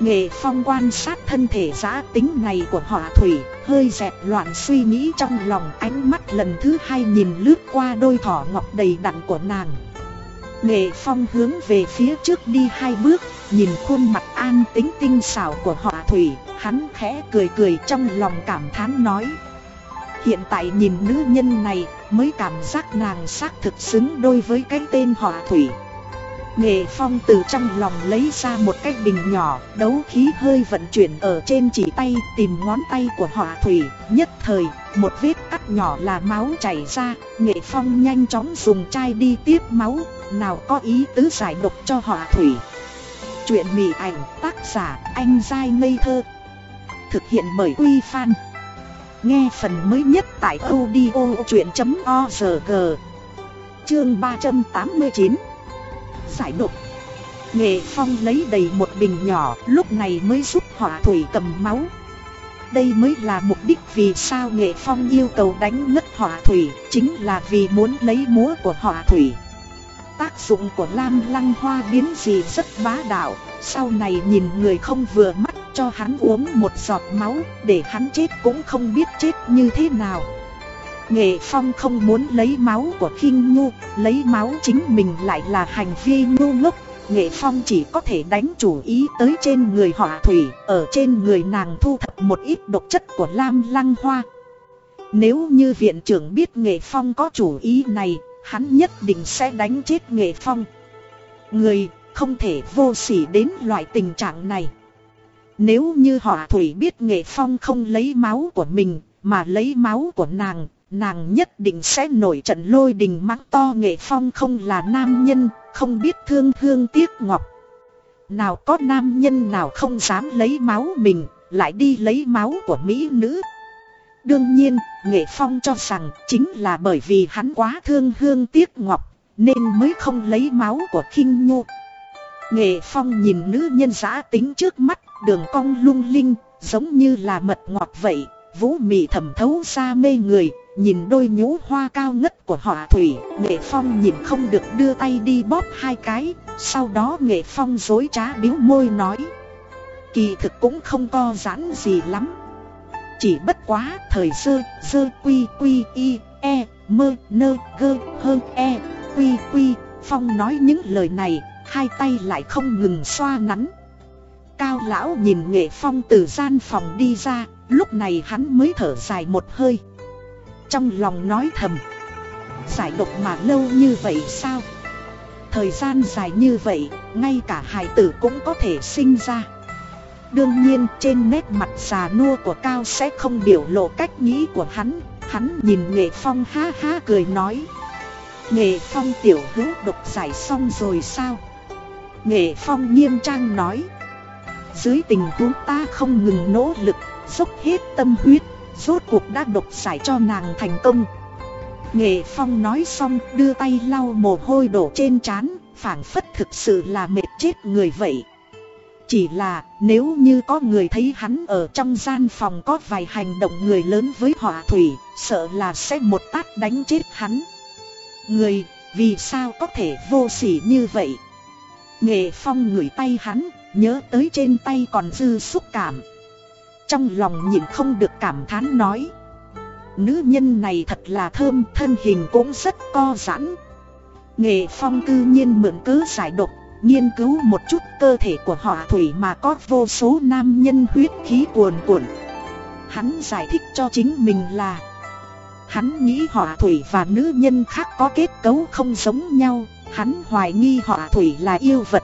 Nghệ phong quan sát thân thể giã tính này của họa thủy, Hơi dẹp loạn suy nghĩ trong lòng ánh mắt lần thứ hai nhìn lướt qua đôi thỏ ngọc đầy đặn của nàng. Nghệ phong hướng về phía trước đi hai bước, Nhìn khuôn mặt an tính tinh xảo của họa thủy, Hắn khẽ cười cười trong lòng cảm thán nói. Hiện tại nhìn nữ nhân này mới cảm giác nàng xác thực xứng đôi với cái tên họ Thủy. Nghệ Phong từ trong lòng lấy ra một cái bình nhỏ, đấu khí hơi vận chuyển ở trên chỉ tay tìm ngón tay của họ Thủy. Nhất thời, một vết cắt nhỏ là máu chảy ra, Nghệ Phong nhanh chóng dùng chai đi tiếp máu, nào có ý tứ giải độc cho họ Thủy. Chuyện mỉ ảnh tác giả anh dai ngây thơ Thực hiện bởi Quy Phan Nghe phần mới nhất tại audio chuyện.org Chương 389 Giải độc. Nghệ Phong lấy đầy một bình nhỏ, lúc này mới giúp hỏa thủy cầm máu. Đây mới là mục đích vì sao Nghệ Phong yêu cầu đánh ngất hỏa thủy, Chính là vì muốn lấy múa của hỏa thủy. Tác dụng của lam lăng hoa biến gì rất bá đạo Sau này nhìn người không vừa mắt cho hắn uống một giọt máu, để hắn chết cũng không biết chết như thế nào. Nghệ Phong không muốn lấy máu của khinh nhu, lấy máu chính mình lại là hành vi ngu ngốc. Nghệ Phong chỉ có thể đánh chủ ý tới trên người họ thủy, ở trên người nàng thu thập một ít độc chất của Lam Lăng Hoa. Nếu như viện trưởng biết Nghệ Phong có chủ ý này, hắn nhất định sẽ đánh chết Nghệ Phong. Người không thể vô sỉ đến loại tình trạng này. Nếu như họ thủy biết nghệ phong không lấy máu của mình, mà lấy máu của nàng, nàng nhất định sẽ nổi trận lôi đình mắng to nghệ phong không là nam nhân, không biết thương thương tiếc ngọc. Nào có nam nhân nào không dám lấy máu mình, lại đi lấy máu của mỹ nữ. Đương nhiên, Nghệ Phong cho rằng chính là bởi vì hắn quá thương hương tiếc ngọc, nên mới không lấy máu của khinh nhu. Nghệ Phong nhìn nữ nhân giã tính trước mắt, đường cong lung linh, giống như là mật ngọt vậy, vũ mị thẩm thấu xa mê người, nhìn đôi nhũ hoa cao ngất của họ thủy, Nghệ Phong nhìn không được đưa tay đi bóp hai cái, sau đó Nghệ Phong dối trá biếu môi nói. Kỳ thực cũng không co giãn gì lắm. Chỉ bất quá thời sơ, sơ quy quy y, e, mơ, nơ, gơ, hơn e, quy quy, Phong nói những lời này, hai tay lại không ngừng xoa nắn. Cao lão nhìn nghệ phong từ gian phòng đi ra, lúc này hắn mới thở dài một hơi. Trong lòng nói thầm, giải độc mà lâu như vậy sao? Thời gian dài như vậy, ngay cả hài tử cũng có thể sinh ra. Đương nhiên, trên nét mặt già nua của Cao sẽ không biểu lộ cách nghĩ của hắn. Hắn nhìn Nghệ Phong ha ha cười nói. Nghệ Phong tiểu hữu độc giải xong rồi sao? Nghệ Phong nghiêm trang nói. Dưới tình huống ta không ngừng nỗ lực, Dốc hết tâm huyết, Rốt cuộc đã độc giải cho nàng thành công. Nghệ Phong nói xong, đưa tay lau mồ hôi đổ trên trán, phảng phất thực sự là mệt chết người vậy chỉ là nếu như có người thấy hắn ở trong gian phòng có vài hành động người lớn với họa thủy, sợ là sẽ một tát đánh chết hắn. Người, vì sao có thể vô sỉ như vậy? Nghệ phong ngửi tay hắn, nhớ tới trên tay còn dư xúc cảm. Trong lòng nhịn không được cảm thán nói. Nữ nhân này thật là thơm, thân hình cũng rất co giãn. Nghệ phong cư nhiên mượn cớ giải độc nghiên cứu một chút cơ thể của họ thủy mà có vô số nam nhân huyết khí cuồn cuộn. Hắn giải thích cho chính mình là, Hắn nghĩ họ thủy và nữ nhân khác có kết cấu không giống nhau, Hắn hoài nghi họ thủy là yêu vật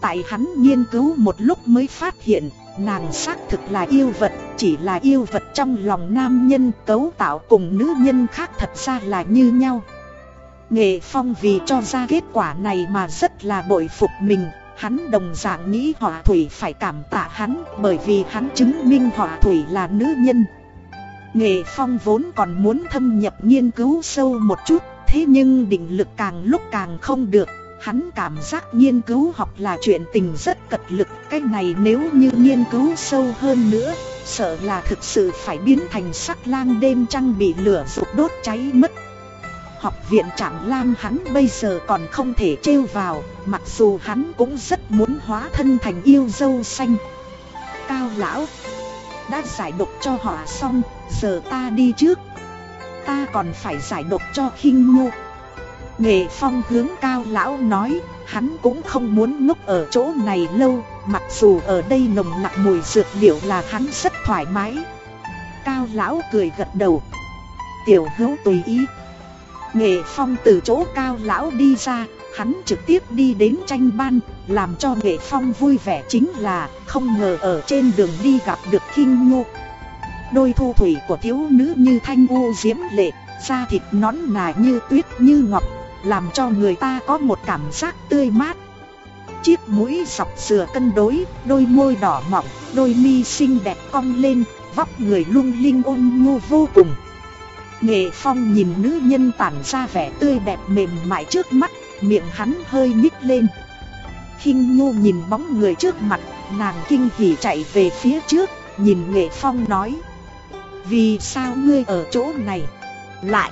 Tại hắn nghiên cứu một lúc mới phát hiện, Nàng xác thực là yêu vật, Chỉ là yêu vật trong lòng nam nhân cấu tạo cùng nữ nhân khác thật ra là như nhau Nghệ Phong vì cho ra kết quả này mà rất là bội phục mình. Hắn đồng dạng nghĩ họa thủy phải cảm tạ hắn Bởi vì hắn chứng minh họa thủy là nữ nhân. Nghệ Phong vốn còn muốn thâm nhập nghiên cứu sâu một chút, Thế nhưng định lực càng lúc càng không được. Hắn cảm giác nghiên cứu học là chuyện tình rất cật lực, Cái này nếu như nghiên cứu sâu hơn nữa, Sợ là thực sự phải biến thành sắc lang đêm trăng bị lửa rụt đốt cháy mất. Học viện Trạm Lam hắn bây giờ còn không thể trêu vào, mặc dù hắn cũng rất muốn hóa thân thành yêu dâu xanh. Cao lão, đã giải độc cho họ xong, giờ ta đi trước. Ta còn phải giải độc cho khinh nhu. Nghệ phong hướng cao lão nói, hắn cũng không muốn ngốc ở chỗ này lâu, mặc dù ở đây nồng nặc mùi dược liệu là hắn rất thoải mái. Cao lão cười gật đầu. Tiểu hữu tùy ý. Nghệ Phong từ chỗ cao lão đi ra, hắn trực tiếp đi đến tranh ban, làm cho Nghệ Phong vui vẻ chính là không ngờ ở trên đường đi gặp được Kinh Nhu. Đôi thu thủy của thiếu nữ như thanh u diễm lệ, da thịt nón nà như tuyết như ngọc, làm cho người ta có một cảm giác tươi mát. Chiếc mũi dọc sửa cân đối, đôi môi đỏ mọng, đôi mi xinh đẹp cong lên, vóc người lung linh ôn nhu vô cùng. Nghệ Phong nhìn nữ nhân tản ra vẻ tươi đẹp mềm mại trước mắt, miệng hắn hơi nhích lên. Khinh Nhu nhìn bóng người trước mặt, nàng kinh hỉ chạy về phía trước, nhìn Nghệ Phong nói. Vì sao ngươi ở chỗ này? Lại!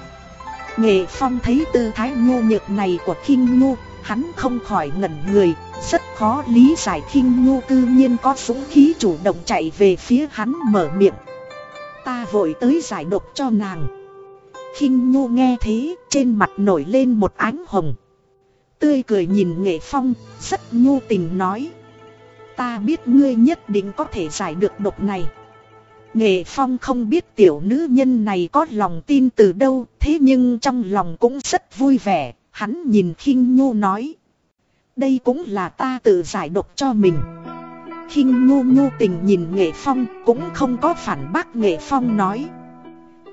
Nghệ Phong thấy tư thái nhu nhược này của Khinh Nhu, hắn không khỏi ngẩn người, rất khó lý giải Khinh Nhu cư nhiên có dũng khí chủ động chạy về phía hắn mở miệng. Ta vội tới giải độc cho nàng khinh nhu nghe thế, trên mặt nổi lên một ánh hồng. Tươi cười nhìn nghệ phong, rất nhu tình nói. Ta biết ngươi nhất định có thể giải được độc này. Nghệ phong không biết tiểu nữ nhân này có lòng tin từ đâu, thế nhưng trong lòng cũng rất vui vẻ, hắn nhìn khinh nhu nói. Đây cũng là ta tự giải độc cho mình khinh nhu nhu tình nhìn nghệ phong cũng không có phản bác nghệ phong nói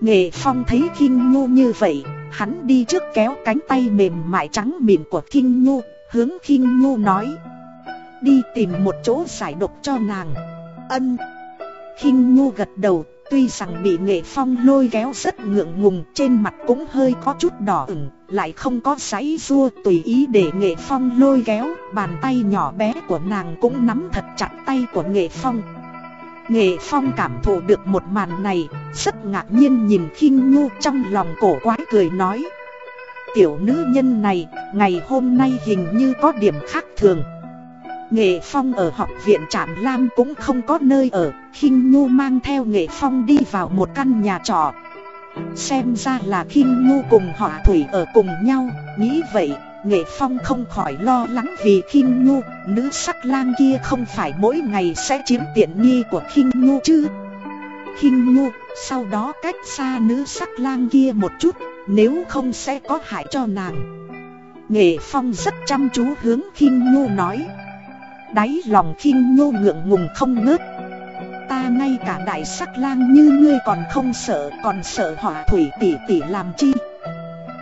nghệ phong thấy Kinh nhu như vậy, hắn đi trước kéo cánh tay mềm mại trắng mịn của Kinh nhu, hướng Kinh nhu nói. Đi tìm một chỗ giải độc cho nàng. Ân. Kinh nhu gật đầu, tuy rằng bị nghệ phong lôi kéo rất ngượng ngùng, trên mặt cũng hơi có chút đỏ ửng, lại không có giấy rua tùy ý để nghệ phong lôi kéo, bàn tay nhỏ bé của nàng cũng nắm thật chặt tay của nghệ phong nghệ phong cảm thụ được một màn này rất ngạc nhiên nhìn khinh nhu trong lòng cổ quái cười nói tiểu nữ nhân này ngày hôm nay hình như có điểm khác thường Nghệ Phong ở học viện Trạm Lam cũng không có nơi ở, khinh Nhu mang theo Nghệ Phong đi vào một căn nhà trọ. Xem ra là khinh Nhu cùng họ Thủy ở cùng nhau, nghĩ vậy, Nghệ Phong không khỏi lo lắng vì khinh Nhu, nữ sắc lang kia không phải mỗi ngày sẽ chiếm tiện nghi của khinh Nhu chứ. khinh Nhu, sau đó cách xa nữ sắc lang kia một chút, nếu không sẽ có hại cho nàng. Nghệ Phong rất chăm chú hướng khinh Nhu nói đáy lòng khinh Nhu ngượng ngùng không ngớt Ta ngay cả đại sắc lang như ngươi còn không sợ Còn sợ họa thủy tỷ tỷ làm chi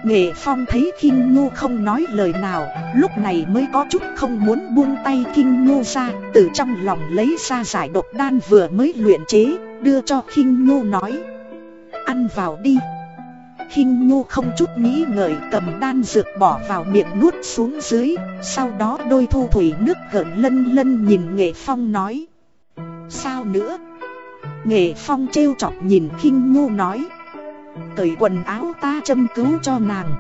Nghệ Phong thấy Kinh Nhu không nói lời nào, Lúc này mới có chút không muốn buông tay Kinh Nhu ra, Từ trong lòng lấy ra giải độc đan vừa mới luyện chế, Đưa cho Kinh Nhu nói, Ăn vào đi. Kinh nhu không chút nghĩ ngợi, cầm đan dược bỏ vào miệng nuốt xuống dưới, Sau đó đôi thu thủy nước gợn lân lân nhìn nghệ phong nói, Sao nữa? Nghệ phong trêu chọc nhìn Kinh nhu nói Cởi quần áo ta châm cứu cho nàng.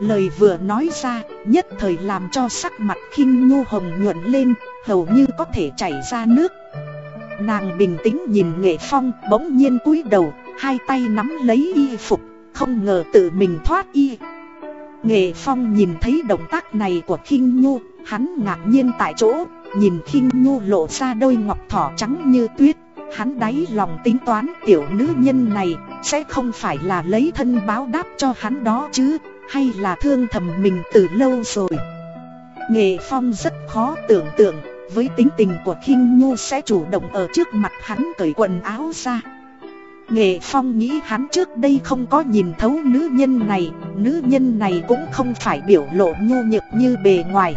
Lời vừa nói ra, nhất thời làm cho sắc mặt khinh nhu hồng nhuận lên, Hầu như có thể chảy ra nước. Nàng bình tĩnh nhìn nghệ phong, bỗng nhiên cúi đầu, Hai tay nắm lấy y phục, không ngờ tự mình thoát y. Nghệ Phong nhìn thấy động tác này của khinh Nhu, Hắn ngạc nhiên tại chỗ, Nhìn khinh Nhu lộ ra đôi ngọc thỏ trắng như tuyết. Hắn đáy lòng tính toán tiểu nữ nhân này Sẽ không phải là lấy thân báo đáp cho hắn đó chứ, Hay là thương thầm mình từ lâu rồi. Nghệ Phong rất khó tưởng tượng, Với tính tình của khinh Nhu sẽ chủ động ở trước mặt hắn cởi quần áo ra. Nghệ Phong nghĩ hắn trước đây không có nhìn thấu nữ nhân này, Nữ nhân này cũng không phải biểu lộ nhu nhược như bề ngoài.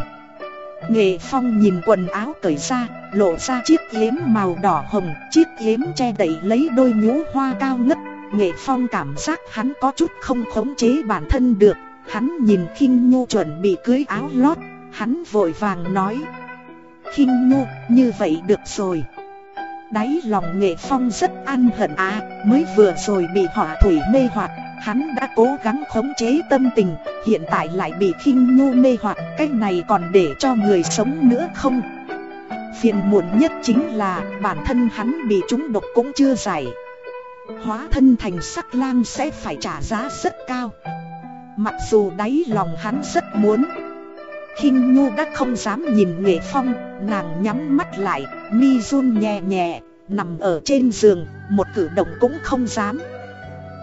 Nghệ Phong nhìn quần áo cởi ra, Lộ ra chiếc yếm màu đỏ hồng, Chiếc yếm che đậy lấy đôi nhũ hoa cao ngất. Nghệ Phong cảm giác hắn có chút không khống chế bản thân được, Hắn nhìn khinh nhu chuẩn bị cưới áo lót, Hắn vội vàng nói, khinh nhu, như vậy được rồi. Đáy lòng nghệ phong rất an hận à Mới vừa rồi bị họa thủy mê hoặc Hắn đã cố gắng khống chế tâm tình, Hiện tại lại bị khinh nhu mê hoặc, Cái này còn để cho người sống nữa không? Phiền muộn nhất chính là, bản thân hắn bị trúng độc cũng chưa giải. Hóa thân thành sắc lang sẽ phải trả giá rất cao. Mặc dù đáy lòng hắn rất muốn. Khinh nhu đã không dám nhìn nghệ phong, nàng nhắm mắt lại, mi run nhẹ nhẹ, nằm ở trên giường, một cử động cũng không dám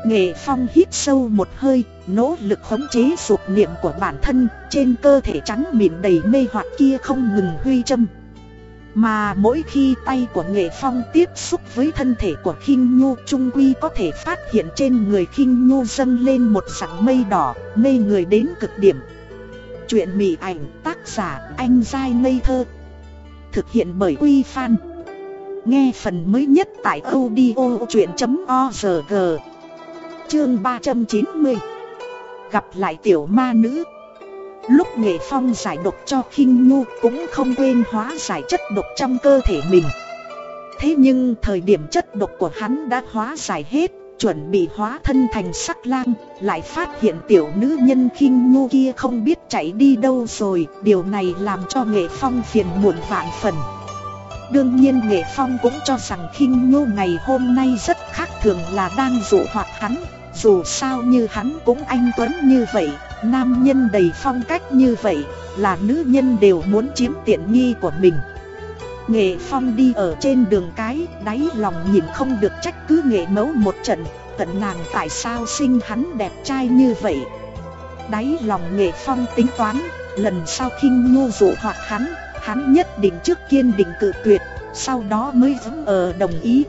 nghệ phong hít sâu một hơi, nỗ lực khống chế dục niệm của bản thân, trên cơ thể trắng mịn đầy mê hoặc kia không ngừng huy châm. Mà mỗi khi tay của nghệ phong tiếp xúc với thân thể của khinh nhu, trung quy có thể phát hiện trên người khinh nhu dâng lên một sẵng mây đỏ, mê người đến cực điểm. Chuyện mị ảnh, tác giả, anh dai ngây thơ. Thực hiện bởi Quy Phan. Nghe phần mới nhất tại audio chuyện.org Chương 390 Gặp lại tiểu ma nữ. Lúc nghệ phong giải độc cho khinh nhu cũng không quên hóa giải chất độc trong cơ thể mình. Thế nhưng thời điểm chất độc của hắn đã hóa giải hết, Chuẩn bị hóa thân thành sắc lang, Lại phát hiện tiểu nữ nhân khinh nhu kia không biết chạy đi đâu rồi, Điều này làm cho nghệ phong phiền muộn vạn phần. Đương nhiên nghệ phong cũng cho rằng khinh nhu ngày hôm nay rất khác thường là đang dụ hoặc hắn dù sao như hắn cũng anh Tuấn như vậy Nam nhân đầy phong cách như vậy Là nữ nhân đều muốn chiếm tiện nghi của mình Nghệ Phong đi ở trên đường cái, đáy lòng nhìn không được trách cứ nghệ mẫu một trận, tận nàng tại sao sinh hắn đẹp trai như vậy. Đáy lòng Nghệ Phong tính toán, lần sau khinh nhu dụ hoặc hắn, hắn nhất định trước kiên định cự tuyệt, sau đó mới vững ở đồng ý.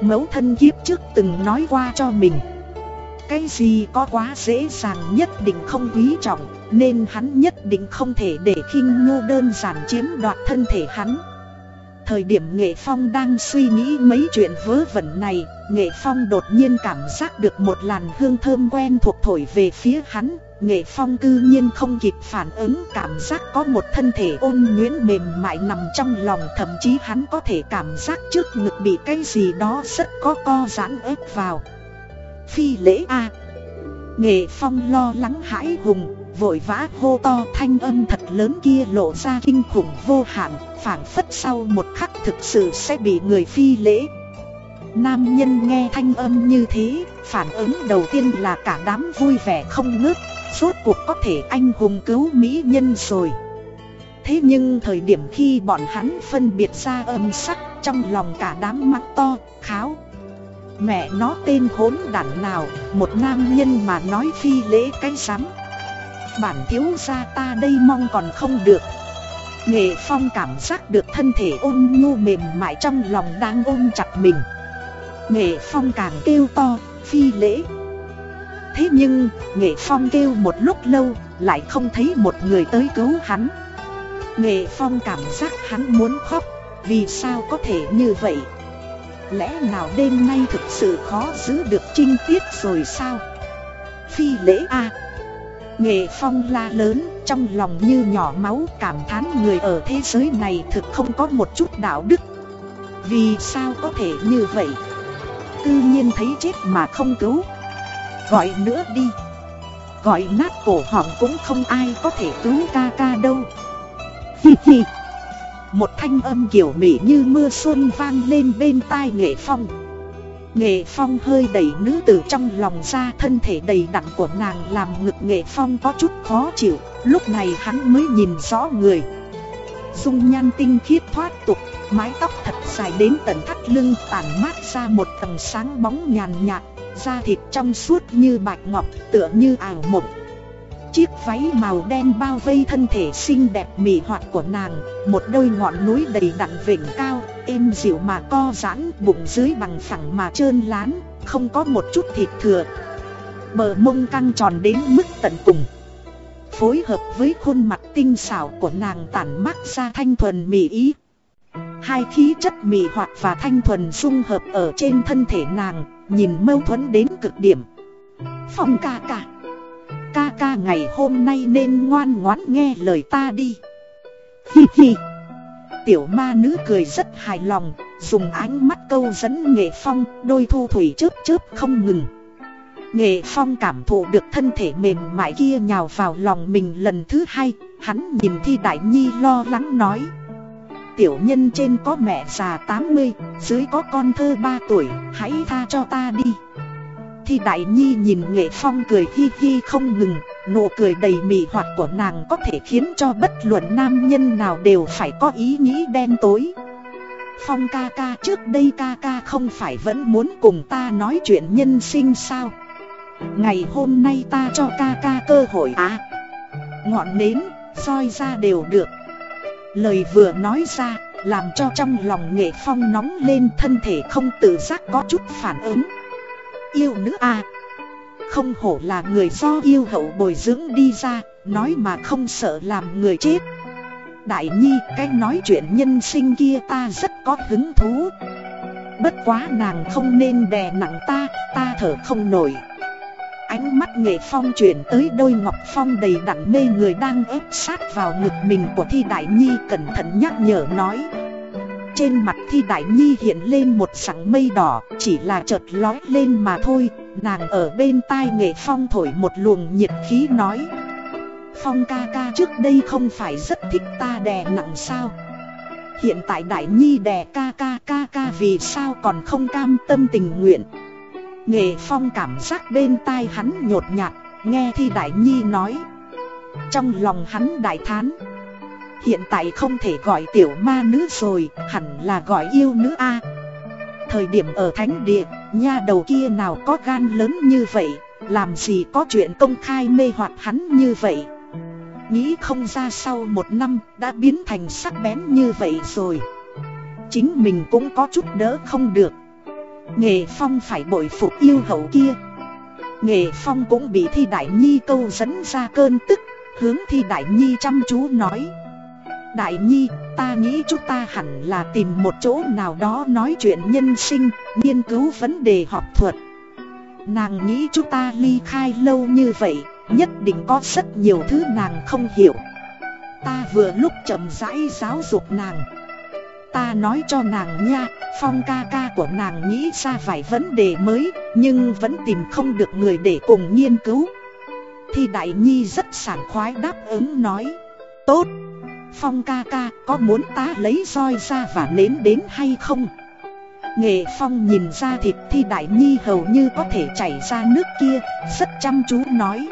Mẫu thân kiếp trước từng nói qua cho mình. Cái gì có quá dễ dàng nhất định không quý trọng, nên hắn nhất định không thể để khinh nhu đơn giản chiếm đoạt thân thể hắn. Thời điểm Nghệ Phong đang suy nghĩ mấy chuyện vớ vẩn này, Nghệ Phong đột nhiên cảm giác được một làn hương thơm quen thuộc thổi về phía hắn. Nghệ Phong cư nhiên không kịp phản ứng cảm giác có một thân thể ôn nhuyễn mềm mại nằm trong lòng Thậm chí hắn có thể cảm giác trước ngực bị cái gì đó rất có co giãn ép vào Phi lễ A Nghệ Phong lo lắng hãi hùng vội vã hô to thanh âm thật lớn kia lộ ra kinh khủng vô hạn, phảng phất sau một khắc thực sự sẽ bị người phi lễ. Nam nhân nghe thanh âm như thế, phản ứng đầu tiên là cả đám vui vẻ không ngớt, rốt cuộc có thể anh hùng cứu mỹ nhân rồi. Thế nhưng thời điểm khi bọn hắn phân biệt ra âm sắc trong lòng cả đám mắt to, kháo. Mẹ nó tên hỗn đản nào, một nam nhân mà nói phi lễ cái sắm bản thiếu gia ta đây mong còn không được. Nghệ Phong cảm giác được thân thể ôn nhu mềm mại trong lòng đang ôm chặt mình. Nghệ Phong càng kêu to, phi lễ. Thế nhưng, Nghệ Phong kêu một lúc lâu, lại không thấy một người tới cứu hắn. Nghệ Phong cảm giác hắn muốn khóc, vì sao có thể như vậy? Lẽ nào đêm nay thực sự khó giữ được trinh tiết rồi sao? Phi lễ a. Nghệ phong la lớn, trong lòng như nhỏ máu cảm thán người ở thế giới này thực không có một chút đạo đức. Vì sao có thể như vậy? Tự nhiên thấy chết mà không cứu. Gọi nữa đi. Gọi nát cổ họng cũng không ai có thể cứu ca ca đâu. Hi hi. Một thanh âm kiểu mỹ như mưa xuân vang lên bên tai nghệ phong Nghệ Phong hơi đẩy nữ tử trong lòng ra thân thể đầy đặn của nàng làm ngực Nghệ Phong có chút khó chịu, lúc này hắn mới nhìn rõ người. Dung nhan tinh khiết thoát tục, mái tóc thật dài đến tận thắt lưng tản mát ra một tầng sáng bóng nhàn nhạt, da thịt trong suốt như bạch ngọc tựa như ảo mộng. Chiếc váy màu đen bao vây thân thể xinh đẹp mị hoạt của nàng, một đôi ngọn núi đầy đặn vịnh cao, êm dịu mà co giãn, bụng dưới bằng phẳng mà trơn lán, không có một chút thịt thừa. Bờ mông căng tròn đến mức tận cùng. Phối hợp với khuôn mặt tinh xảo của nàng tản mát ra thanh thuần mị ý. Hai khí chất mị hoạt và thanh thuần dung hợp ở trên thân thể nàng, nhìn mâu thuẫn đến cực điểm. Phong ca ca ca ca ngày hôm nay nên ngoan ngoãn nghe lời ta đi. Hi hi. Tiểu ma nữ cười rất hài lòng, Dùng ánh mắt câu dẫn nghệ phong, Đôi thu thủy chớp chớp không ngừng. Nghệ phong cảm thụ được thân thể mềm mại kia nhào vào lòng mình lần thứ hai, Hắn nhìn thi đại nhi lo lắng nói. Tiểu nhân trên có mẹ già 80 Dưới có con thơ 3 tuổi, Hãy tha cho ta đi. Thi Đại Nhi nhìn Nghệ Phong cười hi hi không ngừng, nụ cười đầy mị hoặc của nàng có thể khiến cho bất luận nam nhân nào đều phải có ý nghĩ đen tối. Phong ca ca trước đây ca ca không phải vẫn muốn cùng ta nói chuyện nhân sinh sao? Ngày hôm nay ta cho ca ca cơ hội à? Ngọn nến, soi ra đều được. Lời vừa nói ra, làm cho trong lòng nghệ phong nóng lên thân thể không tự giác có chút phản ứng. Yêu nữ à. Không hổ là người do yêu hậu bồi dưỡng đi ra, Nói mà không sợ làm người chết. Đại nhi, cái nói chuyện nhân sinh kia ta rất có hứng thú. Bất quá nàng không nên đè nặng ta Ta thở không nổi. Ánh mắt nghệ phong chuyển tới đôi ngọc phong đầy đặn mê người đang ép sát vào ngực mình của thi đại nhi cẩn thận nhắc nhở nói trên mặt thi đại nhi hiện lên một sẵn mây đỏ, Chỉ là chợt lói lên mà thôi. Nàng ở bên tai nghệ phong thổi một luồng nhiệt khí nói, Phong ca ca trước đây không phải rất thích ta đè nặng sao? Hiện tại đại nhi đè ca ca ca ca vì sao còn không cam tâm tình nguyện? Nghệ phong cảm giác bên tai hắn nhột nhạt, Nghe thi đại nhi nói. Trong lòng hắn đại thán Hiện tại không thể gọi tiểu ma nữ rồi, hẳn là gọi yêu nữ A. Thời điểm ở thánh địa, nha đầu kia nào có gan lớn như vậy Làm gì có chuyện công khai mê hoặc hắn như vậy? Nghĩ không ra sau một năm đã biến thành sắc bén như vậy rồi. Chính mình cũng có chút đỡ không được. Nghệ Phong phải bội phục yêu hậu kia. Nghệ Phong cũng bị Thi Đại Nhi câu dẫn ra cơn tức Hướng Thi Đại Nhi chăm chú nói. Đại Nhi, ta nghĩ chúng ta hẳn là tìm một chỗ nào đó nói chuyện nhân sinh, nghiên cứu vấn đề học thuật. Nàng nghĩ chúng ta ly khai lâu như vậy, nhất định có rất nhiều thứ nàng không hiểu. Ta vừa lúc chậm rãi giáo dục nàng. Ta nói cho nàng nha, phong ca ca của nàng nghĩ ra vài vấn đề mới, nhưng vẫn tìm không được người để cùng nghiên cứu. Thì Đại Nhi rất sảng khoái đáp ứng nói, tốt, phong ca ca có muốn ta lấy roi ra và nến đến hay không? Nghệ Phong nhìn ra thịt Thi Đại Nhi hầu như có thể chảy ra nước kia, rất chăm chú nói,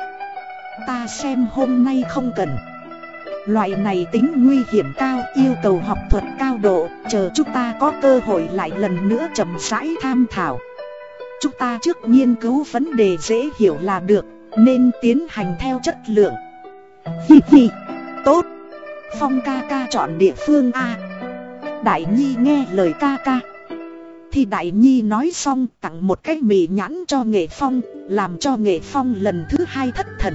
ta xem hôm nay không cần. Loại này tính nguy hiểm cao yêu cầu học thuật cao độ Chờ chúng ta có cơ hội lại lần nữa chậm rãi tham thảo Chúng ta trước nghiên cứu vấn đề dễ hiểu là được Nên tiến hành theo chất lượng Hi hi, tốt Phong ca ca chọn địa phương A. Đại Nhi nghe lời ca ca. Thì Đại Nhi nói xong tặng một cái mì nhãn cho Nghệ Phong Làm cho Nghệ Phong lần thứ hai thất thần.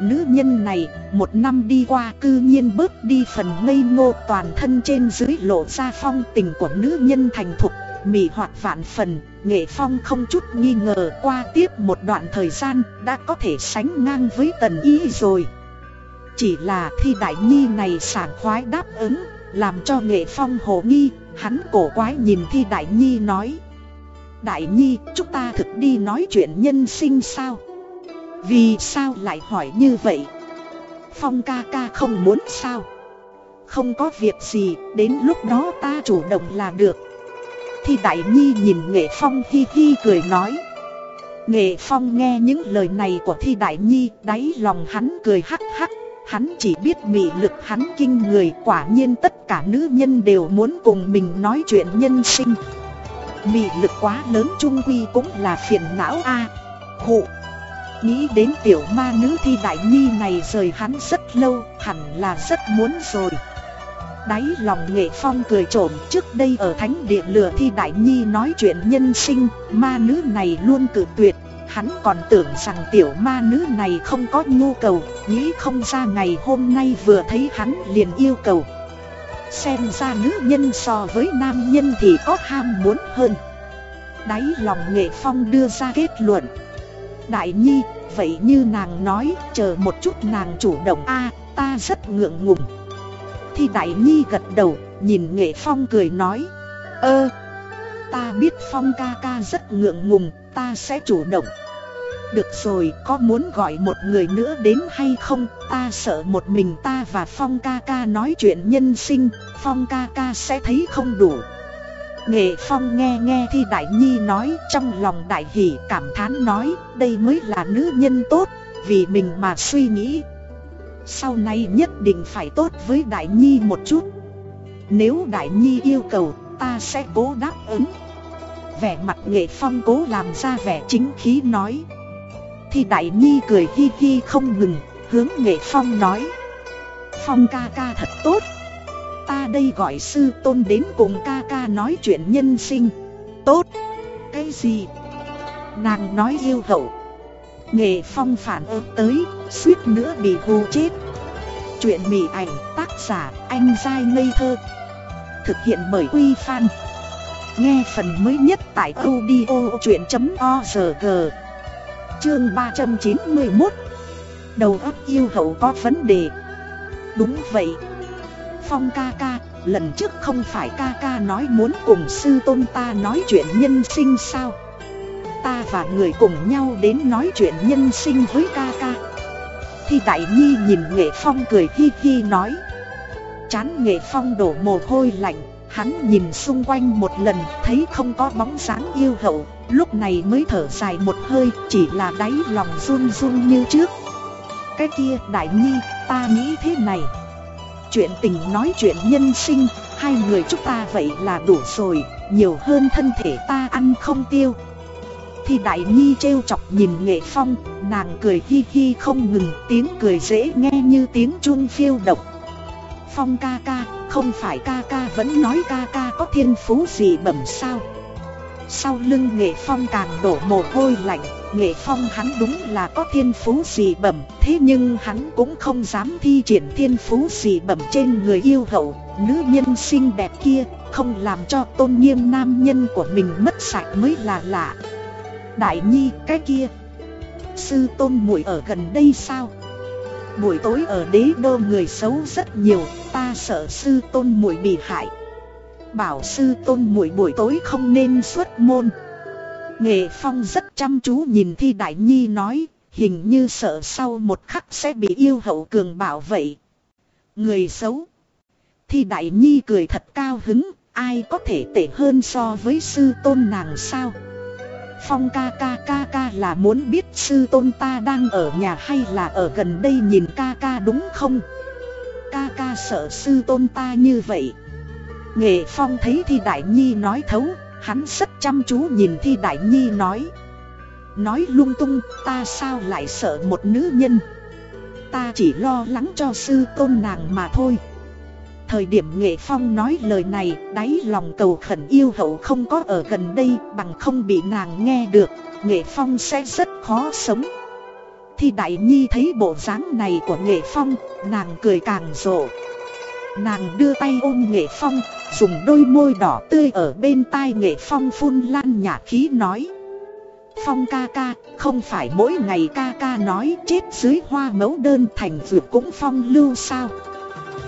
Nữ nhân này, một năm đi qua cư nhiên bớt đi phần ngây ngô toàn thân trên dưới lộ ra phong tình của nữ nhân thành thục, mì hoạt vạn phần, nghệ phong không chút nghi ngờ qua tiếp một đoạn thời gian đã có thể sánh ngang với tần ý rồi. Chỉ là thi đại nhi này sảng khoái đáp ứng, làm cho nghệ phong hồ nghi, hắn cổ quái nhìn thi đại nhi nói. Đại nhi, chúng ta thực đi nói chuyện nhân sinh sao? Vì sao lại hỏi như vậy? Phong ca ca không muốn sao? Không có việc gì, đến lúc đó ta chủ động là được. thi Đại Nhi nhìn Nghệ Phong hi hi cười nói. Nghệ Phong nghe những lời này của Thi Đại Nhi, đáy lòng hắn cười hắc hắc. Hắn chỉ biết mị lực hắn kinh người quả nhiên tất cả nữ nhân đều muốn cùng mình nói chuyện nhân sinh. Mị lực quá lớn trung quy cũng là phiền não a. À, Hụ. Nghĩ đến tiểu ma nữ thi đại nhi này rời hắn rất lâu, hẳn là rất muốn rồi Đáy lòng nghệ phong cười trộm trước đây ở thánh địa lừa thi đại nhi nói chuyện nhân sinh Ma nữ này luôn cử tuyệt Hắn còn tưởng rằng tiểu ma nữ này không có nhu cầu Nghĩ không ra ngày hôm nay vừa thấy hắn liền yêu cầu. Xem ra nữ nhân so với nam nhân thì có ham muốn hơn. Đáy lòng nghệ phong đưa ra kết luận. Đại Nhi, vậy như nàng nói, chờ một chút nàng chủ động a ta rất ngượng ngùng. Thì Đại Nhi gật đầu, nhìn Nghệ Phong cười nói, ơ, ta biết Phong ca ca rất ngượng ngùng, ta sẽ chủ động. Được rồi, có muốn gọi một người nữa đến hay không, ta sợ một mình ta và Phong ca ca nói chuyện nhân sinh, Phong ca ca sẽ thấy không đủ. Nghệ Phong nghe nghe thì Đại Nhi nói trong lòng đại hỷ cảm thán nói đây mới là nữ nhân tốt, vì mình mà suy nghĩ. Sau này nhất định phải tốt với Đại Nhi một chút. Nếu Đại Nhi yêu cầu ta sẽ cố đáp ứng. Vẻ mặt Nghệ Phong cố làm ra vẻ chính khí nói. Thì Đại Nhi cười hi hi không ngừng, hướng Nghệ Phong nói. Phong ca ca thật tốt. Ta đây gọi sư tôn đến cùng ca ca nói chuyện nhân sinh. Tốt. Cái gì? Nàng nói yêu hậu. Nghệ phong phản ứng tới Suýt nữa bị hù chết. Chuyện mỉ ảnh tác giả anh dai ngây thơ. Thực hiện bởi Quy Phan. Nghe phần mới nhất tại audio chuyện.org Chương 391 Đầu óc yêu hậu có vấn đề Đúng vậy Phong ca ca, lần trước không phải ca ca nói muốn cùng sư tôn ta nói chuyện nhân sinh sao? Ta và người cùng nhau đến nói chuyện nhân sinh với ca ca. Thì Đại Nhi nhìn Nghệ Phong cười hi hi nói. Chán Nghệ Phong đổ mồ hôi lạnh, hắn nhìn xung quanh một lần thấy không có bóng dáng yêu hậu, lúc này mới thở dài một hơi, chỉ là đáy lòng run run như trước. Cái kia Đại Nhi, ta nghĩ thế này chuyện tình nói chuyện nhân sinh, hai người chúng ta vậy là đủ rồi, nhiều hơn thân thể ta ăn không tiêu. thì Đại Nhi trêu chọc nhìn Nghệ Phong, nàng cười hi hi không ngừng, tiếng cười dễ nghe như tiếng chuông phiêu động. Phong ca ca, không phải ca ca vẫn nói ca ca có thiên phú gì bẩm sao? Sau lưng Nghệ Phong càng đổ mồ hôi lạnh, Nghệ Phong hắn đúng là có thiên phú gì bẩm, thế nhưng hắn cũng không dám thi triển thiên phú gì bẩm trên người yêu hậu, nữ nhân xinh đẹp kia, không làm cho tôn nghiêm nam nhân của mình mất sạch mới là lạ. Đại Nhi, cái kia, sư tôn muội ở gần đây sao? Buổi tối ở đế đô người xấu rất nhiều, ta sợ sư tôn muội bị hại. Bảo sư tôn muội buổi tối không nên xuất môn. Nghệ Phong rất chăm chú nhìn Thi Đại Nhi nói, hình như sợ sau một khắc sẽ bị yêu hậu cường bảo vậy. Người xấu. Thi Đại Nhi cười thật cao hứng, ai có thể tệ hơn so với sư tôn nàng sao? Phong ca ca ca ca là muốn biết sư tôn ta đang ở nhà hay là ở gần đây nhìn ca ca đúng không? Ca ca sợ sư tôn ta như vậy. Nghệ Phong thấy Thi Đại Nhi nói thấu, hắn rất chăm chú nhìn Thi Đại Nhi nói. Nói lung tung, ta sao lại sợ một nữ nhân? Ta chỉ lo lắng cho sư tôn nàng mà thôi. Thời điểm Nghệ Phong nói lời này, đáy lòng cầu khẩn yêu hậu không có ở gần đây bằng không bị nàng nghe được, Nghệ Phong sẽ rất khó sống. Thì Đại Nhi thấy bộ dáng này của Nghệ Phong, nàng cười càng rộ. Nàng đưa tay ôm Nghệ Phong, dùng đôi môi đỏ tươi ở bên tai Nghệ Phong phun lan nhả khí nói. Phong ca ca, không phải mỗi ngày ca ca nói chết dưới hoa mẫu đơn thành dược cũng phong lưu sao.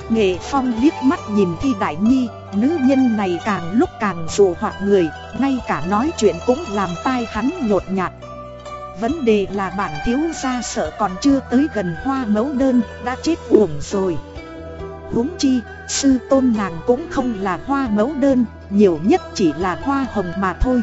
Nghệ Phong liếc mắt nhìn Thi Đại Nhi, nữ nhân này càng lúc càng dù hoặc người, ngay cả nói chuyện cũng làm tai hắn nhột nhạt. Vấn đề là bản thiếu gia sợ còn chưa tới gần hoa mẫu đơn, đã chết uổng rồi. huống chi, sư tôn nàng cũng không là hoa mẫu đơn, nhiều nhất chỉ là hoa hồng mà thôi.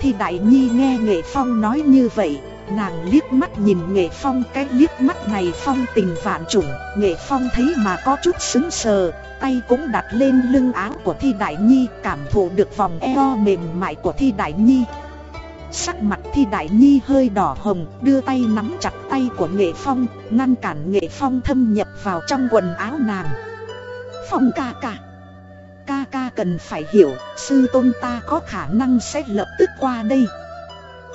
Thì Đại Nhi nghe Nghệ Phong nói như vậy, Nàng liếc mắt nhìn Nghệ Phong, cái liếc mắt này phong tình vạn trùng. Nghệ Phong thấy mà có chút xứng sờ, Tay cũng đặt lên lưng áo của Thi Đại Nhi, Cảm thụ được vòng eo mềm mại của Thi Đại Nhi. Sắc mặt Thi Đại Nhi hơi đỏ hồng, Đưa tay nắm chặt tay của Nghệ Phong, Ngăn cản Nghệ Phong thâm nhập vào trong quần áo nàng. Phong ca ca Ca ca cần phải hiểu, Sư tôn ta có khả năng sẽ lập tức qua đây.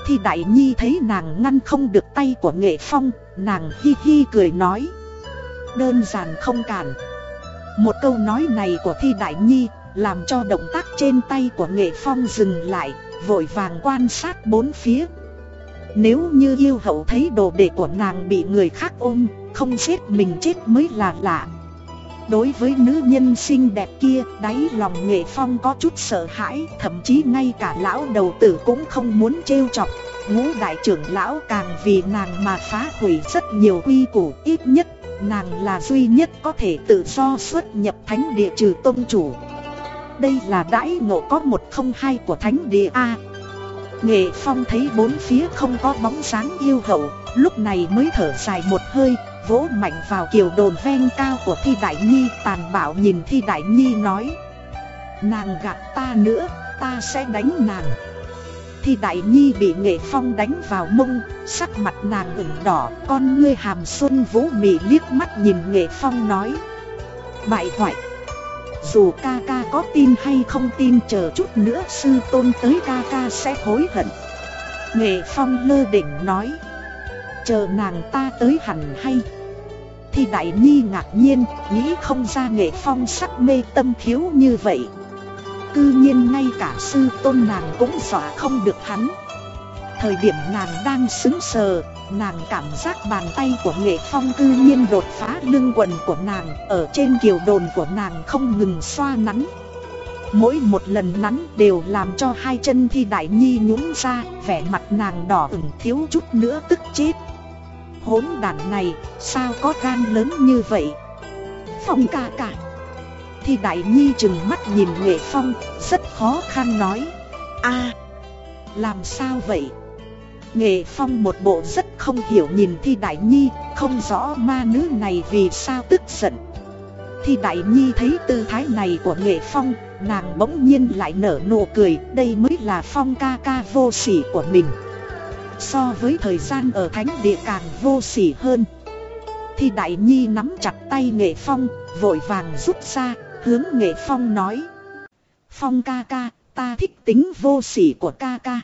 Thi Đại Nhi thấy nàng ngăn không được tay của Nghệ Phong, nàng hi hi cười nói. Đơn giản không cản. Một câu nói này của Thi Đại Nhi làm cho động tác trên tay của Nghệ Phong dừng lại, vội vàng quan sát bốn phía. Nếu như yêu hậu thấy đồ đệ của nàng bị người khác ôm, không giết mình chết mới là lạ. Đối với nữ nhân xinh đẹp kia, đáy lòng nghệ phong có chút sợ hãi, thậm chí ngay cả lão đầu tử cũng không muốn trêu chọc. Ngũ đại trưởng lão càng vì nàng mà phá hủy rất nhiều quy củ, ít nhất, nàng là duy nhất có thể tự do xuất nhập thánh địa trừ tôn chủ. Đây là đãi ngộ có một không hai của thánh địa A. Nghệ Phong thấy bốn phía không có bóng sáng yêu hậu, lúc này mới thở dài một hơi, vỗ mạnh vào kiều đồn ven cao của Thi Đại Nhi tàn bạo nhìn Thi Đại Nhi nói. Nàng gạt ta nữa, ta sẽ đánh nàng. Thi Đại Nhi bị Nghệ Phong đánh vào mông, sắc mặt nàng ửng đỏ Con ngươi hàm xuân vũ mị liếc mắt nhìn Nghệ Phong nói. Bại hoại. Dù ca ca có tin hay không tin chờ chút nữa sư tôn tới ca ca sẽ hối hận. Nghệ Phong lơ đỉnh nói. Chờ nàng ta tới hẳn hay. Thì Đại Nhi ngạc nhiên, Nghĩ không ra nghệ phong sắc mê tâm khiếu như vậy. Cư nhiên ngay cả sư tôn nàng cũng dọa không được hắn. Thời điểm nàng đang xứng sờ, Nàng cảm giác bàn tay của nghệ phong cư nhiên đột phá lưng quần của nàng, Ở trên kiều đồn của nàng không ngừng xoa nắn. Mỗi một lần nắn đều làm cho hai chân thi đại nhi nhún ra, Vẻ mặt nàng đỏ ửng thiếu chút nữa tức chết hỗn đàn này, sao có gan lớn như vậy? Phong ca ca. Thì đại nhi chừng mắt nhìn nghệ phong, Rất khó khăn nói. A, làm sao vậy? Nghệ phong một bộ rất không hiểu nhìn thi đại nhi, Không rõ ma nữ này vì sao tức giận. Thi Đại Nhi thấy tư thái này của nghệ phong, Nàng bỗng nhiên lại nở nụ cười, Đây mới là phong ca ca vô sỉ của mình. So với thời gian ở thánh địa càng vô sỉ hơn. Thi Đại Nhi nắm chặt tay nghệ phong, Vội vàng rút ra, Hướng nghệ phong nói. Phong ca ca, ta thích tính vô sỉ của ca ca.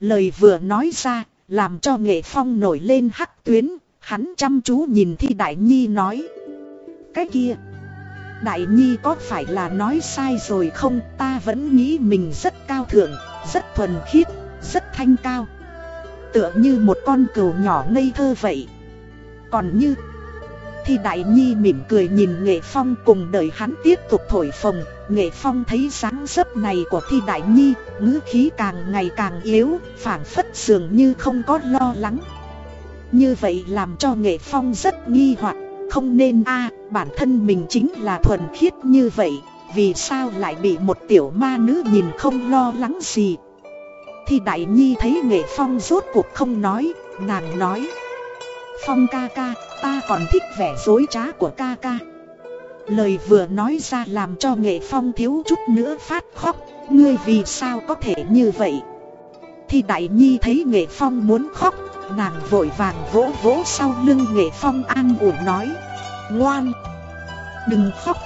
Lời vừa nói ra, Làm cho nghệ phong nổi lên hắc tuyến, Hắn chăm chú nhìn Thi Đại Nhi nói. Cái kia, Đại Nhi có phải là nói sai rồi không? Ta vẫn nghĩ mình rất cao thượng, Rất thuần khiết, Rất thanh cao. Tựa như một con cừu nhỏ ngây thơ vậy. Còn như, Thì Đại Nhi mỉm cười nhìn Nghệ Phong cùng đợi hắn tiếp tục thổi phồng. Nghệ Phong thấy dáng dấp này của Thi Đại Nhi, ngữ khí càng ngày càng yếu, phảng phất dường như không có lo lắng. Như vậy làm cho Nghệ Phong rất nghi hoặc, Không nên a, bản thân mình chính là thuần khiết như vậy, Vì sao lại bị một tiểu ma nữ nhìn không lo lắng gì? Thì Đại Nhi thấy Nghệ Phong rốt cuộc không nói, nàng nói. Phong ca ca, ta còn thích vẻ dối trá của ca ca. Lời vừa nói ra làm cho Nghệ Phong thiếu chút nữa phát khóc Ngươi vì sao có thể như vậy? Thì Đại Nhi thấy Nghệ Phong muốn khóc Nàng vội vàng vỗ vỗ sau lưng Nghệ Phong an ủi nói. Ngoan Đừng khóc.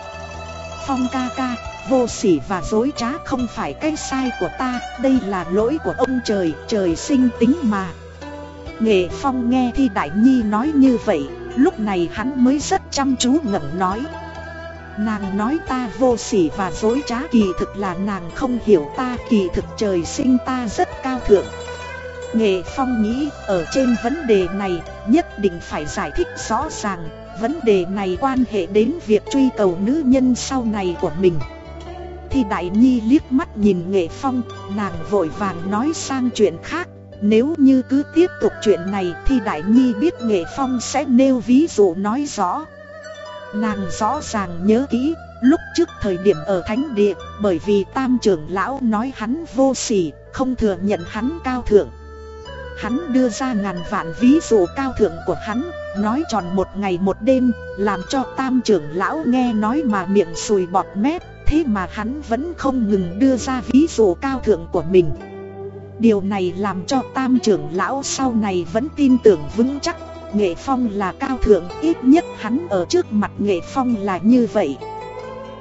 Phong ca ca Vô sỉ và dối trá không phải cái sai của ta, Đây là lỗi của ông trời Trời sinh tính mà. Nghệ Phong nghe Thi Đại Nhi nói như vậy, Lúc này hắn mới rất chăm chú ngẩng nói. Nàng nói ta vô sỉ và dối trá kỳ thực là nàng không hiểu ta, Kỳ thực trời sinh ta rất cao thượng. Nghệ Phong nghĩ ở trên vấn đề này, nhất định phải giải thích rõ ràng, Vấn đề này quan hệ đến việc truy cầu nữ nhân sau này của mình thì Đại Nhi liếc mắt nhìn Nghệ Phong, nàng vội vàng nói sang chuyện khác. Nếu như cứ tiếp tục chuyện này thì Đại Nhi biết Nghệ Phong sẽ nêu ví dụ nói rõ. Nàng rõ ràng nhớ kỹ, lúc trước thời điểm ở Thánh Địa, bởi vì Tam trưởng lão nói hắn vô sỉ, không thừa nhận hắn cao thượng. Hắn đưa ra ngàn vạn ví dụ cao thượng của hắn, nói tròn một ngày một đêm, làm cho Tam trưởng lão nghe nói mà miệng sùi bọt mép, thế mà hắn vẫn không ngừng đưa ra ví dụ cao thượng của mình. Điều này làm cho tam trưởng lão sau này vẫn tin tưởng vững chắc, Nghệ Phong là cao thượng, ít nhất hắn ở trước mặt Nghệ Phong là như vậy.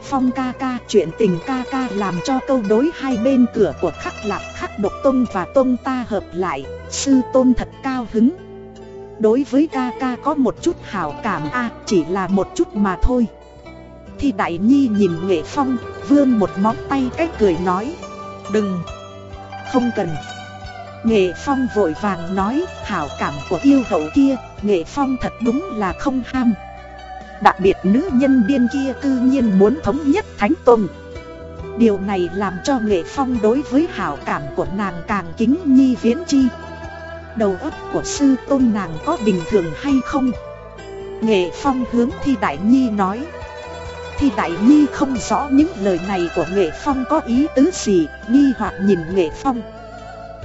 Phong ca ca, chuyện tình ca ca làm cho câu đối hai bên cửa của khắc lạc khắc độc tôn và tôn ta hợp lại, Sư tôn thật cao hứng. Đối với ca ca có một chút hảo cảm a chỉ là một chút mà thôi thi Đại Nhi nhìn Nghệ Phong, vươn một móng tay cách cười nói Đừng, không cần. Nghệ Phong vội vàng nói hảo cảm của yêu hậu kia Nghệ Phong thật đúng là không ham. Đặc biệt nữ nhân điên kia cư nhiên muốn thống nhất Thánh Tôn. Điều này làm cho Nghệ Phong đối với hảo cảm của nàng càng kính nhi viễn chi. Đầu óc của sư tôn nàng có bình thường hay không? Nghệ Phong hướng Thi Đại Nhi nói thì Đại Nhi không rõ những lời này của Nghệ Phong có ý tứ gì, nghi hoặc nhìn Nghệ Phong.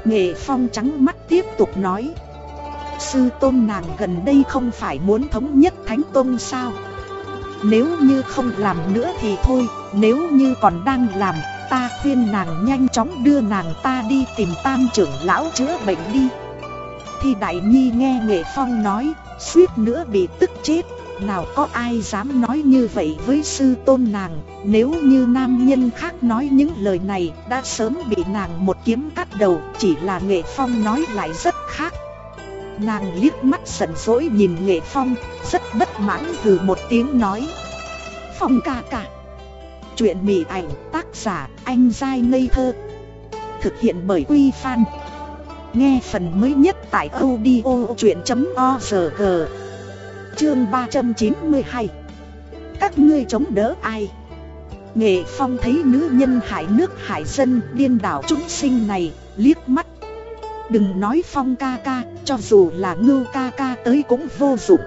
Nghệ Phong trắng mắt tiếp tục nói. Sư tôn nàng gần đây không phải muốn thống nhất Thánh Tôn sao? Nếu như không làm nữa thì thôi, nếu như còn đang làm, ta khuyên nàng nhanh chóng đưa nàng ta đi tìm tam trưởng lão chữa bệnh đi. Thì Đại Nhi nghe Nghệ Phong nói, suýt nữa bị tức chết, nào có ai dám nói như vậy với sư tôn nàng? Nếu như nam nhân khác nói những lời này, Đã sớm bị nàng một kiếm cắt đầu, Chỉ là nghệ phong nói lại rất khác. Nàng liếc mắt giận dỗi nhìn nghệ phong, Rất bất mãn từ một tiếng nói. Phong ca ca. Chuyện mỉ ảnh, tác giả, anh dai ngây thơ. Thực hiện bởi Quy Phan. Nghe phần mới nhất tại audio chuyện.org Chương 392 Các ngươi chống đỡ ai? Nghệ Phong thấy nữ nhân hải nước hải dân điên đảo chúng sinh này, liếc mắt. Đừng nói Phong ca ca, cho dù là ngưu ca ca tới cũng vô dụng.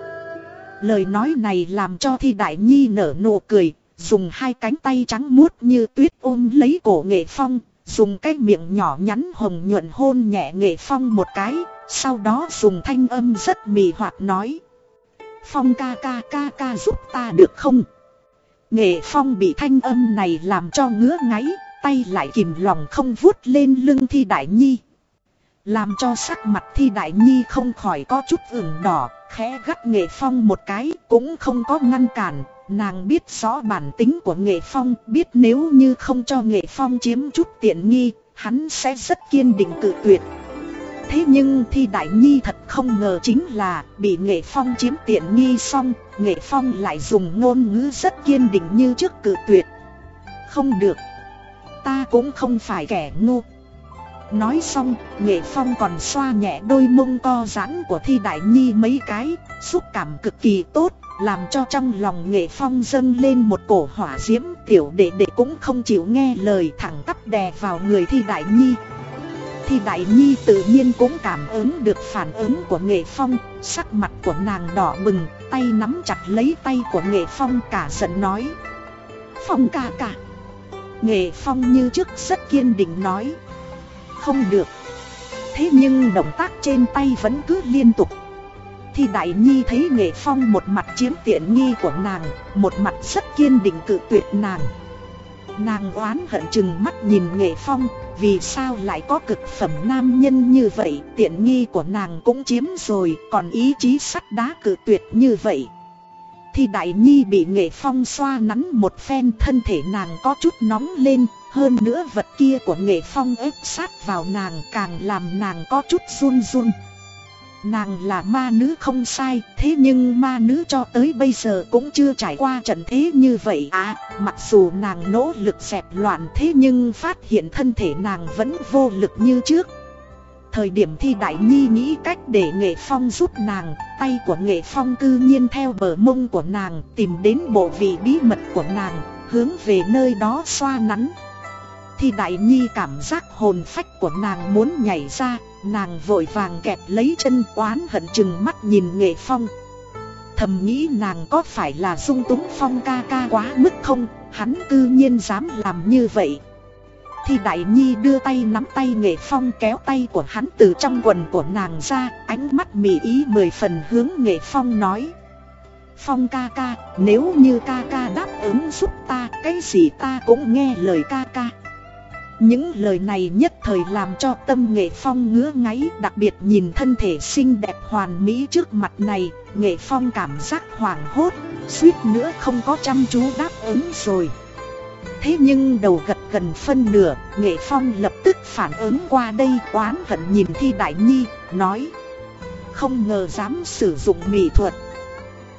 Lời nói này làm cho Thi Đại Nhi nở nụ cười, dùng hai cánh tay trắng muốt như tuyết ôm lấy cổ Nghệ Phong, dùng cái miệng nhỏ nhắn hồng nhuận hôn nhẹ Nghệ Phong một cái, sau đó dùng thanh âm rất mì hoạt nói. Phong ca ca ca ca giúp ta được không? Nghệ phong bị thanh âm này làm cho ngứa ngáy, tay lại kìm lòng không vuốt lên lưng thi đại nhi. Làm cho sắc mặt thi đại nhi không khỏi có chút ửng đỏ, khẽ gắt nghệ phong một cái cũng không có ngăn cản. Nàng biết rõ bản tính của nghệ phong, biết nếu như không cho nghệ phong chiếm chút tiện nghi, hắn sẽ rất kiên định cự tuyệt. Thế nhưng thi đại nhi thật không ngờ chính là bị nghệ phong chiếm tiện nghi xong, nghệ phong lại dùng ngôn ngữ rất kiên định như trước cự tuyệt. Không được, ta cũng không phải kẻ ngu. Nói xong, nghệ phong còn xoa nhẹ đôi mông co giãn của thi đại nhi mấy cái, xúc cảm cực kỳ tốt, làm cho trong lòng nghệ phong dâng lên một cổ hỏa diễm tiểu đệ đệ cũng không chịu nghe lời thẳng tắp đè vào người thi đại nhi thì Đại Nhi tự nhiên cũng cảm ứng được phản ứng của Nghệ Phong, sắc mặt của nàng đỏ bừng, tay nắm chặt lấy tay của Nghệ Phong cả giận nói. Phong ca ca. Nghệ Phong như trước rất kiên định nói. Không được. Thế nhưng động tác trên tay vẫn cứ liên tục. Thì Đại Nhi thấy Nghệ Phong một mặt chiếm tiện nghi của nàng, một mặt rất kiên định cự tuyệt nàng. Nàng oán hận chừng mắt nhìn Nghệ Phong, vì sao lại có cực phẩm nam nhân như vậy, tiện nghi của nàng cũng chiếm rồi, còn ý chí sắt đá cự tuyệt như vậy. Thì Đại Nhi bị Nghệ Phong xoa nắn một phen thân thể nàng có chút nóng lên, hơn nữa vật kia của Nghệ Phong ép sát vào nàng càng làm nàng có chút run run. Nàng là ma nữ không sai, thế nhưng ma nữ cho tới bây giờ cũng chưa trải qua trận thế như vậy à, mặc dù nàng nỗ lực dẹp loạn thế nhưng phát hiện thân thể nàng vẫn vô lực như trước. Thời điểm thi đại nhi nghĩ cách để nghệ phong giúp nàng, tay của nghệ phong cư nhiên theo bờ mông của nàng tìm đến bộ vị bí mật của nàng, hướng về nơi đó xoa nắn. thì đại nhi cảm giác hồn phách của nàng muốn nhảy ra, Nàng vội vàng kẹp lấy chân oán hận chừng mắt nhìn nghệ phong. Thầm nghĩ nàng có phải là dung túng phong ca ca quá mức không? Hắn cư nhiên dám làm như vậy. Thì đại nhi đưa tay nắm tay nghệ phong kéo tay của hắn từ trong quần của nàng ra Ánh mắt mỉ ý mười phần hướng nghệ phong nói. Phong ca ca, nếu như ca ca đáp ứng giúp ta, cái gì ta cũng nghe lời ca ca những lời này nhất thời làm cho tâm nghệ phong ngứa ngáy, Đặc biệt nhìn thân thể xinh đẹp hoàn mỹ trước mặt này, Nghệ phong cảm giác hoảng hốt, Suýt nữa không có chăm chú đáp ứng rồi. Thế nhưng đầu gật gần phân nửa, Nghệ phong lập tức phản ứng qua đây, oán hận nhìn thi đại nhi, Nói, Không ngờ dám sử dụng mỹ thuật.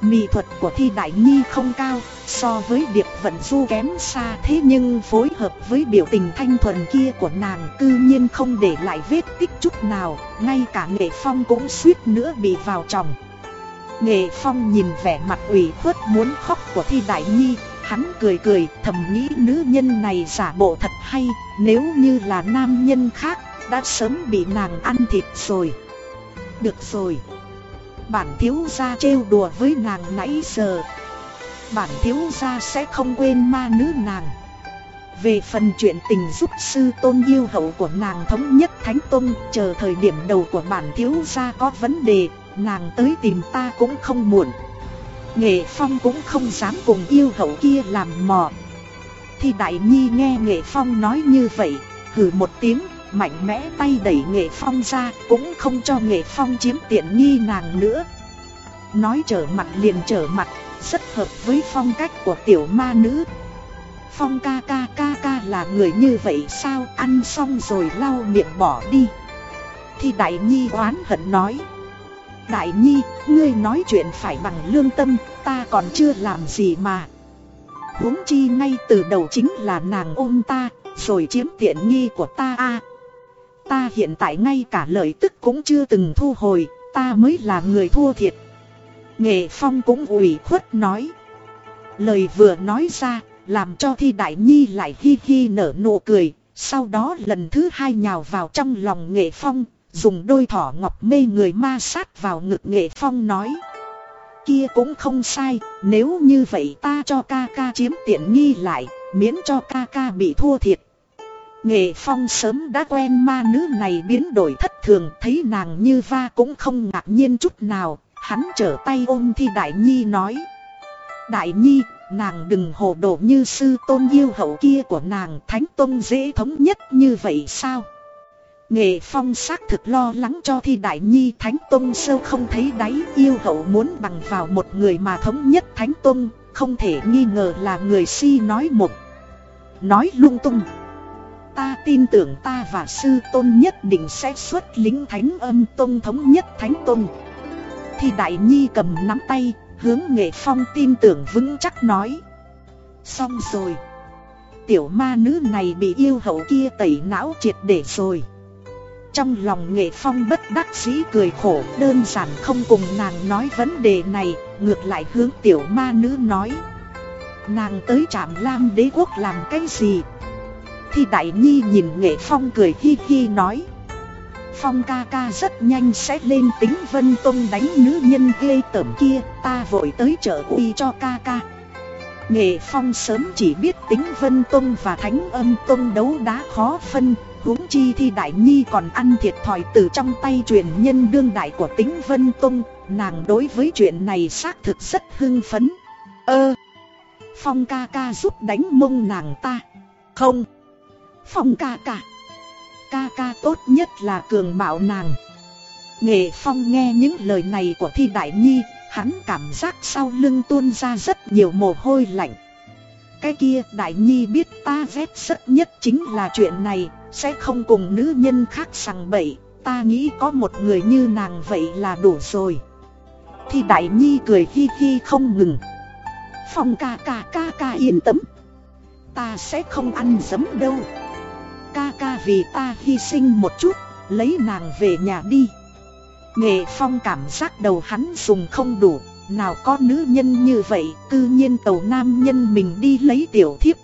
Mỹ thuật của thi đại nhi không cao, So với điệp vận du kém xa thế nhưng phối hợp với biểu tình thanh thuần kia của nàng cư nhiên không để lại vết tích chút nào, Ngay cả nghệ phong cũng suýt nữa bị vào chồng Nghệ phong nhìn vẻ mặt ủy khuất muốn khóc của thi đại nhi Hắn cười cười, thầm nghĩ nữ nhân này giả bộ thật hay, Nếu như là nam nhân khác, đã sớm bị nàng ăn thịt rồi. Được rồi. Bản thiếu gia trêu đùa với nàng nãy giờ. Bản thiếu gia sẽ không quên ma nữ nàng. Về phần chuyện tình giúp sư tôn yêu hậu của nàng thống nhất Thánh tôn, Chờ thời điểm đầu của bản thiếu gia có vấn đề Nàng tới tìm ta cũng không muộn. Nghệ Phong cũng không dám cùng yêu hậu kia làm mò. Thì Đại Nhi nghe Nghệ Phong nói như vậy Hử một tiếng mạnh mẽ tay đẩy nghệ phong ra, cũng không cho nghệ phong chiếm tiện nghi nàng nữa. Nói trở mặt liền trở mặt, rất hợp với phong cách của tiểu ma nữ. Phong ca ca ca ca là người như vậy sao, ăn xong rồi lau miệng bỏ đi. Thì đại nhi oán hận nói, đại nhi, ngươi nói chuyện phải bằng lương tâm, ta còn chưa làm gì mà. Huống chi ngay từ đầu chính là nàng ôm ta, rồi chiếm tiện nghi của ta a. Ta hiện tại ngay cả lợi tức cũng chưa từng thu hồi, ta mới là người thua thiệt. Nghệ Phong cũng ủy khuất nói. Lời vừa nói ra, làm cho Thi Đại Nhi lại hi hi nở nụ cười, sau đó lần thứ hai nhào vào trong lòng Nghệ Phong, dùng đôi thỏ ngọc mê người ma sát vào ngực Nghệ Phong nói. Kia cũng không sai, nếu như vậy ta cho ca ca chiếm tiện nghi lại, miễn cho ca ca bị thua thiệt. Nghệ Phong sớm đã quen ma nữ này biến đổi thất thường thấy nàng như va cũng không ngạc nhiên chút nào, hắn trở tay ôm thi Đại Nhi nói. Đại Nhi, nàng đừng hồ đồ như sư tôn yêu hậu kia của nàng thánh tôn dễ thống nhất như vậy sao? Nghệ phong xác thực lo lắng cho thi đại nhi thánh tôn sâu không thấy đáy yêu hậu muốn bằng vào một người mà thống nhất thánh tôn, không thể nghi ngờ là người si nói mộng. Nói lung tung. Ta tin tưởng ta và sư tôn nhất định sẽ xuất lính thánh âm tôn thống nhất thánh tôn. Thì đại nhi cầm nắm tay, hướng nghệ phong tin tưởng vững chắc nói. Xong rồi. Tiểu ma nữ này bị yêu hậu kia tẩy não triệt để rồi. Trong lòng nghệ phong bất đắc dĩ cười khổ đơn giản không cùng nàng nói vấn đề này Ngược lại hướng tiểu ma nữ nói Nàng tới trạm lam đế quốc làm cái gì thì đại nhi nhìn nghệ phong cười hi hi nói. Phong ca ca rất nhanh sẽ lên tính vân tông đánh nữ nhân ghê tởm kia Ta vội tới trợ uy cho ca ca. Nghệ phong sớm chỉ biết tính vân tông và thánh âm tông đấu đá khó phân huống chi thi đại nhi còn ăn thiệt thòi từ trong tay truyền nhân đương đại của tính vân tông, nàng đối với chuyện này xác thực rất hưng phấn. Ơ! Phong ca ca giúp đánh mông nàng ta. Không! Phong ca ca. Ca ca tốt nhất là cường bạo nàng. Nghệ phong nghe những lời này của thi đại nhi, hắn cảm giác sau lưng tuôn ra rất nhiều mồ hôi lạnh. Cái kia, đại nhi biết ta ghét rất nhất chính là chuyện này, Sẽ không cùng nữ nhân khác sằng bậy, Ta nghĩ có một người như nàng vậy là đủ rồi. Thì đại nhi cười hi hi không ngừng. Phong ca ca ca ca yên tâm. Ta sẽ không ăn dấm đâu. Ca ca vì ta hy sinh một chút Lấy nàng về nhà đi Nghệ phong cảm giác đầu hắn dùng không đủ nào có nữ nhân như vậy, tự nhiên tàu nam nhân mình đi lấy tiểu thiếp.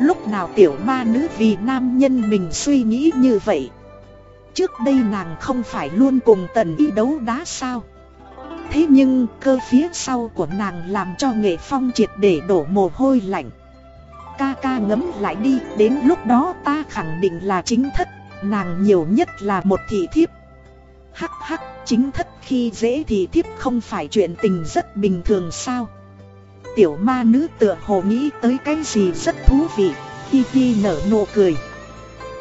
Lúc nào tiểu ma nữ vì nam nhân mình suy nghĩ như vậy. Trước đây nàng không phải luôn cùng tần y đấu đá sao. Thế nhưng cơ phía sau của nàng làm cho nghệ phong triệt để đổ mồ hôi lạnh. Ca ca ngấm lại đi, đến lúc đó ta khẳng định là chính thất, nàng nhiều nhất là một thị thiếp. Hắc hắc chính thất khi dễ thì thiếp không phải chuyện tình rất bình thường sao? Tiểu ma nữ tựa hồ nghĩ tới cái gì rất thú vị Hi hi nở nụ cười.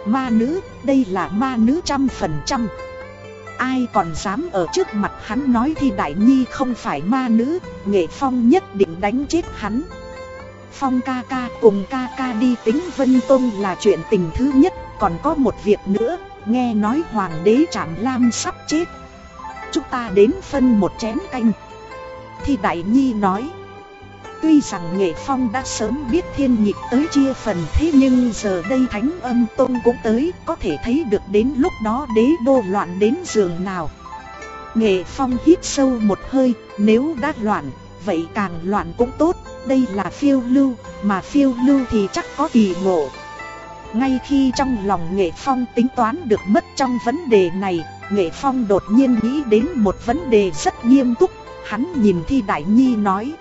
Ma nữ, đây là ma nữ trăm phần trăm. Ai còn dám ở trước mặt hắn nói thì Đại Nhi không phải ma nữ Nghệ Phong nhất định đánh chết hắn. Phong ca ca cùng ca ca đi tính Vân Tông là chuyện tình thứ nhất. Còn có một việc nữa, Nghe nói Hoàng đế Trạm Lam sắp chết. Chúng ta đến phân một chén canh. Thì Đại Nhi nói, Tuy rằng Nghệ Phong đã sớm biết thiên nhịp tới chia phần Thế nhưng giờ đây Thánh âm Tôn cũng tới, Có thể thấy được đến lúc đó đế đô loạn đến giường nào. Nghệ Phong hít sâu một hơi, Nếu đã loạn, Vậy càng loạn cũng tốt. Đây là phiêu lưu Mà phiêu lưu thì chắc có kỳ ngộ ngay khi trong lòng Nghệ Phong tính toán được mất trong vấn đề này, Nghệ Phong đột nhiên nghĩ đến một vấn đề rất nghiêm túc, hắn nhìn Thi Đại Nhi nói.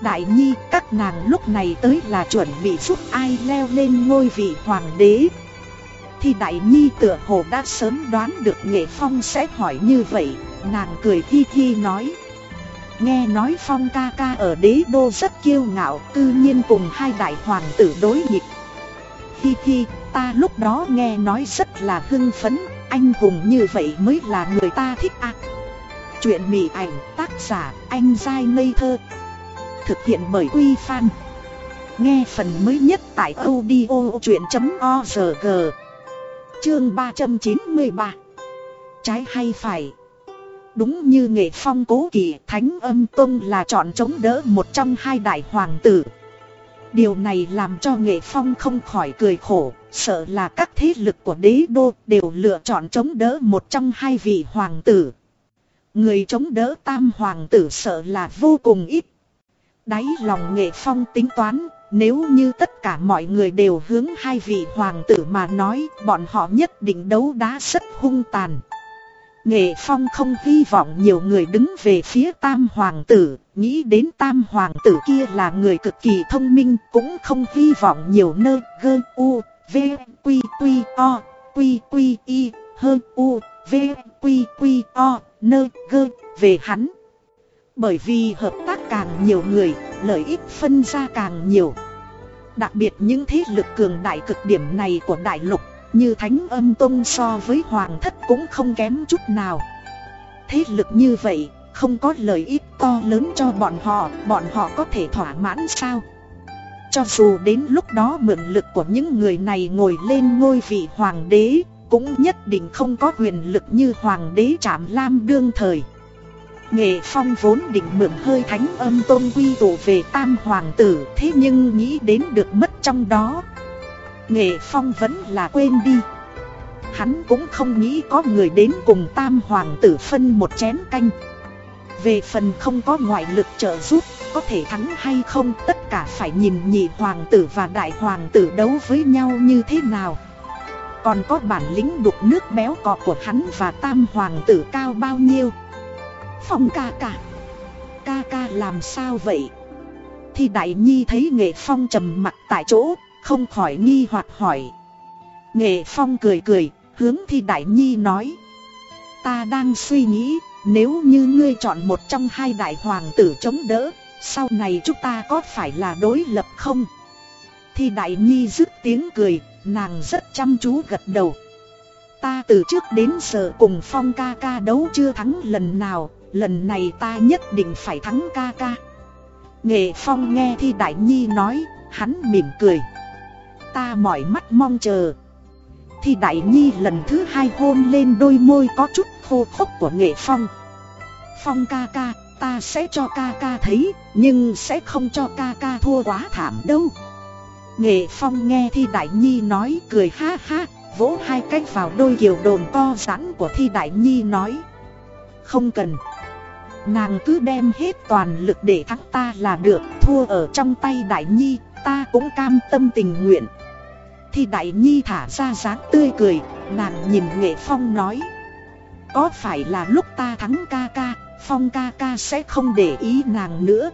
Đại Nhi, các nàng lúc này tới là chuẩn bị giúp ai leo lên ngôi vị hoàng đế. Thi Đại Nhi tựa hồ đã sớm đoán được Nghệ Phong sẽ hỏi như vậy, nàng cười thi thi nói. Nghe nói Phong ca ca ở đế đô rất kiêu ngạo, tự nhiên cùng hai đại hoàng tử đối nghịch. Hi hi, ta lúc đó nghe nói rất là hưng phấn, anh hùng như vậy mới là người ta thích ạ. Chuyện mị ảnh tác giả anh dai ngây thơ. Thực hiện bởi Quy Fan. Nghe phần mới nhất tại audio chuyện.org Chương 393 Trái hay phải? Đúng như nghệ phong cố kỳ Thánh âm tông là chọn chống đỡ một trong hai đại hoàng tử Điều này làm cho nghệ phong không khỏi cười khổ, sợ là các thế lực của đế đô đều lựa chọn chống đỡ một trong hai vị hoàng tử. Người chống đỡ tam hoàng tử sợ là vô cùng ít. Đáy lòng nghệ phong tính toán, nếu như tất cả mọi người đều hướng hai vị hoàng tử mà nói, bọn họ nhất định đấu đá rất hung tàn. Nghệ Phong không hy vọng nhiều người đứng về phía tam hoàng tử, nghĩ đến tam hoàng tử kia là người cực kỳ thông minh, cũng không hy vọng nhiều nơi gơ u, v, quy quy o, quy quy y, hơn u, v, quy quy o, nơ gơ về hắn. Bởi vì hợp tác càng nhiều người, lợi ích phân ra càng nhiều Đặc biệt những thế lực cường đại cực điểm này của đại lục như Thánh Âm Tông so với Hoàng Thất cũng không kém chút nào. Thế lực như vậy, không có lợi ích to lớn cho bọn họ Bọn họ có thể thỏa mãn sao? Cho dù đến lúc đó mượn lực của những người này ngồi lên ngôi vị hoàng đế, Cũng nhất định không có quyền lực như hoàng đế Trạm Lam đương thời. Nghệ Phong vốn định mượn hơi thánh âm tôn quy tụ về tam hoàng tử, Thế nhưng nghĩ đến được mất trong đó Nghệ Phong vẫn là quên đi. Hắn cũng không nghĩ có người đến cùng tam hoàng tử phân một chén canh. Về phần không có ngoại lực trợ giúp, Có thể thắng hay không, tất cả phải nhìn nhị hoàng tử và đại hoàng tử đấu với nhau như thế nào. Còn có bản lĩnh đục nước béo cọp của hắn và tam hoàng tử cao bao nhiêu? Phong ca ca. Ca ca làm sao vậy? Thì đại nhi thấy nghệ phong trầm mặt tại chỗ. Không khỏi nghi hoặc hỏi. Nghệ phong cười cười Hướng thi đại nhi nói. Ta đang suy nghĩ Nếu như ngươi chọn một trong hai đại hoàng tử chống đỡ Sau này chúng ta có phải là đối lập không? Thi đại nhi dứt tiếng cười Nàng rất chăm chú gật đầu. Ta từ trước đến giờ cùng phong ca ca đấu chưa thắng lần nào lần này ta nhất định phải thắng ca ca. Nghệ Phong nghe Thi Đại Nhi nói, hắn mỉm cười. Ta mỏi mắt mong chờ. Thi Đại Nhi lần thứ hai hôn lên đôi môi có chút khô khốc của Nghệ Phong. Phong ca ca, ta sẽ cho ca ca thấy, nhưng sẽ không cho ca ca thua quá thảm đâu. Nghệ Phong nghe Thi Đại Nhi nói cười ha ha, vỗ hai cách vào đôi kiều đồn co giãn của Thi Đại Nhi nói. Không cần. Nàng cứ đem hết toàn lực để thắng ta là được Thua ở trong tay Đại Nhi Ta cũng cam tâm tình nguyện. Thì Đại Nhi thả ra dáng tươi cười, Nàng nhìn Nghệ Phong nói. Có phải là lúc ta thắng ca ca, Phong ca ca sẽ không để ý nàng nữa.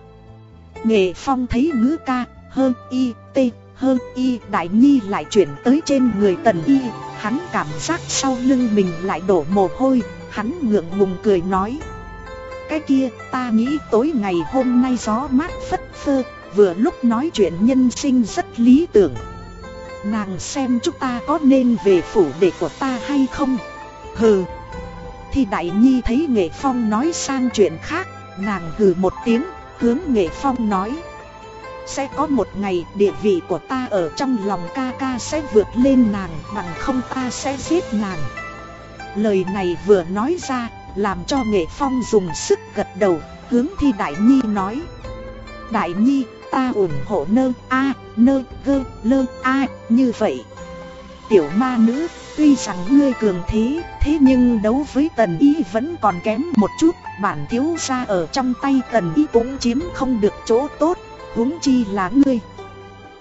Nghệ Phong thấy ngữ ca Hơn y t hơn y, Đại Nhi lại chuyển tới trên người tần y. Hắn cảm giác sau lưng mình lại đổ mồ hôi, Hắn ngượng ngùng cười nói. Cái kia, ta nghĩ tối ngày hôm nay gió mát phất phơ, Vừa lúc nói chuyện nhân sinh rất lý tưởng. Nàng xem chúng ta có nên về phủ đệ của ta hay không? Hừ. Thì Đại Nhi thấy Nghệ Phong nói sang chuyện khác, Nàng hừ một tiếng, hướng Nghệ Phong nói. Sẽ có một ngày địa vị của ta ở trong lòng ca ca sẽ vượt lên nàng, Bằng không ta sẽ giết nàng. Lời này vừa nói ra, làm cho nghệ phong dùng sức gật đầu, Hướng thi đại nhi nói. Đại nhi ta ủng hộ nơ a nơ gơ lơ a như vậy Tiểu ma nữ tuy rằng ngươi cường thế Thế nhưng đấu với tần y vẫn còn kém một chút Bản thiếu gia ở trong tay tần y cũng chiếm không được chỗ tốt huống chi là ngươi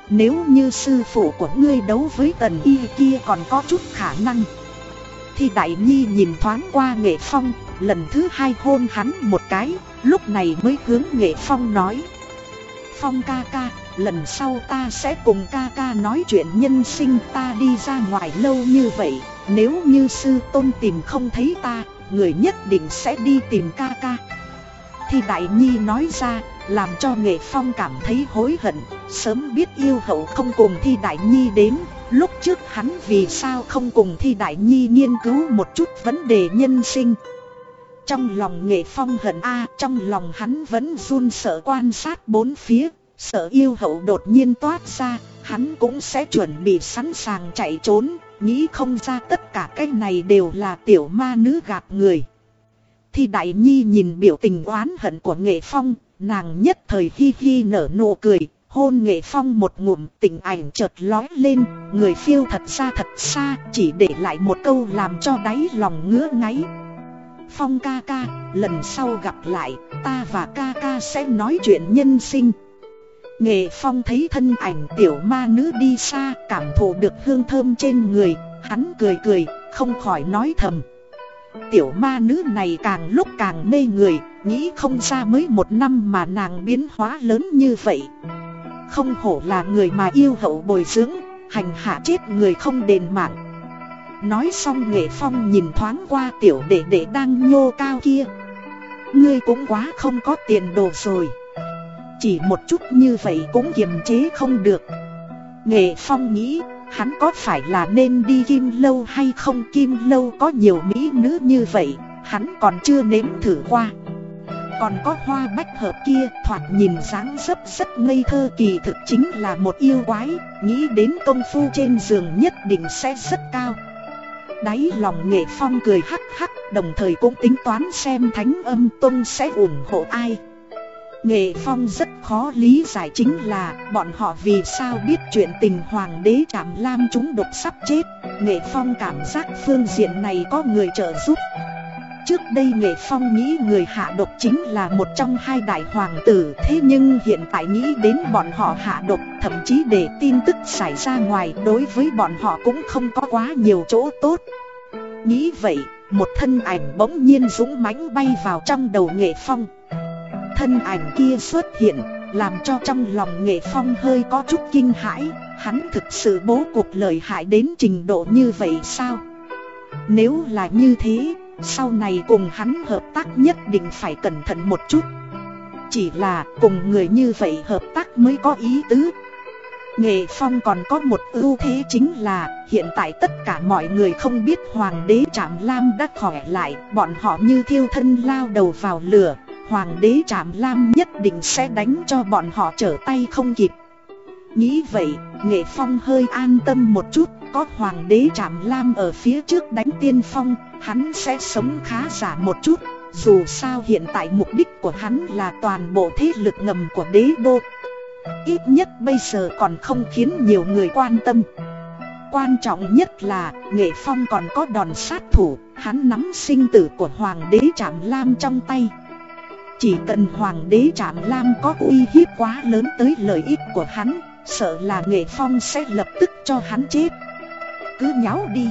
Nếu như sư phụ của ngươi đấu với tần y kia còn có chút khả năng thì Đại Nhi nhìn thoáng qua Nghệ Phong, lần thứ hai hôn hắn một cái, lúc này mới hướng Nghệ Phong nói. Phong ca ca, lần sau ta sẽ cùng ca ca nói chuyện nhân sinh ta đi ra ngoài lâu như vậy, nếu như sư tôn tìm không thấy ta, người nhất định sẽ đi tìm ca ca. Thì Đại Nhi nói ra, làm cho Nghệ Phong cảm thấy hối hận, sớm biết yêu hậu không cùng Thi Đại Nhi đến, lúc trước hắn vì sao không cùng Thi Đại Nhi nghiên cứu một chút vấn đề nhân sinh. Trong lòng Nghệ Phong hận a, trong lòng hắn vẫn run sợ quan sát bốn phía, sợ yêu hậu đột nhiên toát ra, hắn cũng sẽ chuẩn bị sẵn sàng chạy trốn, nghĩ không ra tất cả cái này đều là tiểu ma nữ gạt người. thì Đại Nhi nhìn biểu tình oán hận của Nghệ Phong, Nàng nhất thời hi hi nở nụ cười, hôn nghệ phong một ngụm tình ảnh chợt lói lên, người phiêu thật xa thật xa, chỉ để lại một câu làm cho đáy lòng ngứa ngáy. Phong ca ca, lần sau gặp lại, ta và ca ca sẽ nói chuyện nhân sinh. Nghệ phong thấy thân ảnh tiểu ma nữ đi xa, cảm thụ được hương thơm trên người, hắn cười cười, không khỏi nói thầm. Tiểu ma nữ này càng lúc càng mê người, nghĩ không ra mới một năm mà nàng biến hóa lớn như vậy. Không hổ là người mà yêu hậu bồi dưỡng, hành hạ chết người không đền mạng. Nói xong nghệ phong nhìn thoáng qua tiểu đệ đệ đang nhô cao kia. Ngươi cũng quá không có tiền đồ rồi. Chỉ một chút như vậy cũng kiềm chế không được Nghệ Phong nghĩ, hắn có phải là nên đi Kim Lâu hay không Kim Lâu có nhiều mỹ nữ như vậy, Hắn còn chưa nếm thử qua còn có hoa bách hợp kia, thoạt nhìn dáng dấp rất ngây thơ kỳ thực chính là một yêu quái, Nghĩ đến công phu trên giường nhất định sẽ rất cao Đáy lòng nghệ phong cười hắc hắc, Đồng thời cũng tính toán xem thánh âm tông sẽ ủng hộ ai. Nghệ phong rất khó lý giải chính là Bọn họ vì sao biết chuyện tình hoàng đế Trạm lam chúng độc sắp chết. Nghệ phong cảm giác phương diện này có người trợ giúp. Trước đây Nghệ Phong nghĩ người hạ độc chính là một trong hai đại hoàng tử Thế nhưng hiện tại nghĩ đến bọn họ hạ độc Thậm chí để tin tức xảy ra ngoài đối với bọn họ cũng không có quá nhiều chỗ tốt Nghĩ vậy, một thân ảnh bỗng nhiên dũng mãnh bay vào trong đầu Nghệ Phong Thân ảnh kia xuất hiện, làm cho trong lòng Nghệ Phong hơi có chút kinh hãi Hắn thực sự bố cục lợi hại đến trình độ như vậy sao? Nếu là như thế, sau này cùng hắn hợp tác nhất định phải cẩn thận một chút. Chỉ là cùng người như vậy hợp tác mới có ý tứ. Nghệ Phong còn có một ưu thế chính là hiện tại tất cả mọi người không biết Hoàng đế Trạm Lam đã khỏe lại, Bọn họ như thiêu thân lao đầu vào lửa. Hoàng đế Trạm Lam nhất định sẽ đánh cho bọn họ trở tay không kịp. Nghĩ vậy, Nghệ Phong hơi an tâm một chút có hoàng đế Trạm Lam ở phía trước đánh tiên phong, hắn sẽ sống khá giả một chút. Dù sao hiện tại mục đích của hắn là toàn bộ thế lực ngầm của đế đô. Ít nhất bây giờ còn không khiến nhiều người quan tâm. Quan trọng nhất là Nghệ Phong còn có đòn sát thủ, hắn nắm sinh tử của Hoàng đế Trạm Lam trong tay. Chỉ cần Hoàng đế Trạm Lam có uy hiếp quá lớn tới lợi ích của hắn, sợ là Nghệ Phong sẽ lập tức cho hắn chết. Cứ nháo đi.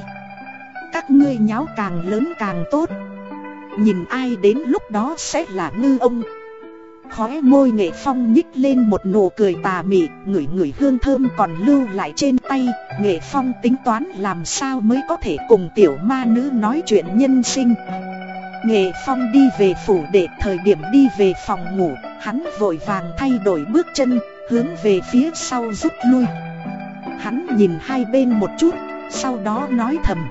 Các ngươi nháo càng lớn càng tốt. Nhìn ai đến lúc đó sẽ là ngư ông. Khóe môi nghệ phong nhích lên một nụ cười tà mị, Ngửi ngửi hương thơm còn lưu lại trên tay. Nghệ phong tính toán làm sao mới có thể cùng tiểu ma nữ nói chuyện nhân sinh. Nghệ phong đi về phủ để thời điểm đi về phòng ngủ, Hắn vội vàng thay đổi bước chân, Hướng về phía sau rút lui. Hắn nhìn hai bên một chút, sau đó nói thầm.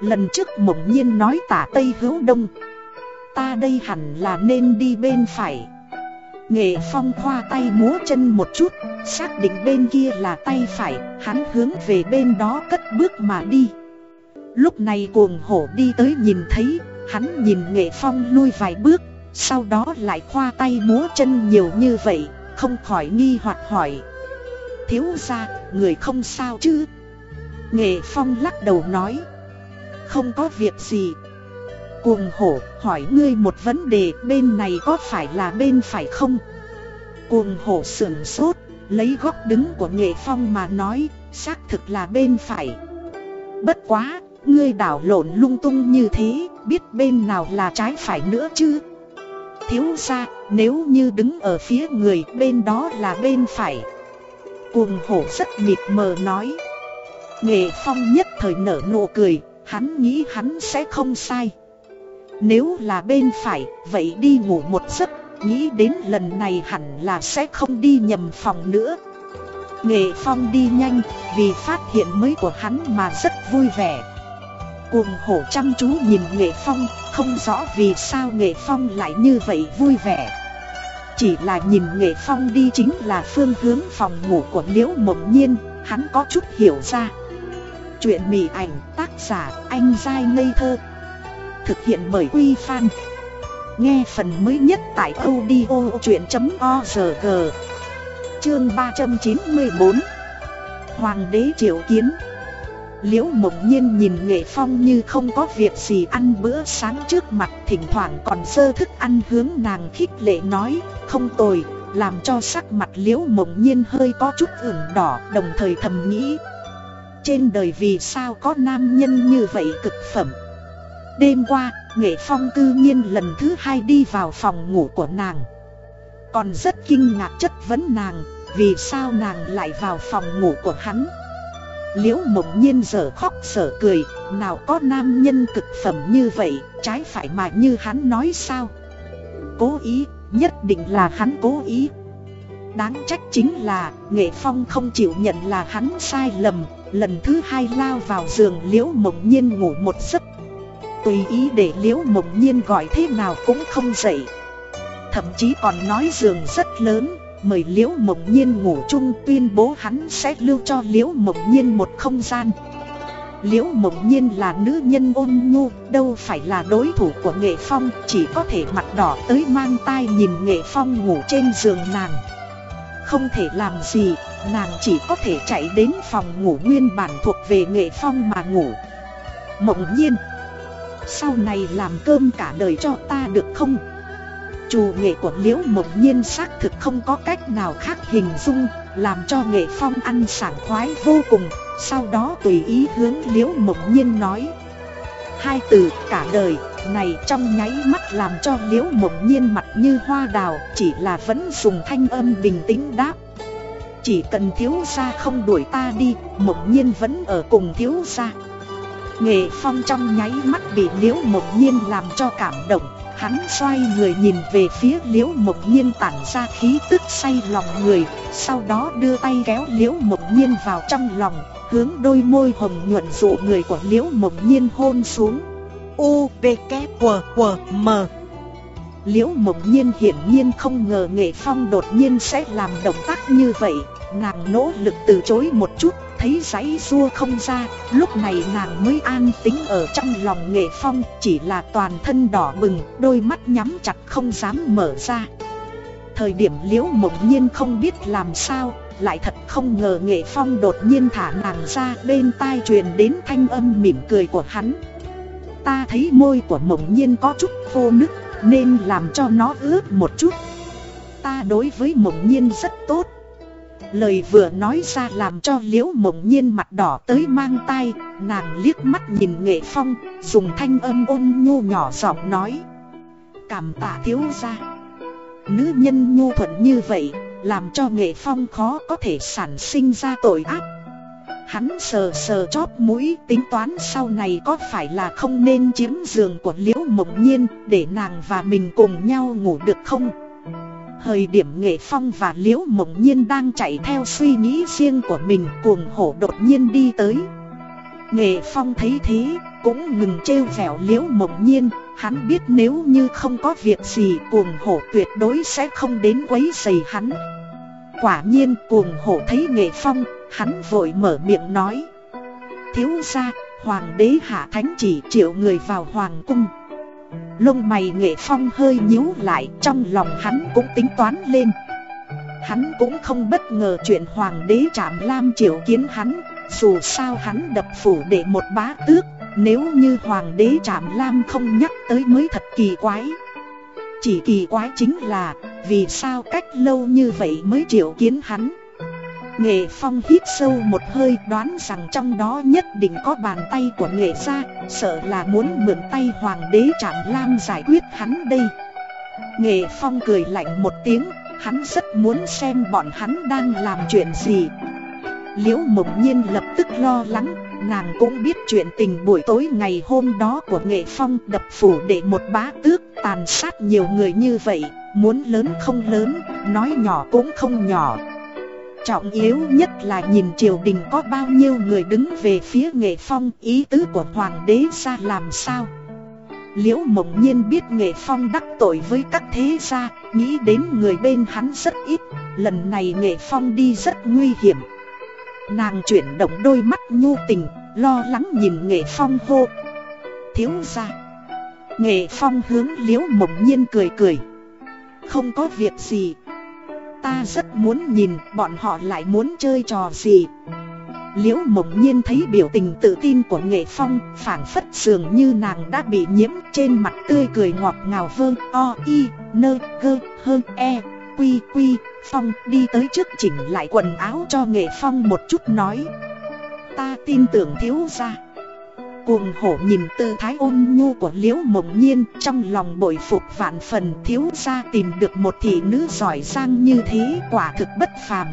Lần trước mộng nhiên nói tả Tây hữu đông. Ta đây hẳn là nên đi bên phải. Nghệ phong khoa tay múa chân một chút, Xác định bên kia là tay phải, Hắn hướng về bên đó cất bước mà đi. Lúc này cuồng hổ đi tới nhìn thấy Hắn nhìn nghệ phong lui vài bước, Sau đó lại khoa tay múa chân nhiều như vậy, Không khỏi nghi hoặc hỏi. Thiếu ra người không sao chứ? Nghệ Phong lắc đầu nói. Không có việc gì. Cuồng hổ, hỏi ngươi một vấn đề, bên này có phải là bên phải không? Cuồng hổ sườn sốt, Lấy góc đứng của Nghệ Phong mà nói, Xác thực là bên phải. Bất quá Ngươi đảo lộn lung tung như thế Biết bên nào là trái phải nữa chứ Thiếu ra Nếu như đứng ở phía người Bên đó là bên phải Cuồng hổ rất mịt mờ nói Nghệ Phong nhất thời nở nụ cười, hắn nghĩ hắn sẽ không sai. Nếu là bên phải, vậy đi ngủ một giấc, nghĩ đến lần này hẳn là sẽ không đi nhầm phòng nữa. Nghệ Phong đi nhanh, vì phát hiện mới của hắn mà rất vui vẻ. Cuồng hổ chăm chú nhìn Nghệ Phong, không rõ vì sao Nghệ Phong lại như vậy vui vẻ. Chỉ là nhìn Nghệ Phong đi chính là phương hướng phòng ngủ của Liễu Mộng Nhiên, hắn có chút hiểu ra. Chuyện mỉ ảnh tác giả anh dai ngây thơ Thực hiện bởi Quy Phan Nghe phần mới nhất tại audio chuyện.org Chương 394 Hoàng đế triệu kiến Liễu mộng nhiên nhìn nghệ phong như không có việc gì ăn bữa sáng trước mặt Thỉnh thoảng còn sơ thức ăn hướng nàng khích lệ nói Không tồi, làm cho sắc mặt liễu mộng nhiên hơi có chút ửng đỏ Đồng thời thầm nghĩ trên đời vì sao có nam nhân như vậy cực phẩm? Đêm qua, Nghệ Phong cư nhiên lần thứ hai đi vào phòng ngủ của nàng. Còn rất kinh ngạc chất vấn nàng Vì sao nàng lại vào phòng ngủ của hắn? Liễu mộng nhiên giờ khóc sở cười Nào có nam nhân cực phẩm như vậy Trái phải mà như hắn nói sao? Cố ý, nhất định là hắn cố ý. Đáng trách chính là Nghệ Phong không chịu nhận là hắn sai lầm Lần thứ hai lao vào giường liễu mộng nhiên ngủ một giấc. Tùy ý để liễu mộng nhiên gọi thế nào cũng không dậy. Thậm chí còn nói giường rất lớn. Mời liễu mộng nhiên ngủ chung, tuyên bố hắn sẽ lưu cho liễu mộng nhiên một không gian. Liễu mộng nhiên là nữ nhân ôn nhu, Đâu phải là đối thủ của nghệ phong, Chỉ có thể mặt đỏ tới mang tai nhìn nghệ phong ngủ trên giường nàng. Không thể làm gì, Nàng chỉ có thể chạy đến phòng ngủ nguyên bản thuộc về nghệ phong mà ngủ. Mộng nhiên, Sau này làm cơm cả đời cho ta được không? Chủ nghệ của Liễu Mộng Nhiên xác thực không có cách nào khác hình dung, Làm cho nghệ phong ăn sảng khoái vô cùng, Sau đó tùy ý hướng Liễu Mộng Nhiên nói. Hai từ cả đời này trong nháy mắt làm cho Liễu Mộng Nhiên mặt như hoa đào, Chỉ là vẫn dùng thanh âm bình tĩnh đáp. Chỉ cần thiếu gia không đuổi ta đi Mộng Nhiên vẫn ở cùng thiếu gia. Nghệ phong trong nháy mắt bị Liễu Mộng Nhiên làm cho cảm động. Hắn xoay người nhìn về phía liễu mộng nhiên tản ra khí tức say lòng người Sau đó đưa tay kéo liễu mộng nhiên vào trong lòng Hướng đôi môi hồng nhuận dụ người của liễu mộng nhiên hôn xuống. U, V, K, W, W, M. Liễu mộng nhiên hiển nhiên không ngờ nghệ phong đột nhiên sẽ làm động tác như vậy Nàng nỗ lực từ chối một chút thấy giấy rua không ra, Lúc này nàng mới an tính ở trong lòng nghệ phong, Chỉ là toàn thân đỏ bừng, Đôi mắt nhắm chặt không dám mở ra. Thời điểm liễu mộng nhiên không biết làm sao, Lại thật không ngờ nghệ phong đột nhiên thả nàng ra, Bên tai truyền đến thanh âm mỉm cười của hắn. Ta thấy môi của mộng nhiên có chút khô nứt Nên làm cho nó ướt một chút. Ta đối với mộng nhiên rất tốt. Lời vừa nói ra làm cho liễu mộng nhiên mặt đỏ tới mang tay Nàng liếc mắt nhìn nghệ phong, Dùng thanh âm ôn nhu nhỏ giọng nói. Cảm tạ thiếu ra Nữ nhân nhu thuận như vậy, Làm cho nghệ phong khó có thể sản sinh ra tội ác. Hắn sờ sờ chóp mũi, tính toán sau này có phải là không nên chiếm giường của liễu mộng nhiên Để nàng và mình cùng nhau ngủ được không? Thời điểm Nghệ Phong và Liễu Mộng Nhiên đang chạy theo suy nghĩ riêng của mình cuồng hổ đột nhiên đi tới. Nghệ Phong thấy thế, cũng ngừng trêu vẻo Liễu Mộng Nhiên, hắn biết nếu như không có việc gì cuồng hổ tuyệt đối sẽ không đến quấy rầy hắn. Quả nhiên cuồng hổ thấy Nghệ Phong, hắn vội mở miệng nói. Thiếu gia, Hoàng đế hạ thánh chỉ triệu người vào Hoàng cung. Lông mày nghệ phong hơi nhíu lại, trong lòng hắn cũng tính toán lên. Hắn cũng không bất ngờ chuyện hoàng đế trạm lam triệu kiến hắn, Dù sao hắn đập phủ để một bá tước, Nếu như hoàng đế trạm lam không nhắc tới mới thật kỳ quái. Chỉ kỳ quái chính là, vì sao cách lâu như vậy mới triệu kiến hắn? Nghệ Phong hít sâu một hơi đoán rằng trong đó nhất định có bàn tay của nghệ gia Sợ là muốn mượn tay hoàng đế Trạm Lam giải quyết hắn đây. Nghệ Phong cười lạnh một tiếng Hắn rất muốn xem bọn hắn đang làm chuyện gì. Liễu mộng nhiên lập tức lo lắng Nàng cũng biết chuyện tình buổi tối ngày hôm đó của Nghệ Phong đập phủ để một bá tước tàn sát nhiều người như vậy Muốn lớn không lớn, nói nhỏ cũng không nhỏ. Trọng yếu nhất là nhìn triều đình có bao nhiêu người đứng về phía nghệ phong, ý tứ của hoàng đế ra làm sao? Liễu mộng nhiên biết nghệ phong đắc tội với các thế gia, Nghĩ đến người bên hắn rất ít, Lần này nghệ phong đi rất nguy hiểm. Nàng chuyển động đôi mắt nhu tình, Lo lắng nhìn nghệ phong hô. Thiếu gia. Nghệ phong hướng liễu mộng nhiên cười cười. Không có việc gì Ta rất muốn nhìn, bọn họ lại muốn chơi trò gì? Liễu mộng nhiên thấy biểu tình tự tin của nghệ phong, phảng phất dường như nàng đã bị nhiễm trên mặt tươi cười ngọt ngào vơ, o, i, nơ, gơ, hơ e quy quy, phong, đi tới trước chỉnh lại quần áo cho nghệ phong một chút nói. Ta tin tưởng thiếu gia. Cuồng hổ nhìn tư thái ôn nhu của liễu mộng nhiên Trong lòng bội phục vạn phần thiếu ra tìm được một thị nữ giỏi giang như thế quả thực bất phàm.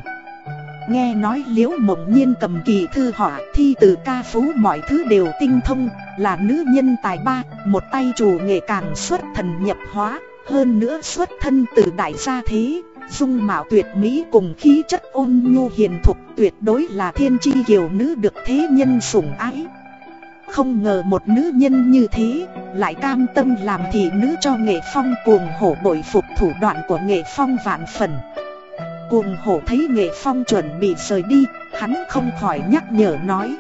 Nghe nói liễu mộng nhiên cầm kỳ thư họa thi từ ca phú mọi thứ đều tinh thông Là nữ nhân tài ba, một tay chủ nghệ càng xuất thần nhập hóa Hơn nữa xuất thân từ đại gia thế Dung mạo tuyệt mỹ cùng khí chất ôn nhu hiền thục tuyệt đối là thiên chi kiều nữ được thế nhân sủng ái. Không ngờ một nữ nhân như thế, lại cam tâm làm thị nữ cho nghệ phong cuồng hổ bội phục thủ đoạn của nghệ phong vạn phần. Cuồng hổ thấy nghệ phong chuẩn bị rời đi, Hắn không khỏi nhắc nhở nói.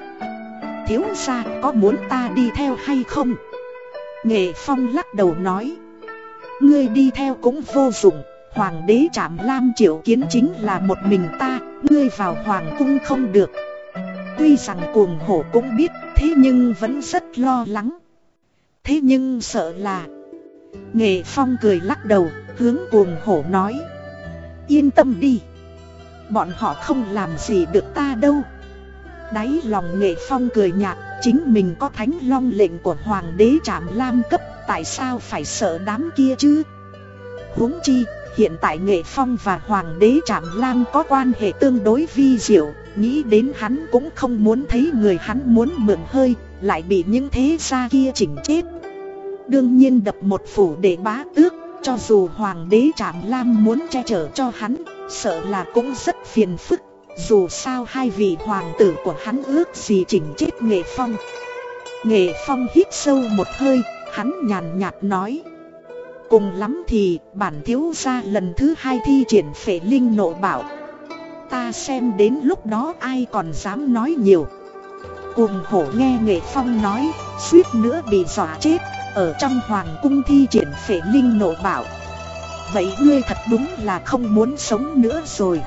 Thiếu gia, có muốn ta đi theo hay không? Nghệ phong lắc đầu nói. Ngươi đi theo cũng vô dụng, Hoàng đế trạm lam triệu kiến chính là một mình ta, Ngươi vào hoàng cung không được. Tuy rằng cuồng hổ cũng biết Thế nhưng vẫn rất lo lắng. Thế nhưng sợ là, Nghệ phong cười lắc đầu, Hướng cuồng hổ nói, Yên tâm đi, Bọn họ không làm gì được ta đâu. Đáy lòng nghệ phong cười nhạt, Chính mình có thánh long lệnh của hoàng đế trạm lam cấp, Tại sao phải sợ đám kia chứ? Huống chi, hiện tại nghệ phong và hoàng đế trạm lam có quan hệ tương đối vi diệu Nghĩ đến hắn cũng không muốn thấy người hắn muốn mượn hơi, Lại bị những thế gia kia chỉnh chết. Đương nhiên đập một phủ để bá tước, Cho dù hoàng đế trạm lam muốn che chở cho hắn, Sợ là cũng rất phiền phức. Dù sao hai vị hoàng tử của hắn ước gì chỉnh chết nghệ phong. Nghệ phong hít sâu một hơi, Hắn nhàn nhạt nói. Cùng lắm thì bản thiếu gia lần thứ hai thi triển phệ linh nộ bảo Ta xem đến lúc đó ai còn dám nói nhiều. Cùng hổ nghe nghệ phong nói Suýt nữa bị dọa chết Ở trong hoàng cung thi triển phệ linh nộ bảo. Vậy ngươi thật đúng là không muốn sống nữa rồi.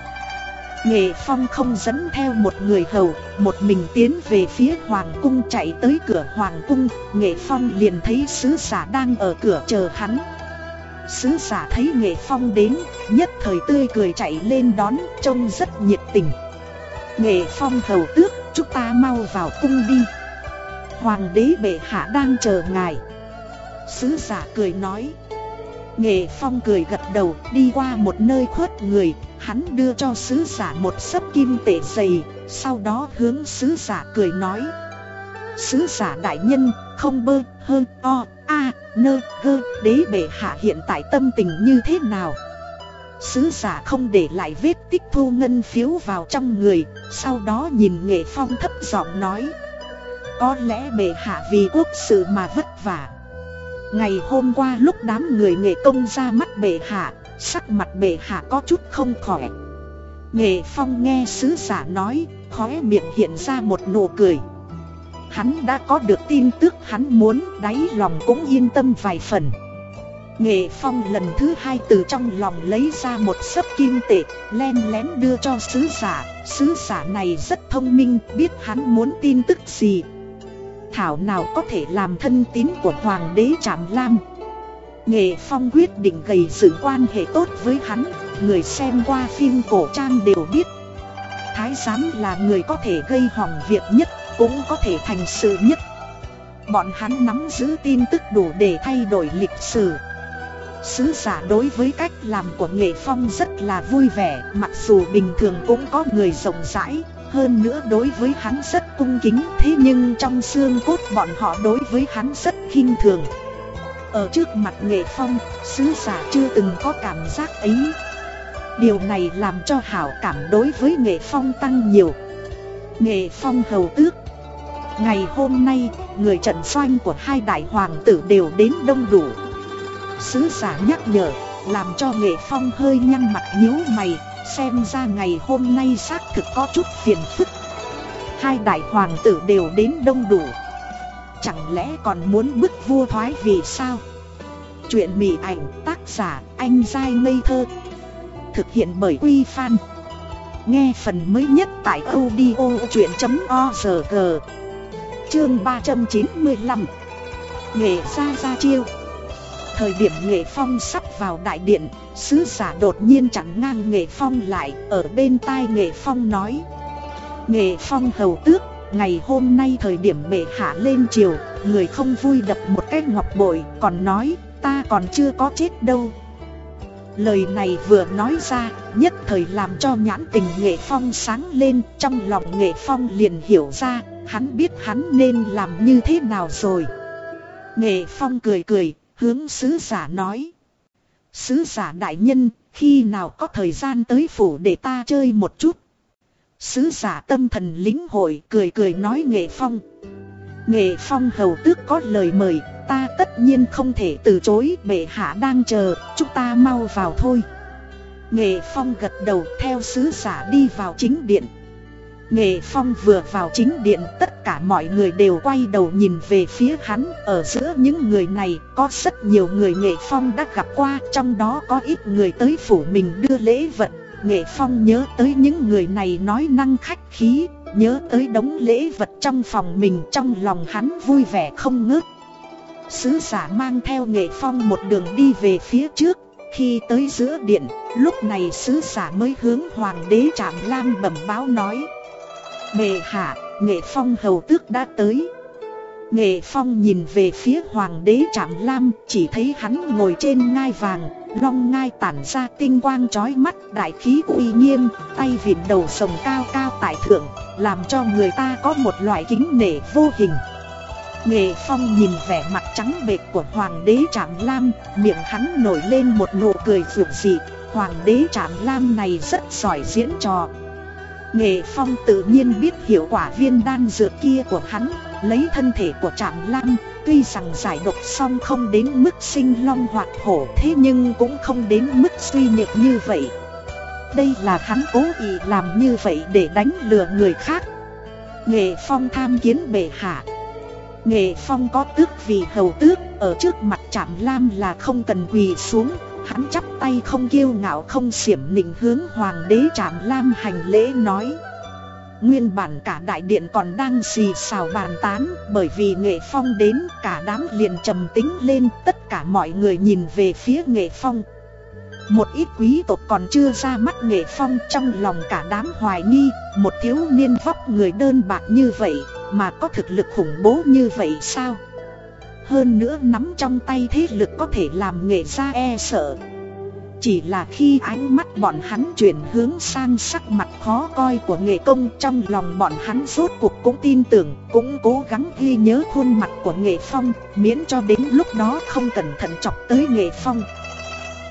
Nghệ Phong không dẫn theo một người hầu, một mình tiến về phía Hoàng Cung chạy tới cửa Hoàng Cung, Nghệ Phong liền thấy sứ giả đang ở cửa chờ hắn. Sứ giả thấy Nghệ Phong đến, nhất thời tươi cười chạy lên đón, trông rất nhiệt tình. Nghệ Phong hầu tước, chúng ta mau vào cung đi. Hoàng đế bệ hạ đang chờ ngài. Sứ giả cười nói. Nghệ Phong cười gật đầu, đi qua một nơi khuất người, hắn đưa cho sứ giả một sấp kim tệ dày, sau đó hướng sứ giả cười nói. Sứ giả đại nhân, không bơ, hơn, o, a, nơ, gơ, đế bệ hạ hiện tại tâm tình như thế nào? Sứ giả không để lại vết tích thu ngân phiếu vào trong người, sau đó nhìn nghệ phong thấp giọng nói. Có lẽ bệ hạ vì quốc sự mà vất vả. Ngày hôm qua lúc đám người nghệ công ra mắt bệ hạ, sắc mặt bệ hạ có chút không khỏe. Nghệ phong nghe sứ giả nói, khóe miệng hiện ra một nụ cười. Hắn đã có được tin tức hắn muốn, đáy lòng cũng yên tâm vài phần. Nghệ Phong lần thứ hai từ trong lòng lấy ra một sấp kim tệ, Len lén đưa cho sứ giả. Sứ giả này rất thông minh, biết hắn muốn tin tức gì. Thảo nào có thể làm thân tín của Hoàng đế Trạm Lam. Nghệ Phong quyết định gầy sự quan hệ tốt với hắn, Người xem qua phim cổ trang đều biết. Thái giám là người có thể gây hỏng việc nhất cũng có thể thành sự nhất. Bọn hắn nắm giữ tin tức đủ để thay đổi lịch sử. Sứ giả đối với cách làm của Nghệ Phong rất là vui vẻ, mặc dù bình thường cũng có người rộng rãi, hơn nữa đối với hắn rất cung kính, thế nhưng trong xương cốt bọn họ đối với hắn rất khinh thường. Ở trước mặt Nghệ Phong, sứ giả chưa từng có cảm giác ấy. Điều này làm cho hảo cảm đối với Nghệ Phong tăng nhiều. Nghệ Phong hầu tước Ngày hôm nay, người trận doanh của hai đại hoàng tử đều đến đông đủ. Sứ giả nhắc nhở, làm cho nghệ phong hơi nhăn mặt nhíu mày Xem ra ngày hôm nay xác thực có chút phiền phức. Hai đại hoàng tử đều đến đông đủ. Chẳng lẽ còn muốn bức vua thoái vì sao? Chuyện mỉ ảnh tác giả anh dai ngây thơ. Thực hiện bởi Quy Phan. Nghe phần mới nhất tại audio chuyện.org Chương 395 Nghệ ra ra chiêu. Thời điểm Nghệ Phong sắp vào đại điện, Sứ giả đột nhiên chặn ngang Nghệ Phong lại, Ở bên tai Nghệ Phong nói. Nghệ Phong hầu tước, Ngày hôm nay thời điểm bệ hạ lên triều, Người không vui đập một cái ngọc bội, Còn nói, ta còn chưa có chết đâu. Lời này vừa nói ra, Nhất thời làm cho nhãn tình Nghệ Phong sáng lên, Trong lòng Nghệ Phong liền hiểu ra Hắn biết hắn nên làm như thế nào rồi. Nghệ Phong cười cười, hướng sứ giả nói. Sứ giả đại nhân, khi nào có thời gian tới phủ để ta chơi một chút. Sứ giả tâm thần lính hội cười cười nói nghệ phong. Nghệ phong hầu tước có lời mời, ta tất nhiên không thể từ chối, bệ hạ đang chờ, chúng ta mau vào thôi. Nghệ phong gật đầu theo sứ giả đi vào chính điện. Nghệ Phong vừa vào chính điện tất cả mọi người đều quay đầu nhìn về phía hắn. Ở giữa những người này có rất nhiều người Nghệ Phong đã gặp qua Trong đó có ít người tới phủ mình đưa lễ vật. Nghệ Phong nhớ tới những người này nói năng khách khí Nhớ tới đống lễ vật trong phòng mình trong lòng hắn vui vẻ không ngớt. Sứ giả mang theo Nghệ Phong một đường đi về phía trước. Khi tới giữa điện, lúc này sứ giả mới hướng hoàng đế Trạm Lam bẩm báo nói Bệ hạ, nghệ phong hầu tước đã tới. Nghệ phong nhìn về phía hoàng đế Trạm Lam, chỉ thấy hắn ngồi trên ngai vàng, long ngai tản ra tinh quang chói mắt đại khí uy nghiêm, tay vịn đầu sồng cao cao tại thượng, làm cho người ta có một loại kính nể vô hình. Nghệ Phong nhìn vẻ mặt trắng bệch của Hoàng đế Trạm Lam, miệng hắn nổi lên một nụ cười vượt dị. Hoàng đế Trạm Lam này rất giỏi diễn trò, Nghệ Phong tự nhiên biết hiệu quả viên đan dược kia của hắn, lấy thân thể của Trạm Lam, tuy rằng giải độc xong không đến mức sinh long hoạt hổ thế nhưng cũng không đến mức suy nhược như vậy. Đây là hắn cố ý làm như vậy để đánh lừa người khác. Nghệ Phong tham kiến bệ hạ. Nghệ Phong có tước vì hầu tước, ở trước mặt Trạm Lam là không cần quỳ xuống, Hắn chắp tay không kiêu ngạo không xiểm nịnh hướng hoàng đế trạm lam hành lễ nói. Nguyên bản cả đại điện còn đang xì xào bàn tán, Bởi vì nghệ phong đến, cả đám liền trầm tính lên, Tất cả mọi người nhìn về phía nghệ phong. Một ít quý tộc còn chưa ra mắt nghệ phong, trong lòng cả đám hoài nghi, Một thiếu niên vóc người đơn bạc như vậy, mà có thực lực khủng bố như vậy sao? Hơn nữa nắm trong tay thế lực có thể làm nghệ ra e sợ. Chỉ là khi ánh mắt bọn hắn chuyển hướng sang sắc mặt khó coi của nghệ công, Trong lòng bọn hắn rốt cuộc cũng tin tưởng, Cũng cố gắng ghi nhớ khuôn mặt của nghệ phong, Miễn cho đến lúc đó không cẩn thận chọc tới nghệ phong.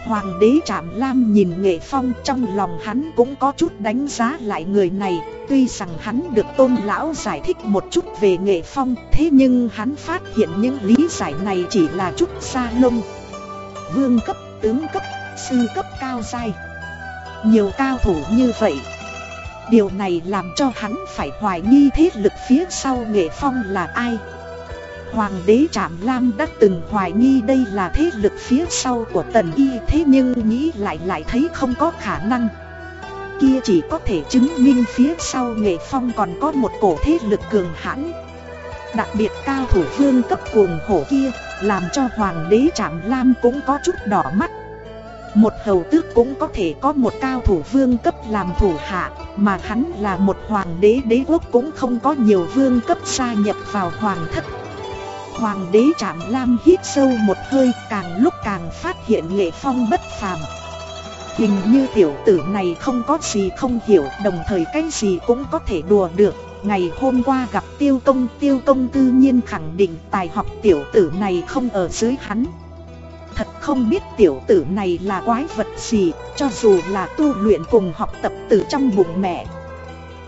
Hoàng đế Trạm Lam nhìn Nghệ Phong trong lòng hắn cũng có chút đánh giá lại người này Tuy rằng hắn được tôn lão giải thích một chút về Nghệ Phong Thế nhưng hắn phát hiện những lý giải này chỉ là chút xa lông. Vương cấp, tướng cấp, sư cấp cao dai. Nhiều cao thủ như vậy. Điều này làm cho hắn phải hoài nghi thế lực phía sau Nghệ Phong là ai. Hoàng đế Trạm Lam đã từng hoài nghi đây là thế lực phía sau của tần y, thế nhưng nghĩ lại lại thấy không có khả năng. Kia chỉ có thể chứng minh phía sau nghệ phong còn có một cổ thế lực cường hãn. Đặc biệt cao thủ vương cấp cuồng hổ kia, Làm cho hoàng đế Trạm Lam cũng có chút đỏ mắt. Một hầu tước cũng có thể có một cao thủ vương cấp làm thủ hạ, Mà hắn là một hoàng đế đế quốc cũng không có nhiều vương cấp gia nhập vào hoàng thất. Hoàng đế Trạm Lam hít sâu một hơi, càng lúc càng phát hiện nghệ phong bất phàm. Hình như tiểu tử này không có gì không hiểu, đồng thời cái gì cũng có thể đùa được. Ngày hôm qua gặp tiêu công tiêu công tự nhiên khẳng định tài học tiểu tử này không ở dưới hắn. Thật không biết tiểu tử này là quái vật gì, Cho dù là tu luyện cùng học tập từ trong bụng mẹ,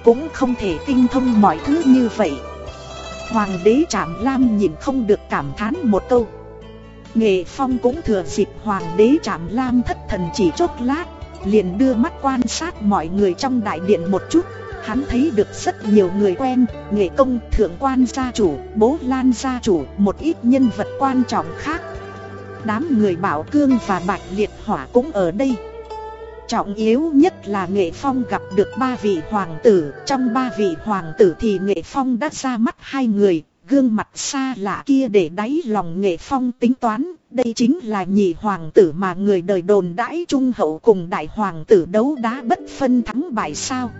Cũng không thể tinh thông mọi thứ như vậy. Hoàng đế Trạm Lam nhìn không được cảm thán một câu. Nghệ Phong cũng thừa dịp Hoàng đế Trạm Lam thất thần chỉ chốc lát Liền đưa mắt quan sát mọi người trong đại điện một chút. Hắn thấy được rất nhiều người quen Nghệ công, thượng quan gia chủ, bố lan gia chủ Một ít nhân vật quan trọng khác. Đám người bảo cương và bạch liệt hỏa cũng ở đây. Trọng yếu nhất là Nghệ Phong gặp được ba vị hoàng tử. Trong ba vị hoàng tử thì Nghệ Phong đã ra mắt hai người, Gương mặt xa lạ kia để đáy lòng Nghệ Phong tính toán. Đây chính là nhị hoàng tử mà người đời đồn đãi trung hậu cùng đại hoàng tử đấu đá bất phân thắng bại sao?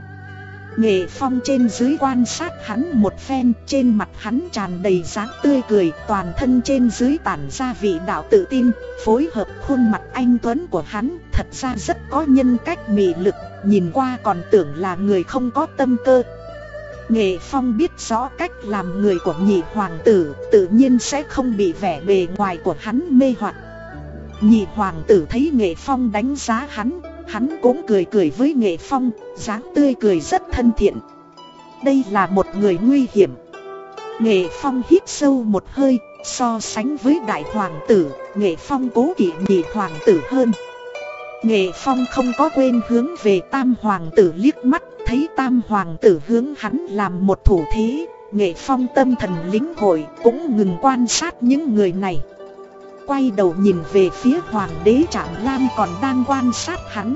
Nghệ Phong trên dưới quan sát hắn một phen, trên mặt hắn tràn đầy dáng tươi cười, toàn thân trên dưới tản ra vị đạo tự tin, phối hợp khuôn mặt anh Tuấn của hắn, thật ra rất có nhân cách mị lực, nhìn qua còn tưởng là người không có tâm cơ. Nghệ Phong biết rõ cách làm người của nhị hoàng tử, tự nhiên sẽ không bị vẻ bề ngoài của hắn mê hoặc. Nhị hoàng tử thấy nghệ phong đánh giá hắn Hắn cũng cười cười với nghệ phong, dáng tươi cười rất thân thiện. Đây là một người nguy hiểm. Nghệ phong hít sâu một hơi, So sánh với đại hoàng tử, Nghệ phong cố kỵ nhị hoàng tử hơn. Nghệ phong không có quên hướng về tam hoàng tử liếc mắt, Thấy tam hoàng tử hướng hắn làm một thủ thế, Nghệ phong tâm thần lính hội cũng ngừng quan sát những người này. Quay đầu nhìn về phía hoàng đế Trạm Lam còn đang quan sát hắn.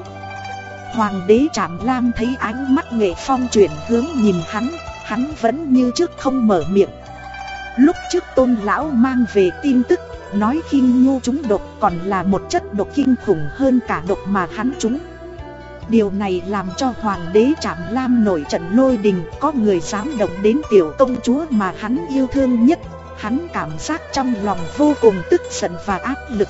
Hoàng đế Trạm Lam thấy ánh mắt nghệ phong chuyển hướng nhìn hắn Hắn vẫn như trước không mở miệng. Lúc trước tôn lão mang về tin tức, Nói khinh nhu chúng độc còn là một chất độc kinh khủng hơn cả độc mà hắn chúng. Điều này làm cho hoàng đế Trạm Lam nổi trận lôi đình, Có người dám động đến tiểu công chúa mà hắn yêu thương nhất. Hắn cảm giác trong lòng vô cùng tức giận và áp lực.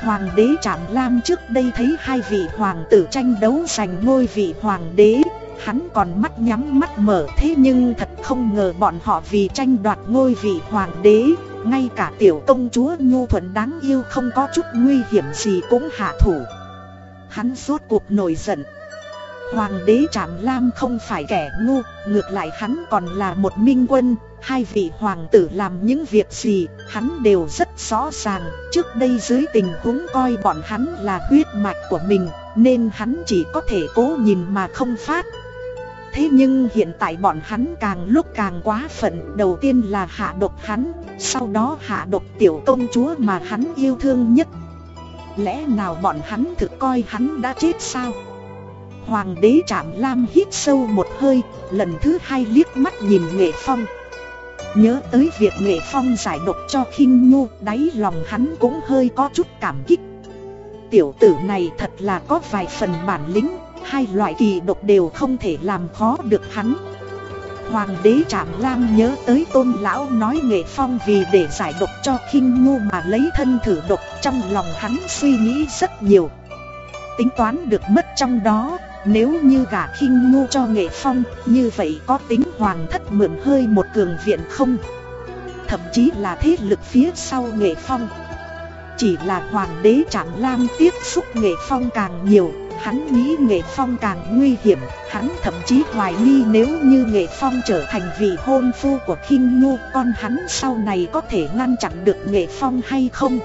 Hoàng đế Trạm Lam trước đây thấy hai vị hoàng tử tranh đấu giành ngôi vị hoàng đế. Hắn còn mắt nhắm mắt mở, thế nhưng thật không ngờ bọn họ vì tranh đoạt ngôi vị hoàng đế, Ngay cả tiểu công chúa Nhu Thuận đáng yêu không có chút nguy hiểm gì cũng hạ thủ. Hắn rốt cuộc nổi giận. Hoàng đế Trạm Lam không phải kẻ ngu, Ngược lại hắn còn là một minh quân, Hai vị hoàng tử làm những việc gì, Hắn đều rất rõ ràng, Trước đây dưới tình huống coi bọn hắn là huyết mạch của mình, Nên hắn chỉ có thể cố nhìn mà không phát. Thế nhưng hiện tại bọn hắn càng lúc càng quá phận, Đầu tiên là hạ độc hắn, Sau đó hạ độc tiểu công chúa mà hắn yêu thương nhất. Lẽ nào bọn hắn thực coi hắn đã chết sao? Hoàng đế Trạm Lam hít sâu một hơi, Lần thứ hai liếc mắt nhìn Nghệ Phong. Nhớ tới việc Nghệ Phong giải độc cho khinh nhu, Đáy lòng hắn cũng hơi có chút cảm kích. Tiểu tử này thật là có vài phần bản lĩnh, Hai loại kỳ độc đều không thể làm khó được hắn. Hoàng đế Trạm Lam nhớ tới tôn lão nói nghệ phong vì để giải độc cho khinh nhu mà lấy thân thử độc, Trong lòng hắn suy nghĩ rất nhiều. Tính toán được mất trong đó nếu như gả khinh nhu cho nghệ phong, Như vậy có tính hoàng thất mượn hơi một cường viện không? Thậm chí là thế lực phía sau nghệ phong. Chỉ là hoàng đế Trạm Lam tiếp xúc nghệ phong càng nhiều, Hắn nghĩ nghệ phong càng nguy hiểm, Hắn thậm chí hoài nghi nếu như nghệ phong trở thành vị hôn phu của khinh nhu Con hắn sau này có thể ngăn chặn được nghệ phong hay không?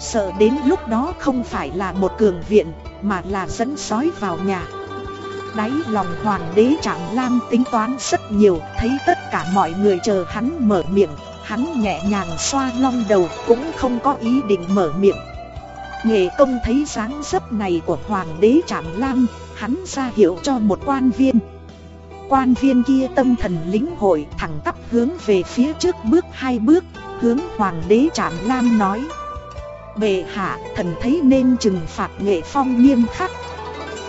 Sợ đến lúc đó không phải là một cường viện Mà là dẫn sói vào nhà Đáy lòng hoàng đế Trạng Lam tính toán rất nhiều Thấy tất cả mọi người chờ hắn mở miệng Hắn nhẹ nhàng xoa long đầu cũng không có ý định mở miệng Nghệ công thấy dáng dấp này của Hoàng đế Trạm Lam, hắn ra hiệu cho một quan viên. Quan viên kia tâm thần lính hội thẳng tắp hướng về phía trước bước hai bước, hướng Hoàng đế Trạm Lam nói. Bệ hạ, thần thấy nên trừng phạt nghệ phong nghiêm khắc.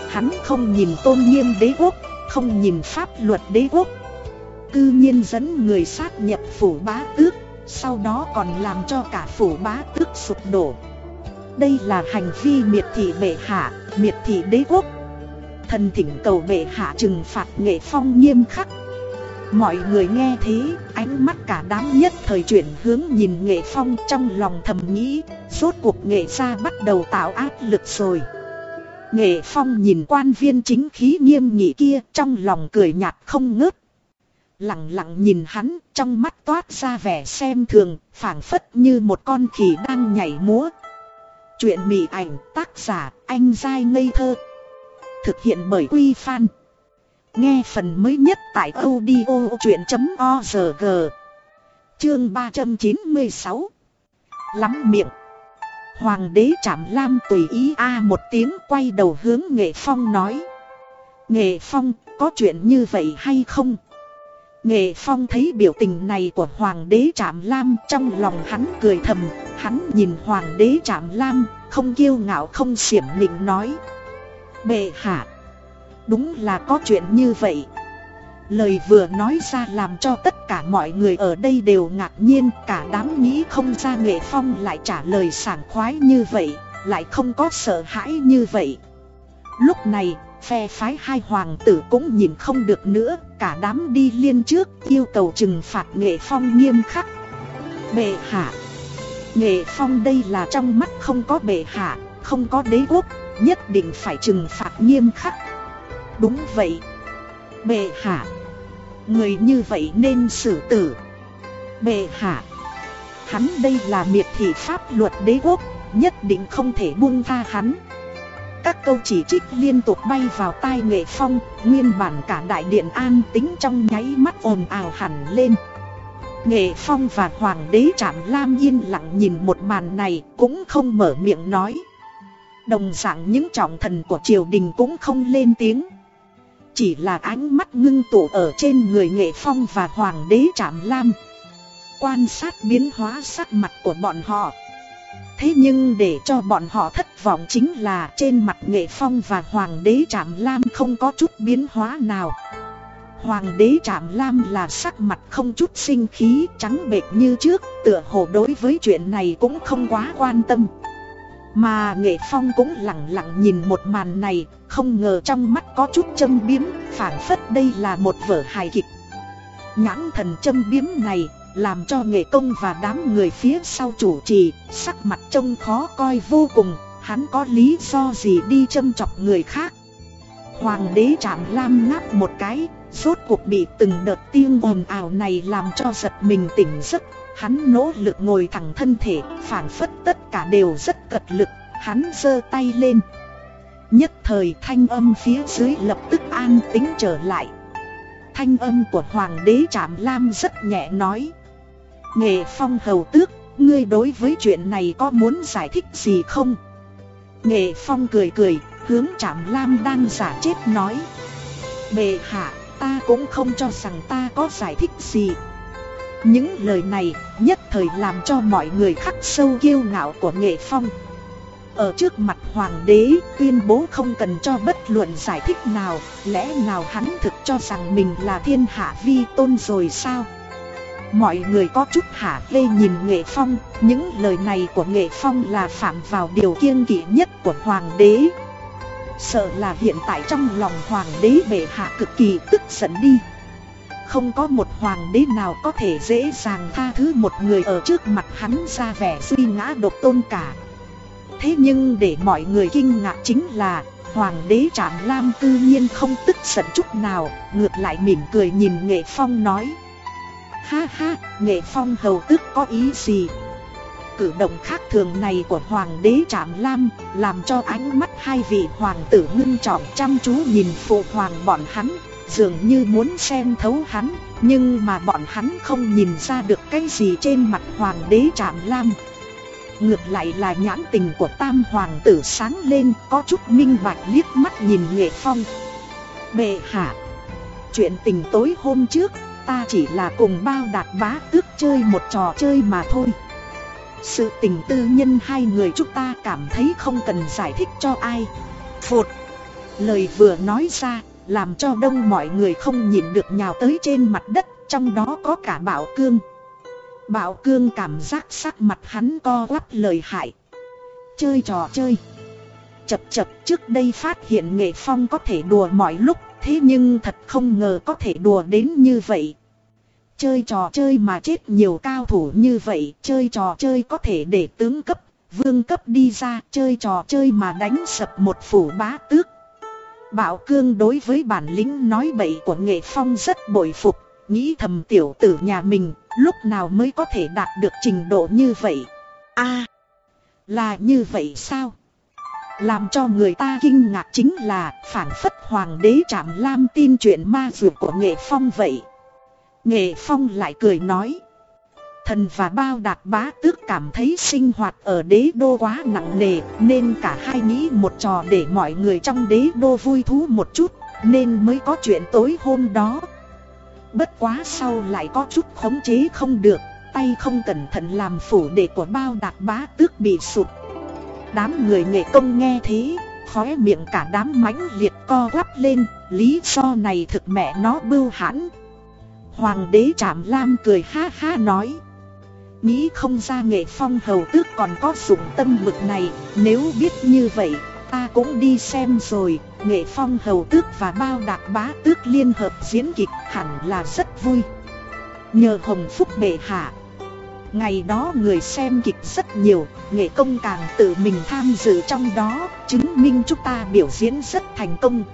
Hắn không nhìn tôn nghiêm đế quốc, không nhìn pháp luật đế quốc. Cư nhiên dẫn người sát nhập phủ bá tước, sau đó còn làm cho cả phủ bá tước sụp đổ. Đây là hành vi miệt thị bệ hạ, miệt thị đế quốc Thần thỉnh cầu bệ hạ trừng phạt nghệ phong nghiêm khắc Mọi người nghe thế, ánh mắt cả đám nhất thời chuyển hướng nhìn nghệ phong trong lòng thầm nghĩ Rốt cuộc nghệ gia bắt đầu tạo áp lực rồi. Nghệ phong nhìn quan viên chính khí nghiêm nghị kia trong lòng cười nhạt không ngớt. Lặng lặng nhìn hắn trong mắt toát ra vẻ xem thường phảng phất như một con khỉ đang nhảy múa. Chuyện mị ảnh tác giả anh dai ngây thơ. Thực hiện bởi Quy Phan. Nghe phần mới nhất tại audio chuyện.org Chương 396 Lắm miệng. Hoàng đế chạm lam tùy ý a một tiếng quay đầu hướng Nghệ Phong nói. Nghệ Phong có chuyện như vậy hay không? Nghệ Phong thấy biểu tình này của Hoàng đế Trạm Lam trong lòng hắn cười thầm, hắn nhìn Hoàng đế Trạm Lam, không kiêu ngạo không xiểm nịnh nói. Bệ hạ, đúng là có chuyện như vậy. Lời vừa nói ra làm cho tất cả mọi người ở đây đều ngạc nhiên, cả đám nghĩ không ra Nghệ Phong lại trả lời sảng khoái như vậy, lại không có sợ hãi như vậy. Lúc này, phe phái hai hoàng tử cũng nhìn không được nữa, cả đám đi liên trước yêu cầu trừng phạt nghệ phong nghiêm khắc. Bệ hạ, Nghệ phong đây là trong mắt không có bệ hạ, không có đế quốc, nhất định phải trừng phạt nghiêm khắc. Đúng vậy. Bệ hạ. Người như vậy nên xử tử. Bệ hạ. Hắn đây là miệt thị pháp luật đế quốc, nhất định không thể buông tha hắn. Các câu chỉ trích liên tục bay vào tai nghệ phong, nguyên bản cả đại điện an tính trong nháy mắt ồn ào hẳn lên. Nghệ phong và hoàng đế trạm lam yên lặng nhìn một màn này cũng không mở miệng nói. Đồng dạng những trọng thần của triều đình cũng không lên tiếng. Chỉ là ánh mắt ngưng tụ ở trên người nghệ phong và hoàng đế trạm lam. Quan sát biến hóa sắc mặt của bọn họ. Thế nhưng để cho bọn họ thất vọng chính là trên mặt nghệ phong và hoàng đế trạm lam không có chút biến hóa nào. Hoàng đế trạm lam là sắc mặt không chút sinh khí trắng bệch như trước, tựa hồ đối với chuyện này cũng không quá quan tâm. Mà nghệ phong cũng lặng lặng nhìn một màn này, không ngờ trong mắt có chút châm biếm, phản phất đây là một vở hài kịch. Nhãn thần châm biếm này, làm cho nghệ công và đám người phía sau chủ trì, sắc mặt trông khó coi vô cùng, hắn có lý do gì đi châm chọc người khác. Hoàng đế chạm lam ngáp một cái, rốt cuộc bị từng đợt tiếng ồn ào này làm cho giật mình tỉnh giấc. Hắn nỗ lực ngồi thẳng thân thể, phản phất tất cả đều rất cật lực, hắn giơ tay lên. Nhất thời thanh âm phía dưới lập tức an tính trở lại. Thanh âm của Hoàng đế Trạm Lam rất nhẹ nói. Nghệ phong hầu tước, ngươi đối với chuyện này có muốn giải thích gì không? Nghệ phong cười cười, hướng Trạm Lam đang giả chết nói. Bệ hạ, ta cũng không cho rằng ta có giải thích gì. Những lời này nhất thời làm cho mọi người khắc sâu kiêu ngạo của nghệ phong. Ở trước mặt hoàng đế, tuyên bố không cần cho bất luận giải thích nào, Lẽ nào hắn thực cho rằng mình là thiên hạ vi tôn rồi sao? Mọi người có chút hả lê nhìn nghệ phong, Những lời này của nghệ phong là phạm vào điều kiêng kỵ nhất của hoàng đế. Sợ là hiện tại trong lòng hoàng đế bệ hạ cực kỳ tức giận đi không có một hoàng đế nào có thể dễ dàng tha thứ một người ở trước mặt hắn ra vẻ suy ngã độc tôn cả. Thế nhưng để mọi người kinh ngạc chính là Hoàng đế Trạm Lam cư nhiên không tức giận chút nào Ngược lại mỉm cười nhìn Nghệ Phong nói. Ha ha, Nghệ Phong hầu tức có ý gì? Cử động khác thường này của Hoàng đế Trạm Lam Làm cho ánh mắt hai vị hoàng tử ngưng trọng chăm chú nhìn phụ hoàng bọn hắn. Dường như muốn xem thấu hắn, Nhưng mà bọn hắn không nhìn ra được cái gì trên mặt hoàng đế Trạm Lam. Ngược lại là nhãn tình của tam hoàng tử sáng lên, Có chút minh bạch liếc mắt nhìn nghệ phong. Bệ hạ, Chuyện tình tối hôm trước, Ta chỉ là cùng bao đạt bá tước chơi một trò chơi mà thôi. Sự tình tư nhân hai người chúng ta cảm thấy không cần giải thích cho ai. Phụt, Lời vừa nói ra làm cho đông mọi người không nhìn được nhào tới trên mặt đất Trong đó có cả Bảo Cương. Bảo Cương cảm giác sắc mặt hắn co quắp lời hại. Chơi trò chơi. Chập chập trước đây phát hiện nghệ phong có thể đùa mọi lúc Thế nhưng thật không ngờ có thể đùa đến như vậy. Chơi trò chơi mà chết nhiều cao thủ như vậy Chơi trò chơi có thể để tướng cấp, vương cấp đi ra Chơi trò chơi mà đánh sập một phủ bá tước. Bảo cương đối với bản lĩnh nói bậy của nghệ phong rất bội phục, nghĩ thầm tiểu tử nhà mình, lúc nào mới có thể đạt được trình độ như vậy. a là như vậy sao? Làm cho người ta kinh ngạc chính là phản phất hoàng đế trạm lam tin chuyện ma dược của nghệ phong vậy. Nghệ phong lại cười nói. Thần và bao đạt bá tước cảm thấy sinh hoạt ở đế đô quá nặng nề, Nên cả hai nghĩ một trò để mọi người trong đế đô vui thú một chút, Nên mới có chuyện tối hôm đó. Bất quá sau lại có chút khống chế không được, Tay không cẩn thận làm phủ để của bao đạt bá tước bị sụt Đám người nghệ công nghe thế, Khóe miệng cả đám mãnh liệt co quắp lên, Lý do này thực mẹ nó bưu hãn. Hoàng đế Trạm Lam cười ha ha nói Nghĩ không ra nghệ phong hầu tước còn có dụng tâm mực này Nếu biết như vậy ta cũng đi xem rồi Nghệ phong hầu tước và bao đạc bá tước liên hợp diễn kịch hẳn là rất vui Nhờ hồng phúc bệ hạ Ngày đó người xem kịch rất nhiều, nghệ công càng tự mình tham dự trong đó, chứng minh chúng ta biểu diễn rất thành công.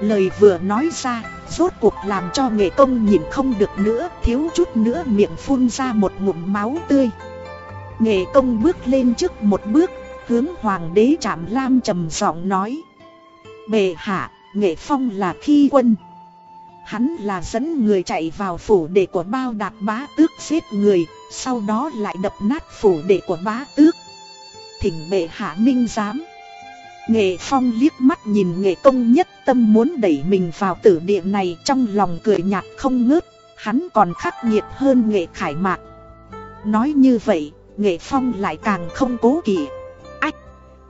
Lời vừa nói ra, rốt cuộc làm cho nghệ công nhìn không được nữa, thiếu chút nữa miệng phun ra một ngụm máu tươi. Nghệ công bước lên trước một bước, hướng hoàng đế trạm lam trầm giọng nói. Bệ hạ, nghệ phong là khi quân. Hắn là dẫn người chạy vào phủ đệ của bao đạt bá tước giết người, sau đó lại đập nát phủ đệ của bá tước. Thỉnh bệ hạ minh giám. Nghệ phong liếc mắt nhìn nghệ công nhất tâm muốn đẩy mình vào tử địa này trong lòng cười nhạt không ngớt, hắn còn khắc nghiệt hơn nghệ khải mạc. Nói như vậy, nghệ phong lại càng không cố kỵ. Ách!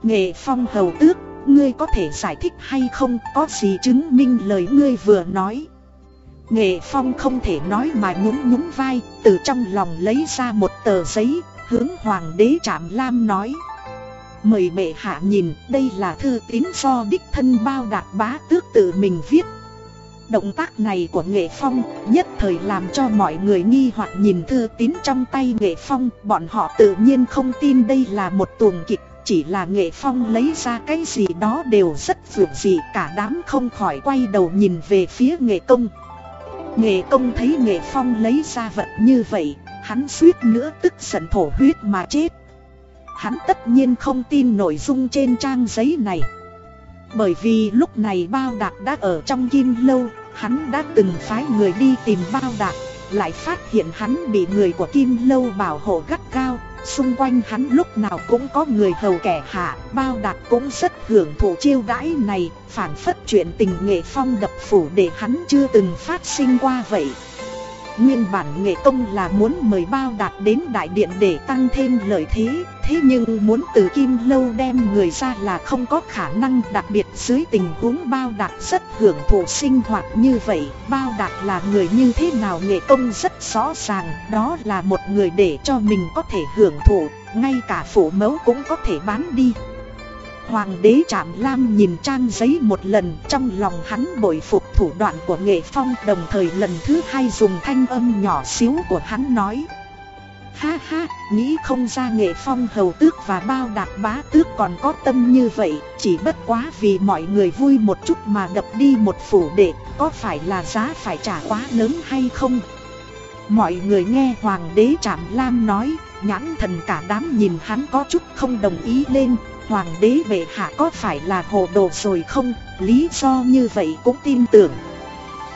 Nghệ phong hầu tước, ngươi có thể giải thích hay không, có gì chứng minh lời ngươi vừa nói. Nghệ Phong không thể nói mà nhún nhún vai, từ trong lòng lấy ra một tờ giấy, hướng Hoàng đế Trạm Lam nói. Mời bệ hạ nhìn, đây là thư tín do đích thân bao đạt bá tước tự mình viết. Động tác này của Nghệ Phong nhất thời làm cho mọi người nghi hoặc nhìn thư tín trong tay Nghệ Phong, bọn họ tự nhiên không tin đây là một tuồng kịch, chỉ là Nghệ Phong lấy ra cái gì đó đều rất vượt dị, cả đám không khỏi quay đầu nhìn về phía Nghệ Công. Nghệ công thấy nghệ phong lấy ra vật như vậy, hắn suýt nữa tức giận thổ huyết mà chết. Hắn tất nhiên không tin nội dung trên trang giấy này. Bởi vì lúc này bao đạc đã ở trong kim lâu, hắn đã từng phái người đi tìm bao đạc, lại phát hiện hắn bị người của kim lâu bảo hộ gắt gao, Xung quanh hắn lúc nào cũng có người hầu kẻ hạ, bao đạt cũng rất hưởng thụ chiêu đãi này, phản phất chuyện tình nghệ phong đập phủ để hắn chưa từng phát sinh qua vậy. Nguyên bản nghệ công là muốn mời bao đạt đến đại điện để tăng thêm lợi thế, thế nhưng muốn từ kim lâu đem người ra là không có khả năng đặc biệt dưới tình huống bao đạt rất hưởng thụ sinh hoạt như vậy. Bao đạt là người như thế nào nghệ công rất rõ ràng, đó là một người để cho mình có thể hưởng thụ, ngay cả phủ mẫu cũng có thể bán đi. Hoàng đế Trạm Lam nhìn trang giấy một lần trong lòng hắn bội phục thủ đoạn của nghệ phong đồng thời lần thứ hai dùng thanh âm nhỏ xíu của hắn nói. Ha ha, nghĩ không ra nghệ phong hầu tước và bao đạt bá tước còn có tâm như vậy, chỉ bất quá vì mọi người vui một chút mà đập đi một phủ đệ, có phải là giá phải trả quá lớn hay không? Mọi người nghe Hoàng đế Trạm Lam nói, nhãn thần cả đám nhìn hắn có chút không đồng ý lên, Hoàng đế bệ hạ có phải là hồ đồ rồi không, lý do như vậy cũng tin tưởng.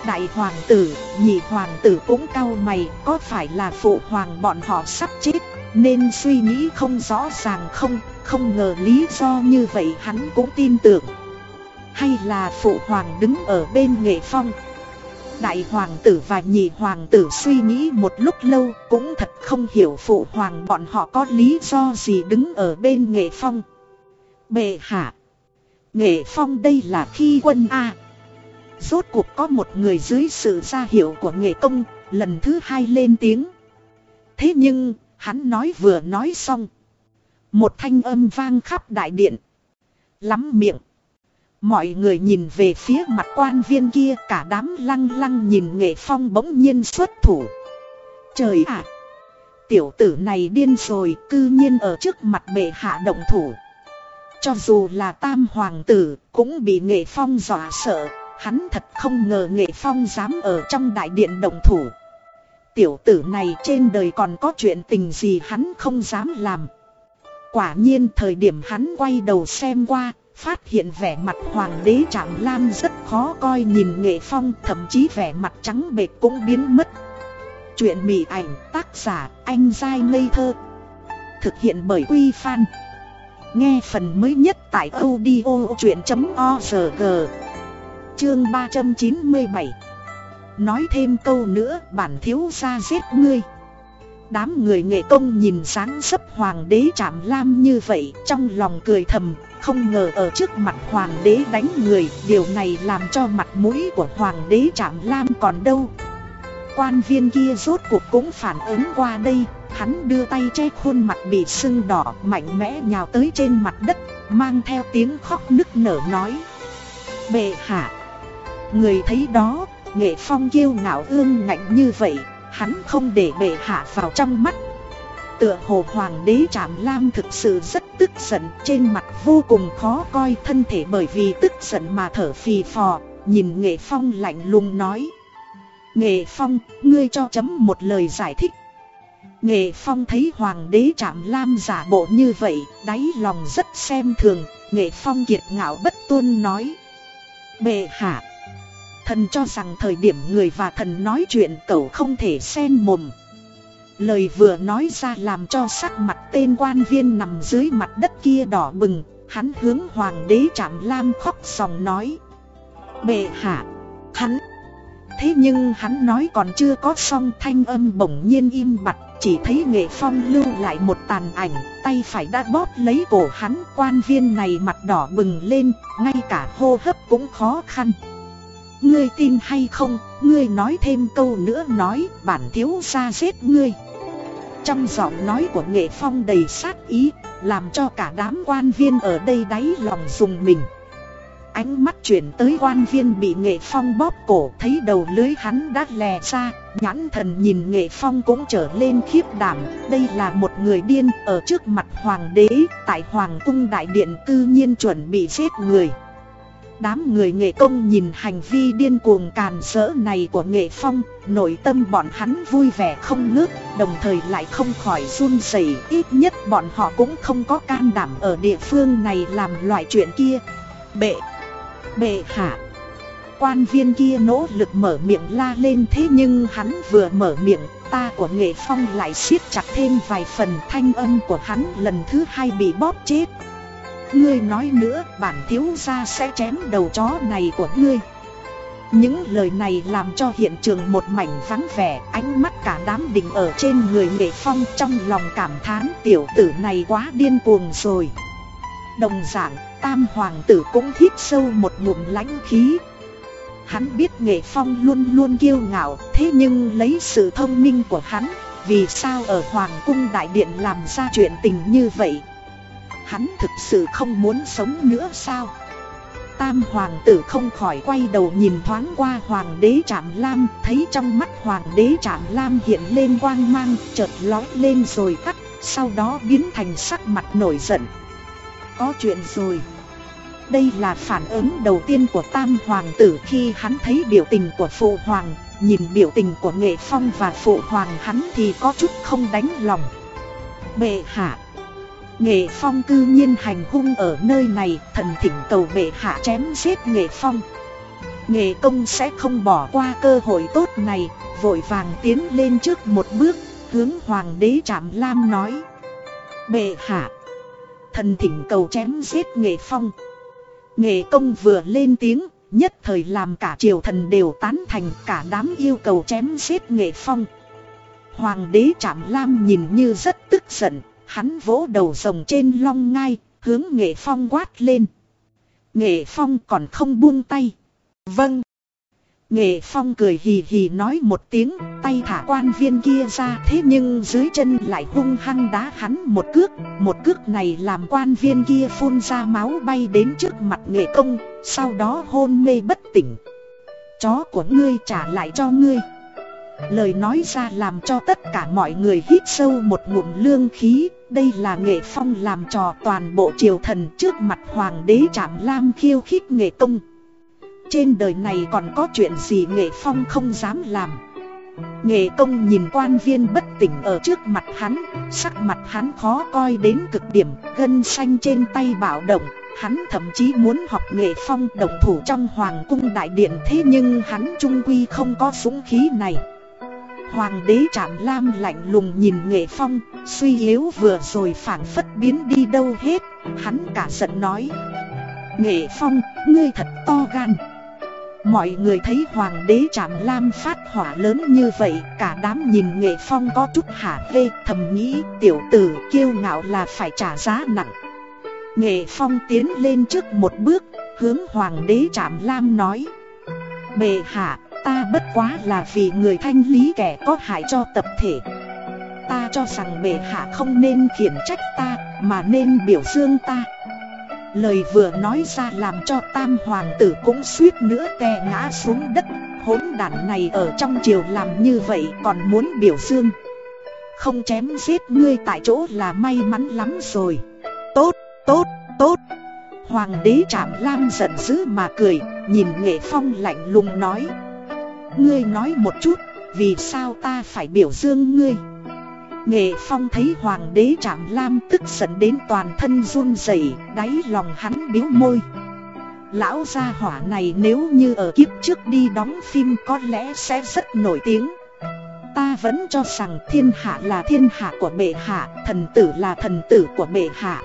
Đại hoàng tử, nhị hoàng tử cũng cau mày, có phải là phụ hoàng bọn họ sắp chết, nên suy nghĩ không rõ ràng không, không ngờ lý do như vậy hắn cũng tin tưởng. Hay là phụ hoàng đứng ở bên nghệ phong. Đại hoàng tử và nhị hoàng tử suy nghĩ một lúc lâu cũng thật không hiểu phụ hoàng bọn họ có lý do gì đứng ở bên nghệ phong. Bệ hạ. Nghệ phong đây là khi quân A. Rốt cuộc có một người dưới sự gia hiệu của nghệ công, lần thứ hai lên tiếng. Thế nhưng, hắn nói vừa nói xong. Một thanh âm vang khắp đại điện. Lắm miệng. Mọi người nhìn về phía mặt quan viên kia cả đám lăng lăng nhìn nghệ phong bỗng nhiên xuất thủ. Trời ạ! tiểu tử này điên rồi cư nhiên ở trước mặt bệ hạ động thủ. Cho dù là tam hoàng tử cũng bị nghệ phong dọa sợ. Hắn thật không ngờ nghệ phong dám ở trong đại điện động thủ. Tiểu tử này trên đời còn có chuyện tình gì hắn không dám làm. Quả nhiên thời điểm hắn quay đầu xem qua, Phát hiện vẻ mặt hoàng đế trạm lam rất khó coi nhìn nghệ phong, Thậm chí vẻ mặt trắng bệt cũng biến mất. Chuyện mỉ ảnh, tác giả, anh dai ngây thơ. Thực hiện bởi Quy Phan. Nghe phần mới nhất tại audio chuyện.org Chương 397 Nói thêm câu nữa, bản thiếu ra giết ngươi. Đám người nghệ công nhìn sáng sấp hoàng đế chạm lam như vậy, Trong lòng cười thầm, Không ngờ ở trước mặt hoàng đế đánh người, Điều này làm cho mặt mũi của hoàng đế chạm lam còn đâu. Quan viên kia rốt cuộc cũng phản ứng qua đây. Hắn đưa tay che khuôn mặt bị sưng đỏ mạnh mẽ nhào tới trên mặt đất Mang theo tiếng khóc nức nở nói. Bệ hạ Người thấy đó, nghệ phong kiêu ngạo ương ngạnh như vậy Hắn không để bệ hạ vào trong mắt. Tựa hồ hoàng đế Trạm Lam thực sự rất tức giận Trên mặt vô cùng khó coi thân thể bởi vì tức giận mà thở phì phò Nhìn Nghệ Phong lạnh lùng nói. Nghệ Phong, ngươi cho chấm một lời giải thích. Nghệ Phong thấy hoàng đế Trạm Lam giả bộ như vậy, Đáy lòng rất xem thường. Nghệ Phong kiệt ngạo bất tuân nói. Bệ hạ, Thần cho rằng thời điểm người và thần nói chuyện cậu không thể xen mồm. Lời vừa nói ra làm cho sắc mặt tên quan viên nằm dưới mặt đất kia đỏ bừng, Hắn hướng hoàng đế Trạm Lam khóc sòng nói. Bệ hạ, Hắn. Thế nhưng hắn nói còn chưa có xong thanh âm bỗng nhiên im bặt. Chỉ thấy nghệ phong lưu lại một tàn ảnh, Tay phải đã bóp lấy cổ hắn, Quan viên này mặt đỏ bừng lên, Ngay cả hô hấp cũng khó khăn. Ngươi tin hay không, Ngươi nói thêm câu nữa nói, Bản thiếu ra giết ngươi. Trong giọng nói của nghệ phong đầy sát ý, Làm cho cả đám quan viên ở đây đáy lòng dùng mình. Ánh mắt chuyển tới quan viên bị nghệ phong bóp cổ, Thấy đầu lưới hắn đã lè ra Nhãn thần nhìn nghệ phong cũng trở lên khiếp đảm. Đây là một người điên ở trước mặt hoàng đế, Tại hoàng cung đại điện cư nhiên chuẩn bị giết người. Đám người nghệ công nhìn hành vi điên cuồng càn rỡ này của nghệ phong, Nội tâm bọn hắn vui vẻ không ngớt, Đồng thời lại không khỏi run rẩy. Ít nhất bọn họ cũng không có can đảm ở địa phương này làm loại chuyện kia. Bệ Bệ hạ. Quan viên kia nỗ lực mở miệng la lên thế nhưng hắn vừa mở miệng, Ta của nghệ phong lại siết chặt thêm vài phần thanh âm của hắn lần thứ hai bị bóp chết. Ngươi nói nữa, bản thiếu gia sẽ chém đầu chó này của ngươi. Những lời này làm cho hiện trường một mảnh vắng vẻ, Ánh mắt cả đám đình ở trên người nghệ phong trong lòng cảm thán tiểu tử này quá điên cuồng rồi. Đồng dạng, tam hoàng tử cũng hít sâu một ngụm lãnh khí Hắn biết nghệ phong luôn luôn kiêu ngạo, Thế nhưng lấy sự thông minh của hắn, Vì sao ở hoàng cung đại điện làm ra chuyện tình như vậy? Hắn thực sự không muốn sống nữa sao? Tam hoàng tử không khỏi quay đầu nhìn thoáng qua hoàng đế trạm lam, Thấy trong mắt hoàng đế trạm lam hiện lên quang mang, chợt lói lên rồi tắt, Sau đó biến thành sắc mặt nổi giận. Có chuyện rồi đây là phản ứng đầu tiên của tam hoàng tử khi hắn thấy biểu tình của phụ hoàng Nhìn biểu tình của nghệ phong và phụ hoàng hắn thì có chút không đánh lòng Bệ hạ Nghệ Phong cư nhiên hành hung ở nơi này, thần thỉnh cầu bệ hạ chém giết Nghệ Phong. Nghệ công sẽ không bỏ qua cơ hội tốt này, vội vàng tiến lên trước một bước, hướng hoàng đế Trạm Lam nói. Bệ hạ, thần thỉnh cầu chém giết Nghệ Phong. Nghệ công vừa lên tiếng, nhất thời làm cả triều thần đều tán thành cả đám yêu cầu chém giết Nghệ Phong. Hoàng đế Trạm Lam nhìn như rất tức giận, Hắn vỗ đầu rồng trên long ngai, hướng nghệ phong quát lên. Nghệ phong còn không buông tay. Vâng. Nghệ phong cười hì hì nói một tiếng, tay thả quan viên kia ra thế nhưng dưới chân lại hung hăng đá hắn một cước. Một cước này làm quan viên kia phun ra máu bay đến trước mặt nghệ công, sau đó hôn mê bất tỉnh. Chó của ngươi trả lại cho ngươi. Lời nói ra làm cho tất cả mọi người hít sâu một ngụm lương khí Đây là nghệ phong làm trò toàn bộ triều thần trước mặt hoàng đế trạm lam khiêu khích nghệ công trên đời này còn có chuyện gì nghệ phong không dám làm Nghệ công nhìn quan viên bất tỉnh ở trước mặt hắn Sắc mặt hắn khó coi đến cực điểm Gân xanh trên tay bạo động Hắn thậm chí muốn học nghệ phong động thủ trong hoàng cung đại điện Thế nhưng hắn trung quy không có súng khí này Hoàng đế Trạm Lam lạnh lùng nhìn Nghệ Phong, suy yếu vừa rồi phản phất biến đi đâu hết, hắn cả giận nói. Nghệ Phong, ngươi thật to gan. Mọi người thấy Hoàng đế Trạm Lam phát hỏa lớn như vậy, cả đám nhìn Nghệ Phong có chút hả hê, thầm nghĩ tiểu tử kiêu ngạo là phải trả giá nặng. Nghệ Phong tiến lên trước một bước, hướng Hoàng đế Trạm Lam nói. Bệ hạ, Ta bất quá là vì người thanh lý kẻ có hại cho tập thể Ta cho rằng bệ hạ không nên khiển trách ta Mà nên biểu dương ta Lời vừa nói ra làm cho tam hoàng tử cũng suýt nữa tè ngã xuống đất. Hỗn đản này ở trong triều làm như vậy còn muốn biểu dương. Không chém giết ngươi tại chỗ là may mắn lắm rồi. Tốt, tốt, tốt. Hoàng đế Trạm Lam giận dữ mà cười Nhìn Nghệ Phong lạnh lùng nói. Ngươi nói một chút Vì sao ta phải biểu dương ngươi? Nghệ Phong thấy Hoàng đế Trạm Lam tức giận đến toàn thân run rẩy, đáy lòng hắn biếu môi. Lão gia hỏa này nếu như ở kiếp trước đi đóng phim có lẽ sẽ rất nổi tiếng. Ta vẫn cho rằng thiên hạ là thiên hạ của bệ hạ, thần tử là thần tử của bệ hạ.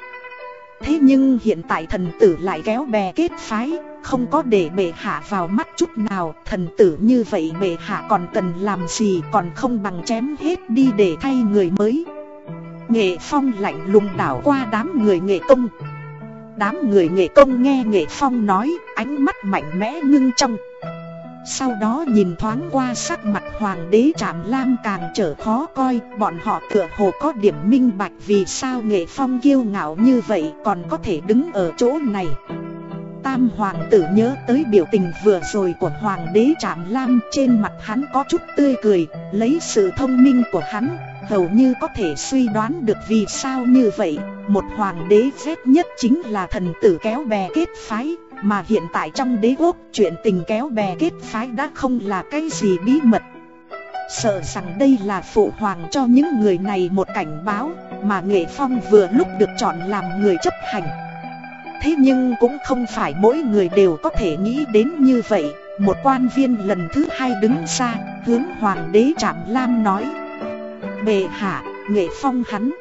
Thế nhưng hiện tại thần tử lại kéo bè kết phái, Không có để bệ hạ vào mắt chút nào. Thần tử như vậy bệ hạ còn cần làm gì, Còn không bằng chém hết đi để thay người mới. Nghệ phong lạnh lùng đảo qua đám người nghệ công. Đám người nghệ công nghe nghệ phong nói, Ánh mắt mạnh mẽ ngưng trong sau đó nhìn thoáng qua sắc mặt hoàng đế trạm lam càng trở khó coi, Bọn họ tựa hồ có điểm minh bạch vì sao nghệ phong kiêu ngạo như vậy còn có thể đứng ở chỗ này. Tam hoàng tử nhớ tới biểu tình vừa rồi của hoàng đế trạm lam, trên mặt hắn có chút tươi cười, Lấy sự thông minh của hắn, hầu như có thể suy đoán được vì sao như vậy. Một hoàng đế ghét nhất chính là thần tử kéo bè kết phái mà hiện tại trong đế quốc chuyện tình kéo bè kết phái đã không là cái gì bí mật. Sợ rằng đây là phụ hoàng cho những người này một cảnh báo Mà Nghệ Phong vừa lúc được chọn làm người chấp hành. Thế nhưng cũng không phải mỗi người đều có thể nghĩ đến như vậy. Một quan viên lần thứ hai đứng ra hướng hoàng đế Trạm Lam nói Bệ hạ, Nghệ Phong hắn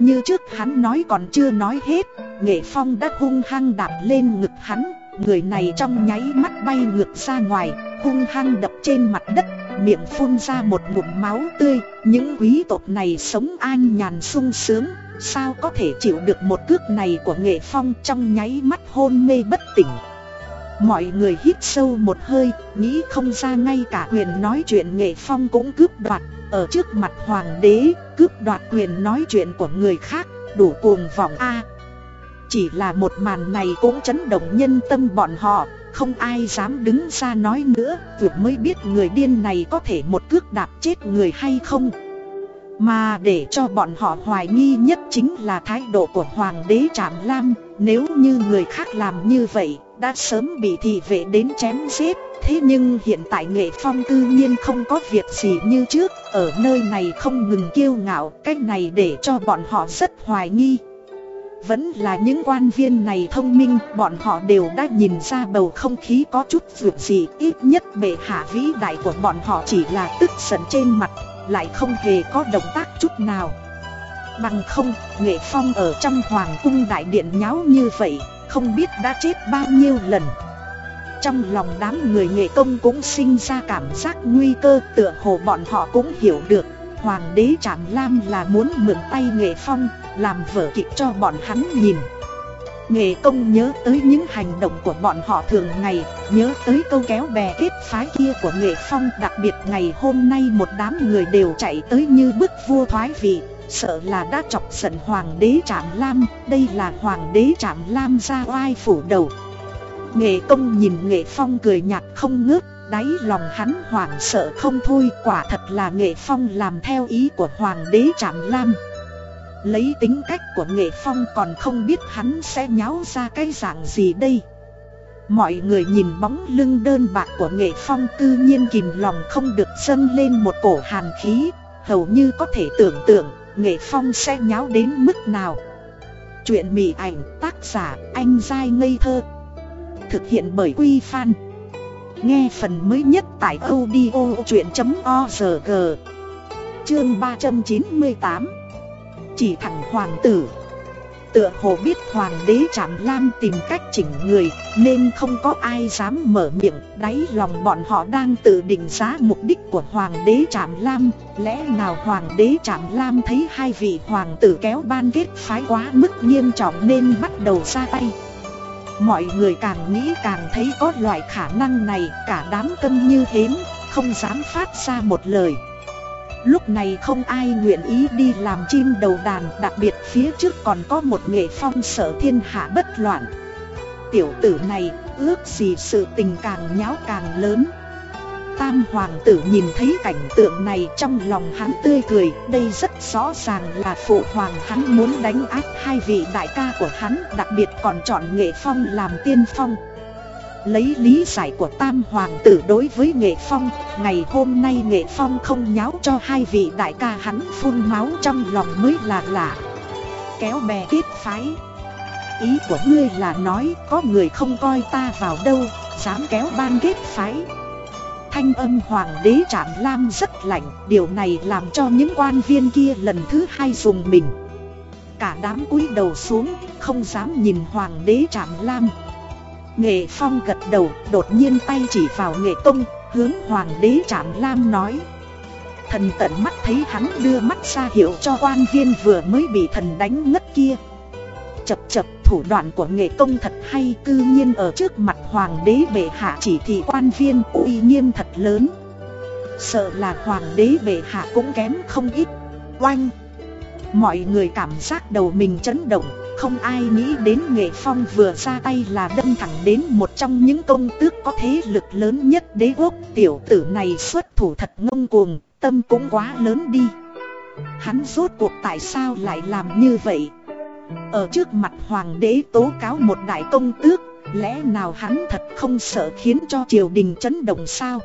như trước hắn nói còn chưa nói hết, Nghệ Phong đã hung hăng đạp lên ngực hắn, Người này trong nháy mắt bay ngược ra ngoài, Hung hăng đập trên mặt đất, Miệng phun ra một ngụm máu tươi. Những quý tộc này sống an nhàn sung sướng, Sao có thể chịu được một cước này của Nghệ Phong trong nháy mắt hôn mê bất tỉnh? Mọi người hít sâu một hơi Nghĩ không ra ngay cả quyền nói chuyện Nghệ Phong cũng cướp đoạt ở trước mặt hoàng đế, cướp đoạt quyền nói chuyện của người khác, đủ cuồng vọng A. chỉ là một màn này cũng chấn động nhân tâm bọn họ, không ai dám đứng ra nói nữa, vừa mới biết người điên này có thể một cước đạp chết người hay không. Mà để cho bọn họ hoài nghi nhất chính là thái độ của Hoàng đế Trạm Lam, nếu như người khác làm như vậy, đã sớm bị thị vệ đến chém giết. Thế nhưng hiện tại nghệ phong tự nhiên không có việc gì như trước Ở nơi này không ngừng kiêu ngạo Cách này để cho bọn họ rất hoài nghi Vẫn là những quan viên này thông minh Bọn họ đều đã nhìn ra bầu không khí có chút vượt gì Ít nhất bệ hạ vĩ đại của bọn họ chỉ là tức giận trên mặt Lại không hề có động tác chút nào Bằng không, nghệ phong ở trong hoàng cung đại điện nháo như vậy không biết đã chết bao nhiêu lần. Trong lòng đám người nghệ công cũng sinh ra cảm giác nguy cơ, tựa hồ bọn họ cũng hiểu được, Hoàng đế Trạm Lam là muốn mượn tay nghệ phong, làm vở kịch cho bọn hắn nhìn. Nghệ công nhớ tới những hành động của bọn họ thường ngày, Nhớ tới câu kéo bè kết phái kia của nghệ phong, Đặc biệt ngày hôm nay một đám người đều chạy tới như bức vua thoái vị. Sợ là đã chọc giận hoàng đế Trạm Lam, Đây là hoàng đế Trạm Lam ra oai phủ đầu. Nghệ công nhìn nghệ phong cười nhạt không ngớt, Đáy lòng hắn hoảng sợ không thôi, Quả thật là nghệ phong làm theo ý của hoàng đế Trạm Lam. Lấy tính cách của nghệ phong còn không biết hắn sẽ nháo ra cái dạng gì đây. Mọi người nhìn bóng lưng đơn bạc của nghệ phong cư nhiên kìm lòng không được dâng lên một cổ hàn khí, Hầu như có thể tưởng tượng nghệ phong sẽ nháo đến mức nào? Chuyện mị ảnh tác giả anh dai ngây thơ. Thực hiện bởi Quy Phan. Nghe phần mới nhất tại audio chuyện.org Chương 398 Chỉ thẳng hoàng tử. Tựa hồ biết hoàng đế Trạm Lam tìm cách chỉnh người, Nên không có ai dám mở miệng. Đáy lòng bọn họ đang tự định giá mục đích của hoàng đế Trạm Lam. Lẽ nào hoàng đế Trạm Lam thấy hai vị hoàng tử kéo ban kết phái quá mức nghiêm trọng Nên bắt đầu ra tay? Mọi người càng nghĩ càng thấy có loại khả năng này, Cả đám câm như hến, Không dám phát ra một lời. Lúc này không ai nguyện ý đi làm chim đầu đàn, Đặc biệt phía trước còn có một nghệ phong sở thiên hạ bất loạn. Tiểu tử này, ước gì sự tình càng nháo càng lớn. Tam hoàng tử nhìn thấy cảnh tượng này trong lòng hắn tươi cười, Đây rất rõ ràng là phụ hoàng hắn muốn đánh áp hai vị đại ca của hắn, Đặc biệt còn chọn nghệ phong làm tiên phong. Lấy lý giải của tam hoàng tử đối với nghệ phong, Ngày hôm nay nghệ phong không nháo cho hai vị đại ca hắn phun máu trong lòng mới là lạ. Kéo bè kết phái. Ý của ngươi là nói, có người không coi ta vào đâu, Dám kéo ban kết phái. Thanh âm hoàng đế Trạm Lam rất lạnh, Điều này làm cho những quan viên kia lần thứ hai dùng mình. Cả đám cúi đầu xuống, Không dám nhìn hoàng đế Trạm Lam. Nghệ Phong gật đầu, đột nhiên tay chỉ vào nghệ công Hướng hoàng đế Trạm Lam nói. Thần tận mắt thấy hắn đưa mắt ra hiệu cho quan viên vừa mới bị thần đánh ngất kia. Chập chập, thủ đoạn của nghệ công thật hay, cư nhiên ở trước mặt hoàng đế bệ hạ chỉ thị quan viên uy nghiêm thật lớn. Sợ là hoàng đế bệ hạ cũng kém không ít. Oanh! Mọi người cảm giác đầu mình chấn động không ai nghĩ đến nghệ phong vừa ra tay là đâm thẳng đến một trong những công tước có thế lực lớn nhất đế quốc. Tiểu tử này xuất thủ thật ngông cuồng, tâm cũng quá lớn đi. Hắn rốt cuộc tại sao lại làm như vậy? Ở trước mặt hoàng đế tố cáo một đại công tước Lẽ nào hắn thật không sợ khiến cho triều đình chấn động sao?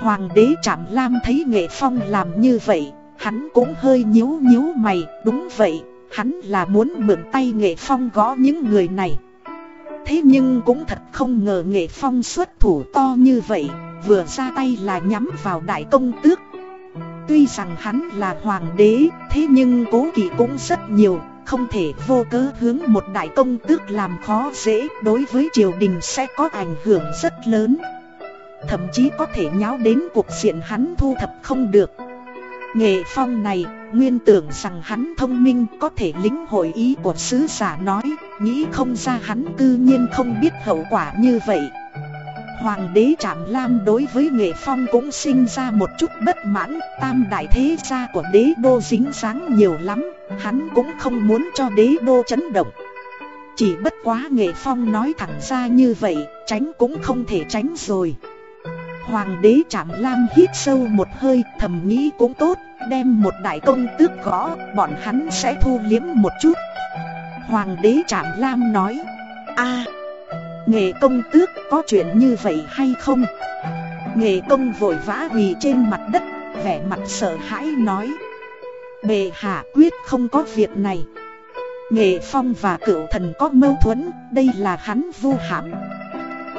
Hoàng đế Trạm Lam thấy Nghệ Phong làm như vậy Hắn cũng hơi nhíu nhíu mày Đúng vậy. Hắn là muốn mượn tay Nghệ Phong gõ những người này. Thế nhưng cũng thật không ngờ Nghệ Phong xuất thủ to như vậy, Vừa ra tay là nhắm vào đại công tước. Tuy rằng hắn là hoàng đế, Thế nhưng cố kỵ cũng rất nhiều, không thể vô cớ hướng một đại công tước làm khó dễ, đối với triều đình sẽ có ảnh hưởng rất lớn. Thậm chí có thể nháo đến cuộc diện hắn thu thập không được. Nghệ phong này, nguyên tưởng rằng hắn thông minh có thể lính hội ý của sứ giả nói Nghĩ không ra hắn cư nhiên không biết hậu quả như vậy. Hoàng đế Trạm Lam đối với Nghệ Phong cũng sinh ra một chút bất mãn Tam đại thế gia của đế đô dính dáng nhiều lắm Hắn cũng không muốn cho đế đô chấn động. Chỉ bất quá Nghệ Phong nói thẳng ra như vậy Tránh cũng không thể tránh rồi. Hoàng đế Trạm Lam hít sâu một hơi thầm nghĩ cũng tốt Đem một đại công tước gõ Bọn hắn sẽ thu liếm một chút. Hoàng đế Trạm Lam nói a Nghệ công tước có chuyện như vậy hay không? Nghệ công vội vã quỳ trên mặt đất, vẻ mặt sợ hãi nói bề hạ quyết không có việc này. Nghệ phong và cựu thần có mâu thuẫn, đây là hắn vu hãm.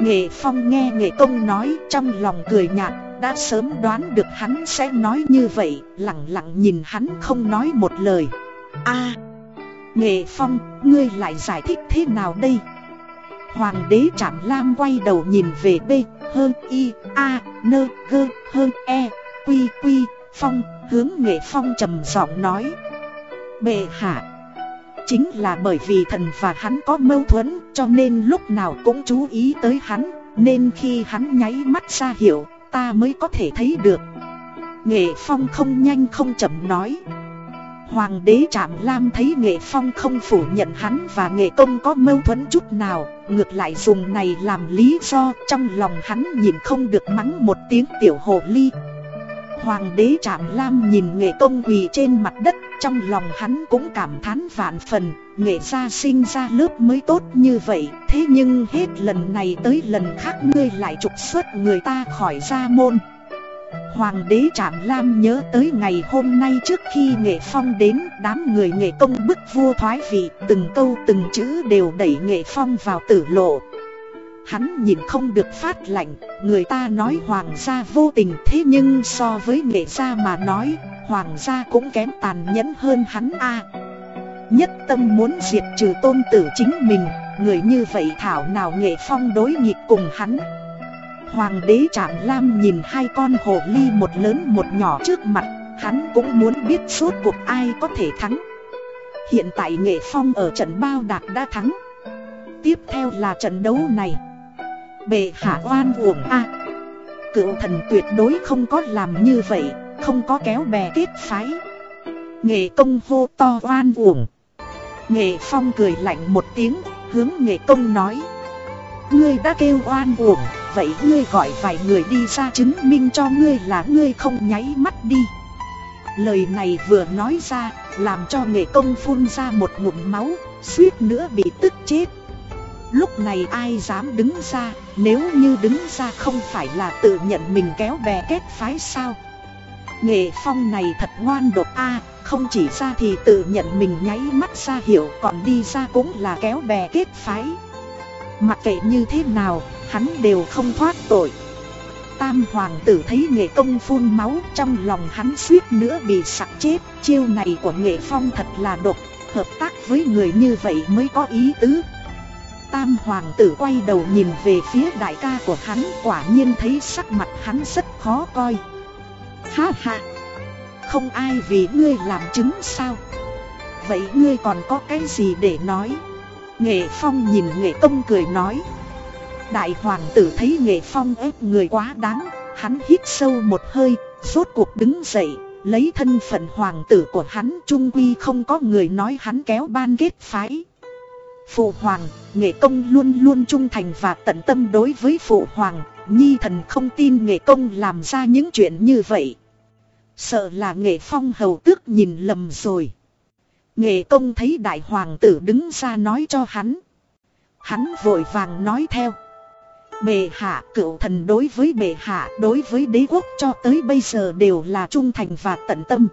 Nghệ phong nghe nghệ công nói trong lòng cười nhạt Đã sớm đoán được hắn sẽ nói như vậy Lặng lặng nhìn hắn không nói một lời a Nghệ phong, ngươi lại giải thích thế nào đây? Hoàng đế Trạm Lam quay đầu nhìn về B, hơn i, A, N, G, hơn E, Quy, Quy, Phong, hướng nghệ Phong trầm giọng nói. Bệ hạ, chính là bởi vì thần và hắn có mâu thuẫn cho nên lúc nào cũng chú ý tới hắn, nên khi hắn nháy mắt ra hiệu, ta mới có thể thấy được. Nghệ Phong không nhanh không chậm nói. Hoàng đế Trạm Lam thấy Nghệ Phong không phủ nhận hắn và Nghệ Công có mâu thuẫn chút nào, ngược lại dùng này làm lý do trong lòng hắn nhìn không được mắng một tiếng tiểu hồ ly. Hoàng đế Trạm Lam nhìn Nghệ Công quỳ trên mặt đất, trong lòng hắn cũng cảm thán vạn phần, Nghệ gia sinh ra lớp mới tốt như vậy, thế nhưng hết lần này tới lần khác ngươi lại trục xuất người ta khỏi gia môn. Hoàng đế Trạm Lam nhớ tới ngày hôm nay trước khi nghệ phong đến đám người nghệ công bức vua thoái vị từng câu từng chữ đều đẩy nghệ phong vào tử lộ. Hắn nhìn không được phát lạnh, người ta nói hoàng gia vô tình thế nhưng so với nghệ gia mà nói, hoàng gia cũng kém tàn nhẫn hơn hắn a. Nhất tâm muốn diệt trừ tôn tử chính mình, người như vậy thảo nào nghệ phong đối nghịch cùng hắn. Hoàng đế Trạm Lam nhìn hai con hồ ly một lớn một nhỏ trước mặt, hắn cũng muốn biết suốt cuộc ai có thể thắng. Hiện tại Nghệ Phong ở trận bao đạc đã thắng. Tiếp theo là trận đấu này bề hạ oan uổng a. Cựu thần tuyệt đối không có làm như vậy, không có kéo bè kết phái. Nghệ công hô to oan uổng. Nghệ Phong cười lạnh một tiếng, hướng Nghệ công nói. Ngươi đã kêu oan uổng, vậy ngươi gọi vài người đi ra chứng minh cho ngươi là ngươi không nháy mắt đi Lời này vừa nói ra, làm cho nghệ công phun ra một ngụm máu, suýt nữa bị tức chết Lúc này ai dám đứng ra, nếu như đứng ra không phải là tự nhận mình kéo bè kết phái sao? Nghệ phong này thật ngoan độc a không chỉ ra thì tự nhận mình nháy mắt ra hiểu còn đi ra cũng là kéo bè kết phái. Mặc kệ như thế nào, hắn đều không thoát tội. Tam hoàng tử thấy nghệ công phun máu trong lòng hắn suýt nữa bị sặc chết Chiêu này của nghệ phong thật là độc, hợp tác với người như vậy mới có ý tứ. Tam hoàng tử quay đầu nhìn về phía đại ca của hắn, quả nhiên thấy sắc mặt hắn rất khó coi. Ha ha! Không ai vì ngươi làm chứng sao? Vậy ngươi còn có cái gì để nói? Nghệ phong nhìn nghệ công cười nói. Đại hoàng tử thấy nghệ phong ép người quá đáng, Hắn hít sâu một hơi, Rốt cuộc đứng dậy, Lấy thân phận hoàng tử của hắn, Trung quy không có người nói hắn kéo ban kết phái. Phụ hoàng, nghệ công luôn luôn trung thành và tận tâm đối với phụ hoàng Nhi thần không tin nghệ công làm ra những chuyện như vậy. Sợ là nghệ phong hầu tước nhìn lầm rồi. Nghệ công thấy đại hoàng tử đứng ra nói cho hắn. Hắn vội vàng nói theo. Bệ hạ cựu thần đối với bệ hạ đối với đế quốc cho tới bây giờ đều là trung thành và tận tâm.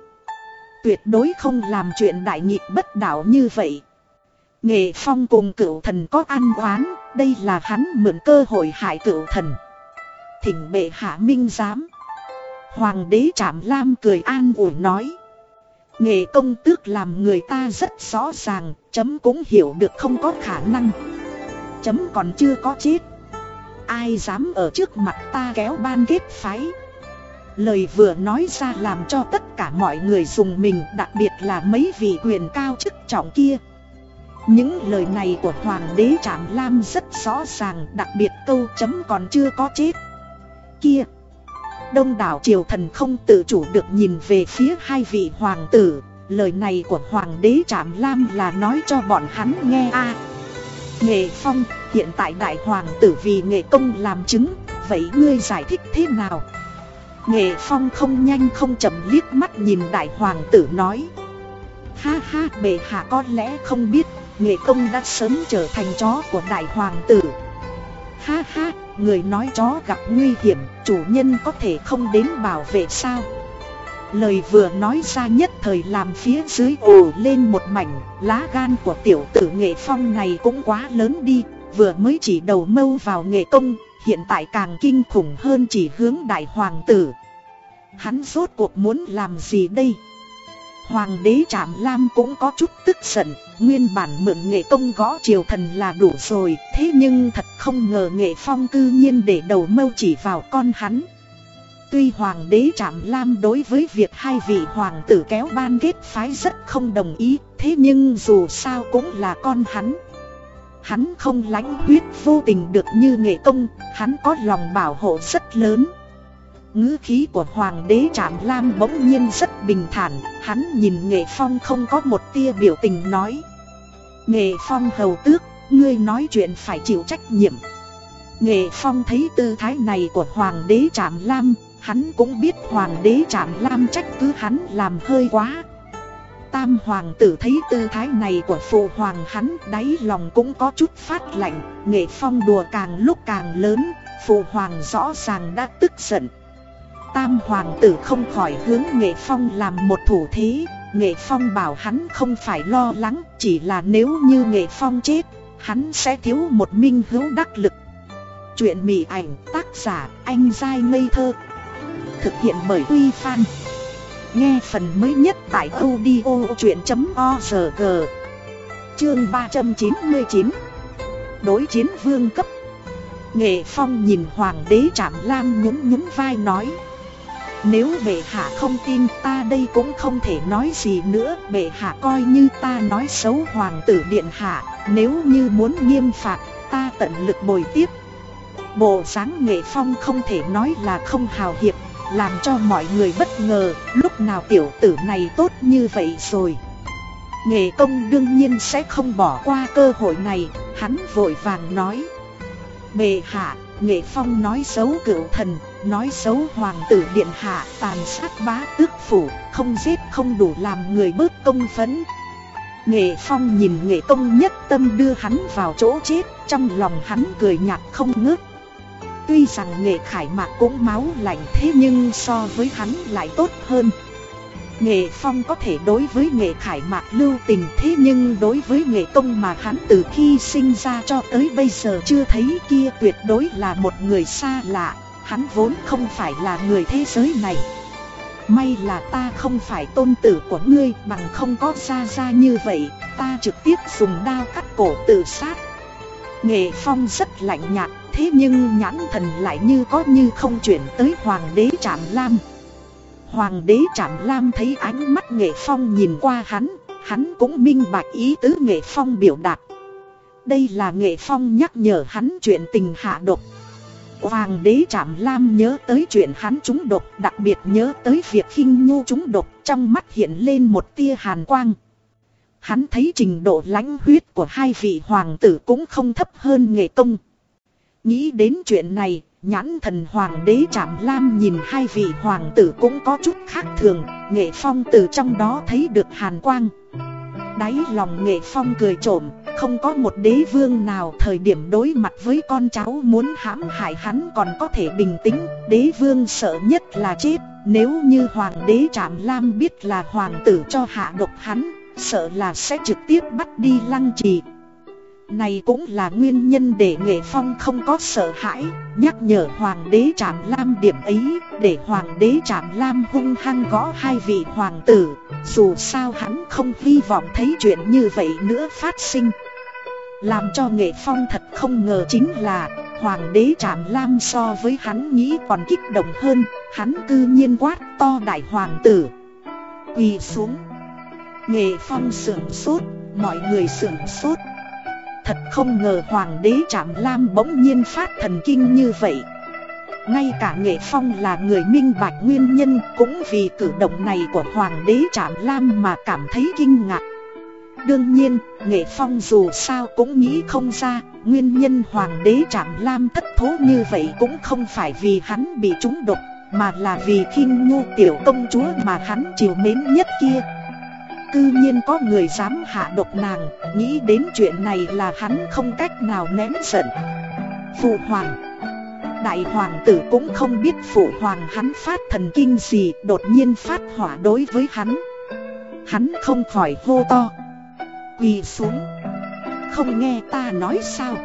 Tuyệt đối không làm chuyện đại nghịch bất đạo như vậy. Nghệ phong cùng cựu thần có an oán, Đây là hắn mượn cơ hội hại cựu thần. Thỉnh bệ hạ minh giám. Hoàng đế Trạm Lam cười an ủi nói. Nghệ công tước làm người ta rất rõ ràng, Chấm cũng hiểu được không có khả năng. Chấm còn chưa có chết. Ai dám ở trước mặt ta kéo ban kết phái? Lời vừa nói ra làm cho tất cả mọi người dùng mình, Đặc biệt là mấy vị quyền cao chức trọng kia. Những lời này của Hoàng đế Trạm Lam rất rõ ràng Đặc biệt câu chấm còn chưa có chết. Kia. Đông đảo triều thần không tự chủ được nhìn về phía hai vị hoàng tử. Lời này của hoàng đế Trạm Lam là nói cho bọn hắn nghe a. Nghệ Phong, hiện tại đại hoàng tử vì nghệ công làm chứng Vậy ngươi giải thích thế nào? Nghệ Phong không nhanh không chậm liếc mắt nhìn đại hoàng tử nói. Ha ha bệ hạ có lẽ không biết. Nghệ công đã sớm trở thành chó của đại hoàng tử Ha ha Người nói chó gặp nguy hiểm, chủ nhân có thể không đến bảo vệ sao? Lời vừa nói ra nhất thời làm phía dưới ồ lên một mảnh, lá gan của tiểu tử nghệ phong này cũng quá lớn đi, vừa mới chỉ đầu mâu vào nghệ công, hiện tại càng kinh khủng hơn chỉ hướng đại hoàng tử. Hắn rốt cuộc muốn làm gì đây? Hoàng đế Trạm Lam cũng có chút tức giận, nguyên bản mượn nghệ công gõ triều thần là đủ rồi, thế nhưng thật không ngờ nghệ phong cư nhiên để đầu mâu chỉ vào con hắn. Tuy hoàng đế Trạm Lam đối với việc hai vị hoàng tử kéo ban kết phái rất không đồng ý, thế nhưng dù sao cũng là con hắn. Hắn không lãnh huyết vô tình được như nghệ công, hắn có lòng bảo hộ rất lớn ngữ khí của hoàng đế trạm lam bỗng nhiên rất bình thản Hắn nhìn nghệ phong không có một tia biểu tình nói. Nghệ phong hầu tước, ngươi nói chuyện phải chịu trách nhiệm. Nghệ phong thấy tư thái này của hoàng đế trạm lam Hắn cũng biết hoàng đế trạm lam trách cứ hắn làm hơi quá. Tam hoàng tử thấy tư thái này của phụ hoàng hắn đáy lòng cũng có chút phát lạnh Nghệ phong đùa càng lúc càng lớn Phụ hoàng rõ ràng đã tức giận. Tam hoàng tử không khỏi hướng Nghệ Phong làm một thủ thế Nghệ Phong bảo hắn không phải lo lắng, Chỉ là nếu như Nghệ Phong chết, Hắn sẽ thiếu một minh hữu đắc lực. Chuyện mỉ ảnh tác giả anh giai ngây thơ. Thực hiện bởi Uy Fan Nghe phần mới nhất tại audio chuyện.org Chương 399 Đối chiến vương cấp. Nghệ Phong nhìn Hoàng đế Trạm Lam nhún nhún vai nói nếu bệ hạ không tin ta đây cũng không thể nói gì nữa. Bệ hạ coi như ta nói xấu hoàng tử điện hạ. Nếu như muốn nghiêm phạt ta tận lực bồi tiếp. Bộ dáng nghệ phong không thể nói là không hào hiệp Làm cho mọi người bất ngờ. Lúc nào tiểu tử này tốt như vậy rồi? Nghệ công đương nhiên sẽ không bỏ qua cơ hội này Hắn vội vàng nói. Bệ hạ, Nghệ Phong nói xấu cựu thần, nói xấu hoàng tử điện hạ tàn sát bá tước phủ, không giết không đủ làm người bớt công phấn. Nghệ Phong nhìn Nghệ Công nhất tâm đưa hắn vào chỗ chết, trong lòng hắn cười nhạt không ngớt. Tuy rằng Nghệ Khải Mạc cũng máu lạnh thế nhưng so với hắn lại tốt hơn. Nghệ Phong có thể đối với Nghệ Khải Mạc lưu tình thế nhưng đối với Nghệ Công mà hắn từ khi sinh ra cho tới bây giờ chưa thấy kia tuyệt đối là một người xa lạ, hắn vốn không phải là người thế giới này. May là ta không phải tôn tử của ngươi bằng không có ra ra như vậy, ta trực tiếp dùng đao cắt cổ tự sát. Nghệ Phong rất lạnh nhạt, thế nhưng nhãn thần lại như có như không chuyển tới Hoàng đế Trạm Lam. Hoàng đế Trạm Lam thấy ánh mắt Nghệ Phong nhìn qua hắn, hắn cũng minh bạch ý tứ Nghệ Phong biểu đạt. Đây là Nghệ Phong nhắc nhở hắn chuyện tình hạ độc. Hoàng đế Trạm Lam nhớ tới chuyện hắn trúng độc, đặc biệt nhớ tới việc khinh nhu trúng độc, trong mắt hiện lên một tia hàn quang. Hắn thấy trình độ lãnh huyết của hai vị hoàng tử cũng không thấp hơn nghệ công. Nghĩ đến chuyện này, nhãn thần hoàng đế Trạm Lam nhìn hai vị hoàng tử cũng có chút khác thường, nghệ phong từ trong đó thấy được hàn quang. Đáy lòng nghệ phong cười trộm, không có một đế vương nào thời điểm đối mặt với con cháu muốn hãm hại hắn còn có thể bình tĩnh, đế vương sợ nhất là chết, nếu như hoàng đế Trạm Lam biết là hoàng tử cho hạ độc hắn, sợ là sẽ trực tiếp bắt đi lăng trì. Này cũng là nguyên nhân để Nghệ Phong không có sợ hãi, nhắc nhở Hoàng đế Trạm Lam điểm ấy, để Hoàng đế Trạm Lam hung hăng gõ hai vị hoàng tử, dù sao hắn không hy vọng thấy chuyện như vậy nữa phát sinh. Làm cho Nghệ Phong thật không ngờ chính là Hoàng đế Trạm Lam so với hắn nghĩ còn kích động hơn, hắn cư nhiên quát to đại hoàng tử. Quỳ xuống. Nghệ Phong sưởng sốt, mọi người sưởng sốt. Thật không ngờ Hoàng đế Trạm Lam bỗng nhiên phát thần kinh như vậy. Ngay cả Nghệ Phong là người minh bạch nguyên nhân cũng vì cử động này của Hoàng đế Trạm Lam mà cảm thấy kinh ngạc. Đương nhiên, Nghệ Phong dù sao cũng nghĩ không ra, nguyên nhân Hoàng đế Trạm Lam thất thố như vậy cũng không phải vì hắn bị trúng độc, mà là vì khinh nhu tiểu công chúa mà hắn chiều mến nhất kia. Cư nhiên có người dám hạ độc nàng, nghĩ đến chuyện này là hắn không cách nào nén giận. Phụ hoàng Đại hoàng tử cũng không biết phụ hoàng hắn phát thần kinh gì đột nhiên phát hỏa đối với hắn. Hắn không khỏi hô to. Quỳ xuống. Không nghe ta nói sao.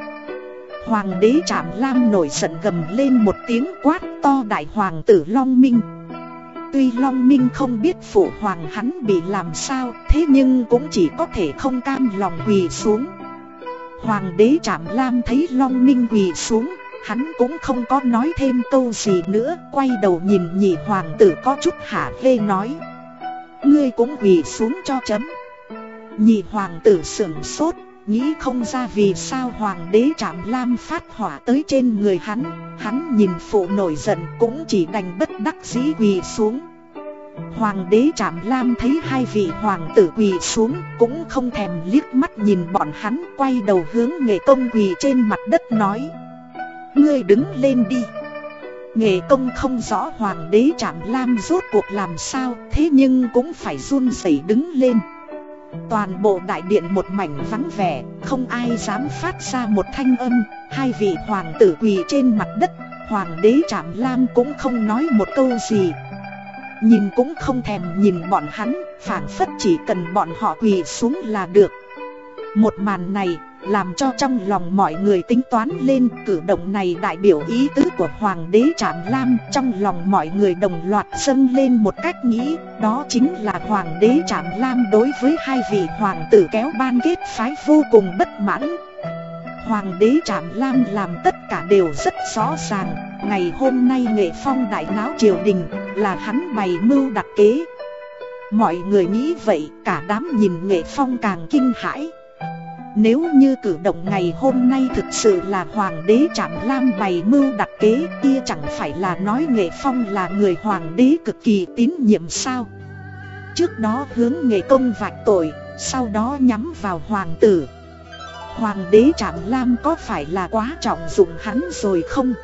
Hoàng đế Trạm Lam nổi giận gầm lên một tiếng quát to đại hoàng tử Long Minh. Tuy Long Minh không biết phụ hoàng hắn bị làm sao, Thế nhưng cũng chỉ có thể không cam lòng quỳ xuống Hoàng đế Trạm Lam thấy Long Minh quỳ xuống, Hắn cũng không có nói thêm câu gì nữa, Quay đầu nhìn nhị hoàng tử có chút hả hê nói Ngươi cũng quỳ xuống cho chấm Nhị hoàng tử sửng sốt, Nghĩ không ra vì sao hoàng đế Trạm Lam phát hỏa tới trên người hắn Hắn nhìn phụ nổi giận cũng chỉ đành bất đắc dĩ quỳ xuống. Hoàng đế Trạm Lam thấy hai vị hoàng tử quỳ xuống Cũng không thèm liếc mắt nhìn bọn hắn, Quay đầu hướng nghệ công quỳ trên mặt đất nói, Ngươi đứng lên đi. Nghệ công không rõ hoàng đế Trạm Lam rốt cuộc làm sao, Thế nhưng cũng phải run rẩy đứng lên. Toàn bộ đại điện một mảnh vắng vẻ, không ai dám phát ra một thanh âm, hai vị hoàng tử quỳ trên mặt đất, hoàng đế Trạm Lam cũng không nói một câu gì. Nhìn cũng không thèm nhìn bọn hắn, phản phất chỉ cần bọn họ quỳ xuống là được. Một màn này, làm cho trong lòng mọi người tính toán lên cử động này đại biểu ý tứ của Hoàng đế Trạm Lam. Trong lòng mọi người đồng loạt dâng lên một cách nghĩ, Đó chính là Hoàng đế Trạm Lam đối với hai vị hoàng tử kéo ban kết phái vô cùng bất mãn. Hoàng đế Trạm Lam làm tất cả đều rất rõ ràng, Ngày hôm nay nghệ phong đại náo triều đình là hắn bày mưu đặc kế. Mọi người nghĩ vậy, cả đám nhìn nghệ phong càng kinh hãi nếu như cử động ngày hôm nay thực sự là hoàng đế Trạm Lam bày mưu đặc kế kia chẳng phải là nói Nghệ Phong là người hoàng đế cực kỳ tín nhiệm sao? Trước đó hướng Nghệ Công vạch tội, sau đó nhắm vào hoàng tử. Hoàng đế Trạm Lam có phải là quá trọng dụng hắn rồi không?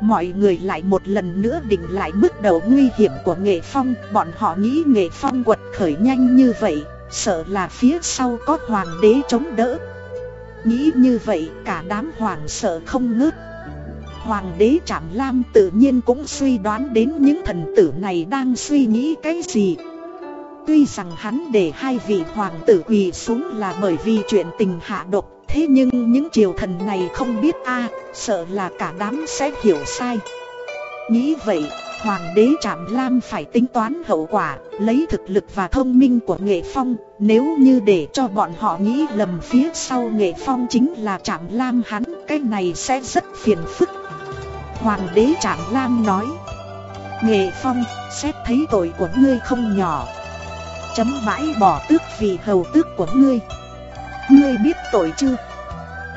Mọi người lại một lần nữa định lại mức đầu nguy hiểm của Nghệ Phong Bọn họ nghĩ Nghệ Phong quật khởi nhanh như vậy. Sợ là phía sau có hoàng đế chống đỡ. Nghĩ như vậy cả đám hoàng sợ không ngớt. Hoàng đế Trạm Lam tự nhiên cũng suy đoán đến những thần tử này đang suy nghĩ cái gì. Tuy rằng hắn để hai vị hoàng tử quỳ xuống là bởi vì chuyện tình hạ độc Thế nhưng những triều thần này không biết a sợ là cả đám sẽ hiểu sai. Nghĩ vậy, Hoàng đế Trạm Lam phải tính toán hậu quả, lấy thực lực và thông minh của Nghệ Phong. Nếu như để cho bọn họ nghĩ lầm phía sau Nghệ Phong chính là Trạm Lam hắn, cái này sẽ rất phiền phức. Hoàng đế Trạm Lam nói Nghệ Phong, xét thấy tội của ngươi không nhỏ. Chấm bãi bỏ tước vì hầu tước của ngươi. Ngươi biết tội chưa?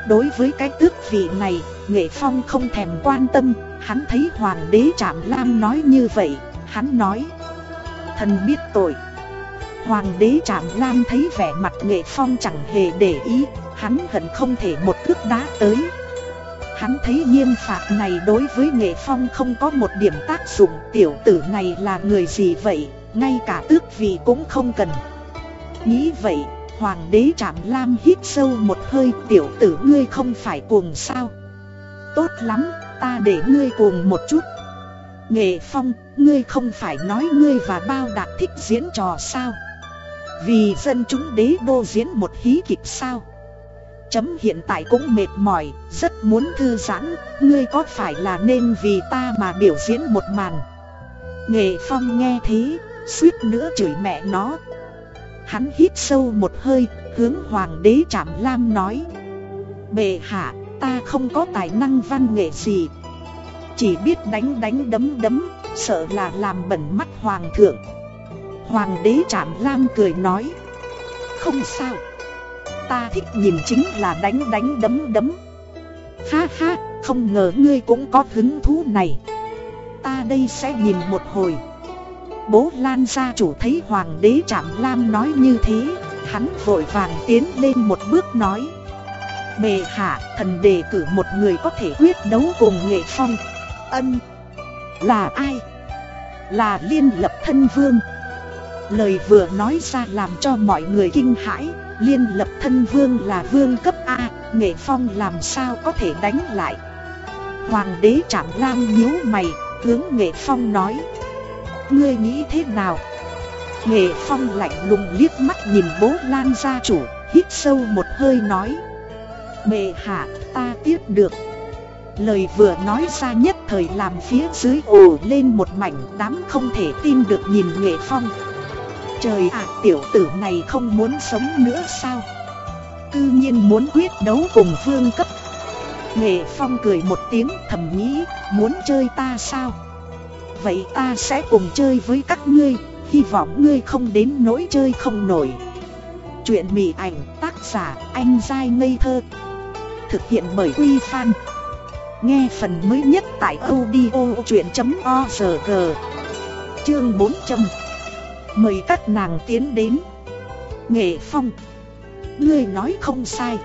Đối với cái tước vị này, Nghệ Phong không thèm quan tâm Hắn thấy Hoàng đế Trạm Lam nói như vậy, hắn nói Thần biết tội. Hoàng đế Trạm Lam thấy vẻ mặt Nghệ Phong chẳng hề để ý Hắn hận không thể một cước đá tới. Hắn thấy nghiêm phạt này đối với Nghệ Phong không có một điểm tác dụng Tiểu tử này là người gì vậy? Ngay cả tước vị cũng không cần. Nghĩ vậy Hoàng đế Trạm Lam hít sâu một hơi Tiểu tử ngươi không phải cuồng sao? Tốt lắm ta để ngươi cuồng một chút. Nghệ Phong, ngươi không phải nói ngươi và bao đạt thích diễn trò sao? Vì dân chúng đế đô diễn một hí kịch sao? Chấm hiện tại cũng mệt mỏi, rất muốn thư giãn Ngươi có phải là nên vì ta mà biểu diễn một màn? Nghệ Phong nghe thế, suýt nữa chửi mẹ nó. Hắn hít sâu một hơi, hướng Hoàng đế Trạm Lam nói. Bệ hạ, ta không có tài năng văn nghệ gì. Chỉ biết đánh đánh đấm đấm, Sợ là làm bẩn mắt hoàng thượng. Hoàng đế Trạm Lam cười nói, Không sao. Ta thích nhìn chính là đánh đánh đấm đấm. Ha ha, Không ngờ ngươi cũng có hứng thú này. Ta đây sẽ nhìn một hồi. Bố Lan gia chủ thấy Hoàng đế Trạm Lam nói như thế, Hắn vội vàng tiến lên một bước nói Bề hạ, thần đề cử một người có thể quyết đấu cùng nghệ phong. Ân. Là ai? Là liên lập thân vương. Lời vừa nói ra làm cho mọi người kinh hãi. Liên lập thân vương là vương cấp A, Nghệ phong làm sao có thể đánh lại? Hoàng đế Trạm Lam nhíu mày, Hướng Nghệ phong nói. Ngươi nghĩ thế nào? Nghệ phong lạnh lùng liếc mắt nhìn bố Lan gia chủ, Hít sâu một hơi nói. Bề hạ, ta tiếp được. Lời vừa nói ra nhất thời làm phía dưới ồ lên một mảnh, đám không thể tin được nhìn Nghệ Phong. Trời ạ, tiểu tử này không muốn sống nữa sao? Cư nhiên muốn quyết đấu cùng vương cấp. Nghệ Phong cười một tiếng thầm nghĩ, muốn chơi ta sao? Vậy ta sẽ cùng chơi với các ngươi, Hy vọng ngươi không đến nỗi chơi không nổi. Chuyện mỉ ảnh, tác giả anh dai ngây thơ. Thực hiện bởi Quy Phan. Nghe phần mới nhất tại audio.org Chương 400 Mời các nàng tiến đến. Nghệ Phong. Ngươi nói không sai.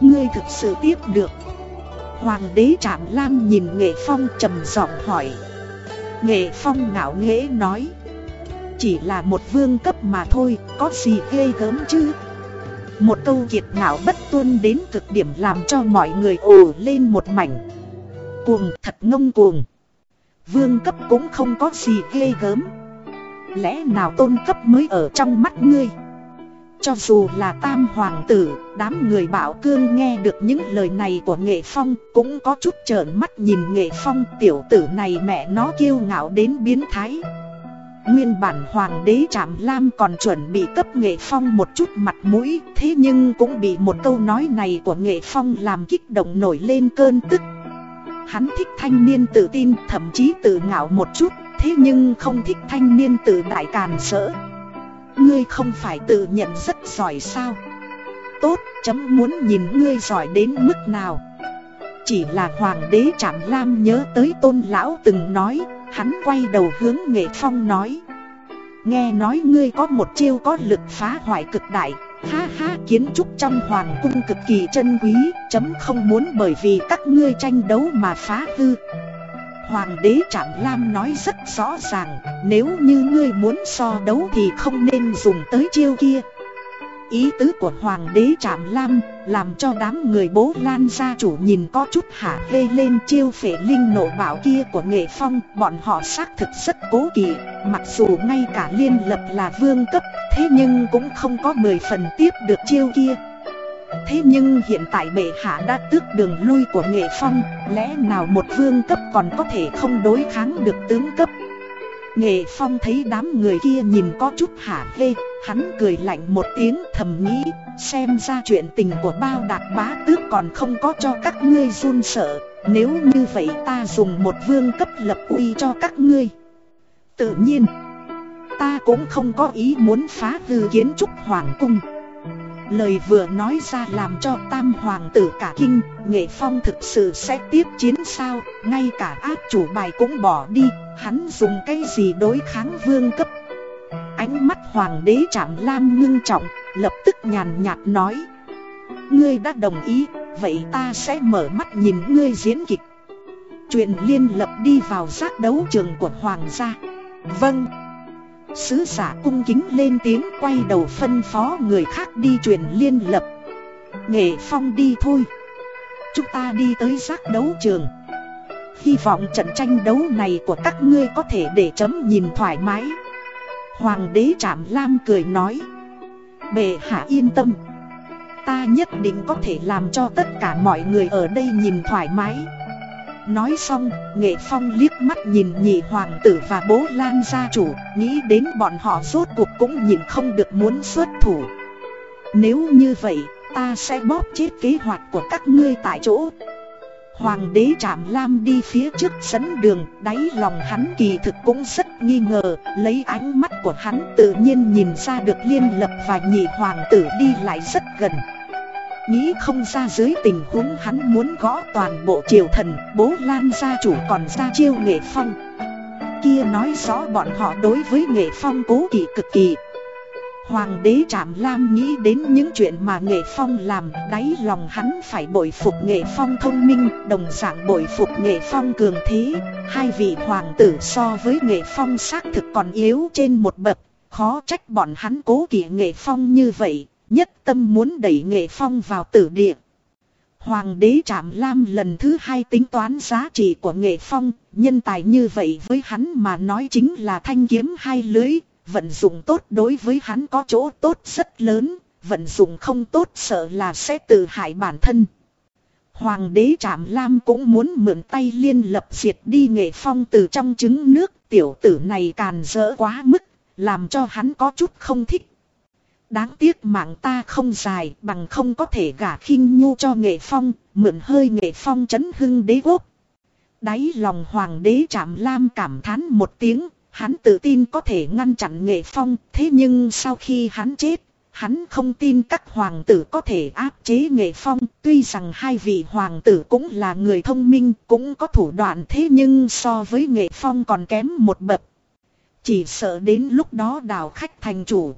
Ngươi thực sự tiếp được. Hoàng đế Trạm Lam nhìn Nghệ Phong trầm giọng hỏi. Nghệ Phong ngạo nghễ nói. Chỉ là một vương cấp mà thôi, Có gì ghê gớm chứ? Một câu kiệt ngạo bất tuân đến cực điểm làm cho mọi người ồ lên một mảnh. Cuồng, thật ngông cuồng. Vương cấp cũng không có gì ghê gớm. Lẽ nào tôn cấp mới ở trong mắt ngươi? Cho dù là tam hoàng tử, Đám người bảo cương nghe được những lời này của nghệ phong Cũng có chút trợn mắt nhìn nghệ phong, Tiểu tử này mẹ nó kiêu ngạo đến biến thái. Nguyên bản hoàng đế Trạm Lam còn chuẩn bị cấp Nghệ Phong một chút mặt mũi, Thế nhưng cũng bị một câu nói này của Nghệ Phong làm kích động nổi lên cơn tức. Hắn thích thanh niên tự tin, thậm chí tự ngạo một chút, Thế nhưng không thích thanh niên tự đại càn sỡ. Ngươi không phải tự nhận rất giỏi sao? Tốt, chấm muốn nhìn ngươi giỏi đến mức nào. Chỉ là hoàng đế Trạm Lam nhớ tới tôn lão từng nói Hắn quay đầu hướng Nghệ Phong nói. Nghe nói ngươi có một chiêu có lực phá hoại cực đại. Ha ha, kiến trúc trong hoàng cung cực kỳ chân quý, Chấm không muốn bởi vì các ngươi tranh đấu mà phá hư. Hoàng đế Trạm Lam nói rất rõ ràng, Nếu như ngươi muốn so đấu thì không nên dùng tới chiêu kia. Ý tứ của Hoàng đế Trạm Lam, làm cho đám người bố Lan gia chủ nhìn có chút hả hê lên chiêu phệ linh nộ bảo kia của nghệ phong, Bọn họ xác thực rất cố kỵ, Mặc dù ngay cả liên lập là vương cấp, Thế nhưng cũng không có 10 phần tiếp được chiêu kia. Thế nhưng hiện tại bệ hạ đã tước đường lui của nghệ phong, Lẽ nào một vương cấp còn có thể không đối kháng được tướng cấp? Nghệ phong thấy đám người kia nhìn có chút hả hê, Hắn cười lạnh một tiếng thầm nghĩ, Xem ra chuyện tình của bao đạt bá tước còn không có cho các ngươi run sợ, Nếu như vậy ta dùng một vương cấp lập uy cho các ngươi. Tự nhiên, Ta cũng không có ý muốn phá hư kiến trúc hoàng cung. Lời vừa nói ra làm cho tam hoàng tử cả kinh, Nghệ phong thực sự sẽ tiếp chiến sao, Ngay cả ác chủ bài cũng bỏ đi, Hắn dùng cái gì đối kháng vương cấp. Ánh mắt hoàng đế chạm lam ngưng trọng, Lập tức nhàn nhạt nói, Ngươi đã đồng ý, Vậy ta sẽ mở mắt nhìn ngươi diễn kịch. Chuyện liên lập đi vào giác đấu trường của hoàng gia. Vâng. Sứ giả cung kính lên tiếng quay đầu phân phó người khác đi truyền liên lập. Nghệ phong đi thôi. Chúng ta đi tới giác đấu trường. Hy vọng trận tranh đấu này của các ngươi có thể để chấm nhìn thoải mái. Hoàng đế Trạm Lam cười nói. Bệ hạ yên tâm. Ta nhất định có thể làm cho tất cả mọi người ở đây nhìn thoải mái. Nói xong, Nghệ Phong liếc mắt nhìn nhị hoàng tử và bố Lan gia chủ Nghĩ đến bọn họ rốt cuộc cũng nhìn không được muốn xuất thủ Nếu như vậy, ta sẽ bóp chết kế hoạch của các ngươi tại chỗ Hoàng đế Trạm Lam đi phía trước dẫn đường, đáy lòng hắn kỳ thực cũng rất nghi ngờ, lấy ánh mắt của hắn tự nhiên nhìn ra được liên lập và nhị hoàng tử đi lại rất gần. Nghĩ không ra dưới tình huống hắn muốn gõ toàn bộ triều thần, bố Lan gia chủ còn ra chiêu nghệ phong. Kia nói rõ bọn họ đối với nghệ phong cố kỳ cực kỳ. Hoàng đế Trạm Lam nghĩ đến những chuyện mà Nghệ Phong làm Đáy lòng hắn phải bội phục Nghệ Phong thông minh Đồng dạng bội phục Nghệ Phong cường thế Hai vị hoàng tử so với Nghệ Phong xác thực còn yếu trên một bậc Khó trách bọn hắn cố kỵ Nghệ Phong như vậy Nhất tâm muốn đẩy Nghệ Phong vào tử địa Hoàng đế Trạm Lam lần thứ hai tính toán giá trị của Nghệ Phong Nhân tài như vậy với hắn mà nói chính là thanh kiếm hai lưới vận dụng tốt đối với hắn có chỗ tốt rất lớn, vận dụng không tốt sợ là sẽ tự hại bản thân. Hoàng đế Trạm Lam cũng muốn mượn tay liên lập diệt đi nghệ phong từ trong trứng nước tiểu tử này càn rỡ quá mức, làm cho hắn có chút không thích. Đáng tiếc mạng ta không dài bằng không có thể gả khinh nhu cho nghệ phong, mượn hơi nghệ phong chấn hưng đế quốc. Đáy lòng hoàng đế Trạm Lam cảm thán một tiếng, Hắn tự tin có thể ngăn chặn nghệ phong, thế nhưng sau khi hắn chết, hắn không tin các hoàng tử có thể áp chế nghệ phong. Tuy rằng hai vị hoàng tử cũng là người thông minh, cũng có thủ đoạn thế nhưng so với nghệ phong còn kém một bậc. Chỉ sợ đến lúc đó đào khách thành chủ.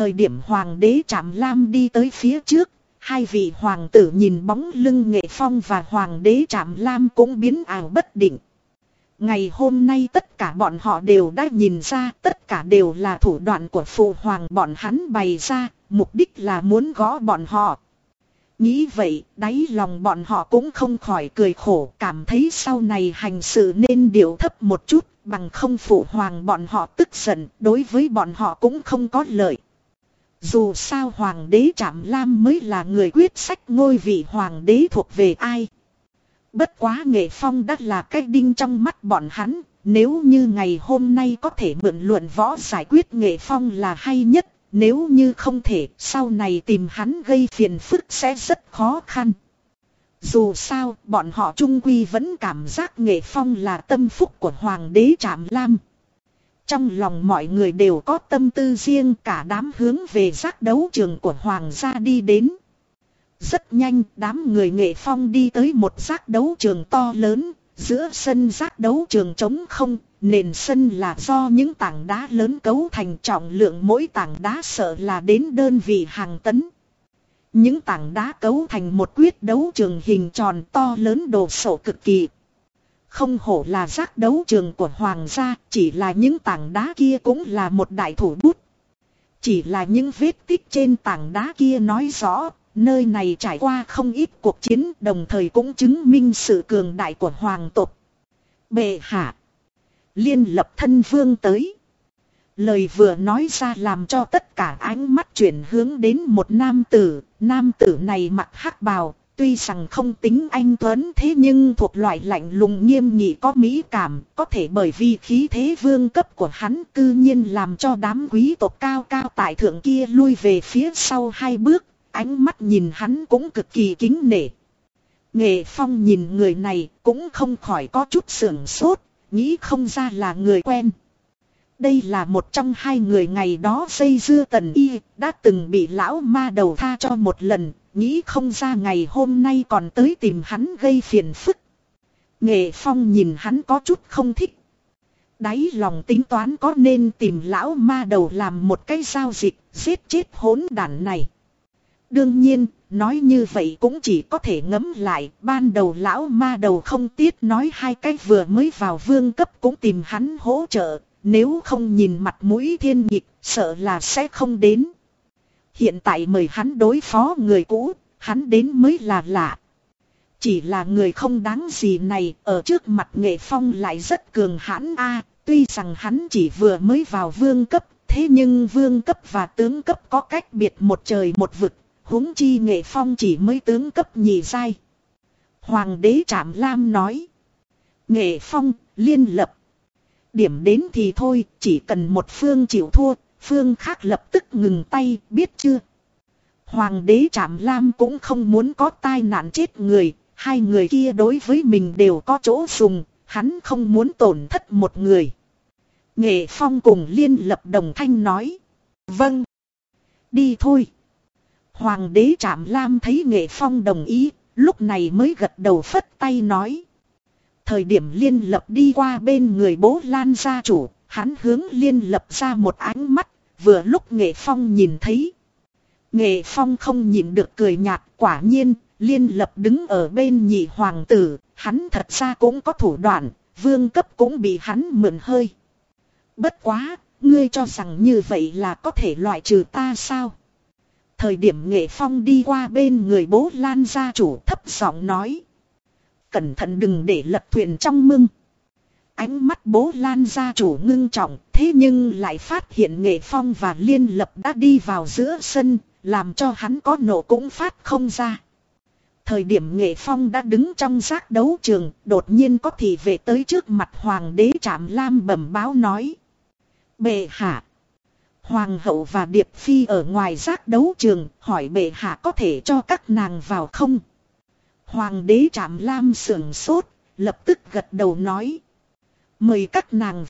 Thời điểm hoàng đế Trạm Lam đi tới phía trước, hai vị hoàng tử nhìn bóng lưng nghệ phong và hoàng đế Trạm Lam cũng biến ảo bất định. Ngày hôm nay tất cả bọn họ đều đã nhìn ra tất cả đều là thủ đoạn của phụ hoàng bọn hắn bày ra, mục đích là muốn gõ bọn họ. Nghĩ vậy, đáy lòng bọn họ cũng không khỏi cười khổ, cảm thấy sau này hành sự nên điều thấp một chút, bằng không phụ hoàng bọn họ tức giận, đối với bọn họ cũng không có lợi. Dù sao hoàng đế Trạm Lam mới là người quyết sách ngôi vị hoàng đế thuộc về ai. Bất quá nghệ phong đã là cái đinh trong mắt bọn hắn, nếu như ngày hôm nay có thể mượn luận võ giải quyết nghệ phong là hay nhất, nếu như không thể sau này tìm hắn gây phiền phức sẽ rất khó khăn. Dù sao, bọn họ trung quy vẫn cảm giác nghệ phong là tâm phúc của Hoàng đế Trạm Lam. Trong lòng mọi người đều có tâm tư riêng cả đám hướng về giác đấu trường của Hoàng gia đi đến. Rất nhanh đám người nghệ phong đi tới một giác đấu trường to lớn, Giữa sân giác đấu trường trống không, nền sân là do những tảng đá lớn cấu thành trọng lượng mỗi tảng đá sợ là đến đơn vị hàng tấn. Những tảng đá cấu thành một quyết đấu trường hình tròn to lớn đồ sộ cực kỳ. Không hổ là giác đấu trường của hoàng gia, chỉ là những tảng đá kia cũng là một đại thủ bút. Chỉ là những vết tích trên tảng đá kia nói rõ, nơi này trải qua không ít cuộc chiến đồng thời cũng chứng minh sự cường đại của hoàng tộc. Bệ hạ. Liên lập thân vương tới. Lời vừa nói ra làm cho tất cả ánh mắt chuyển hướng đến một nam tử. Nam tử này mặc hắc bào, tuy rằng không tính anh Tuấn thế nhưng thuộc loại lạnh lùng nghiêm nghị có mỹ cảm, có thể bởi vì khí thế vương cấp của hắn cư nhiên làm cho đám quý tộc cao cao tại thượng kia lui về phía sau hai bước, ánh mắt nhìn hắn cũng cực kỳ kính nể. Nghệ Phong nhìn người này cũng không khỏi có chút sưởng sốt, nghĩ không ra là người quen. Đây là một trong hai người ngày đó xây dưa tần y, đã từng bị lão ma đầu tha cho một lần, nghĩ không ra ngày hôm nay còn tới tìm hắn gây phiền phức. Nghệ Phong nhìn hắn có chút không thích. Đáy lòng tính toán có nên tìm lão ma đầu làm một cái giao dịch, giết chết hỗn đản này. Đương nhiên, nói như vậy cũng chỉ có thể ngấm lại, ban đầu lão ma đầu không tiếc nói hai cái vừa mới vào vương cấp cũng tìm hắn hỗ trợ, nếu không nhìn mặt mũi thiên nhịp, sợ là sẽ không đến. Hiện tại mời hắn đối phó người cũ, hắn đến mới là lạ. Chỉ là người không đáng gì này, ở trước mặt nghệ phong lại rất cường hãn a tuy rằng hắn chỉ vừa mới vào vương cấp, thế nhưng vương cấp và tướng cấp có cách biệt một trời một vực, huống chi nghệ phong chỉ mới tướng cấp nhì dai. Hoàng đế Trạm Lam nói. Nghệ phong, liên lập. Điểm đến thì thôi, chỉ cần một phương chịu thua, phương khác lập tức ngừng tay, biết chưa? Hoàng đế Trạm Lam cũng không muốn có tai nạn chết người, hai người kia đối với mình đều có chỗ dùng, hắn không muốn tổn thất một người. Nghệ Phong cùng liên lập đồng thanh nói. Vâng. Đi thôi. Hoàng đế Trạm Lam thấy Nghệ Phong đồng ý, lúc này mới gật đầu phất tay nói. Thời điểm liên lập đi qua bên người bố Lan gia chủ, hắn hướng liên lập ra một ánh mắt, vừa lúc Nghệ Phong nhìn thấy. Nghệ Phong không nhìn được cười nhạt, quả nhiên, liên lập đứng ở bên nhị hoàng tử, hắn thật ra cũng có thủ đoạn, vương cấp cũng bị hắn mượn hơi. Bất quá, ngươi cho rằng như vậy là có thể loại trừ ta sao? Thời điểm nghệ phong đi qua bên người bố Lan gia chủ thấp giọng nói. Cẩn thận đừng để lật thuyền trong mưng. Ánh mắt bố Lan gia chủ ngưng trọng, thế nhưng lại phát hiện nghệ phong và liên lập đã đi vào giữa sân, làm cho hắn có nổ cũng phát không ra. Thời điểm nghệ phong đã đứng trong giác đấu trường, đột nhiên có thị vệ tới trước mặt hoàng đế trạm lam bẩm báo nói. Bệ hạ. Hoàng hậu và Điệp Phi ở ngoài giác đấu trường hỏi bệ hạ có thể cho các nàng vào không? Hoàng đế trạm lam sưởng sốt, lập tức gật đầu nói. Mời các nàng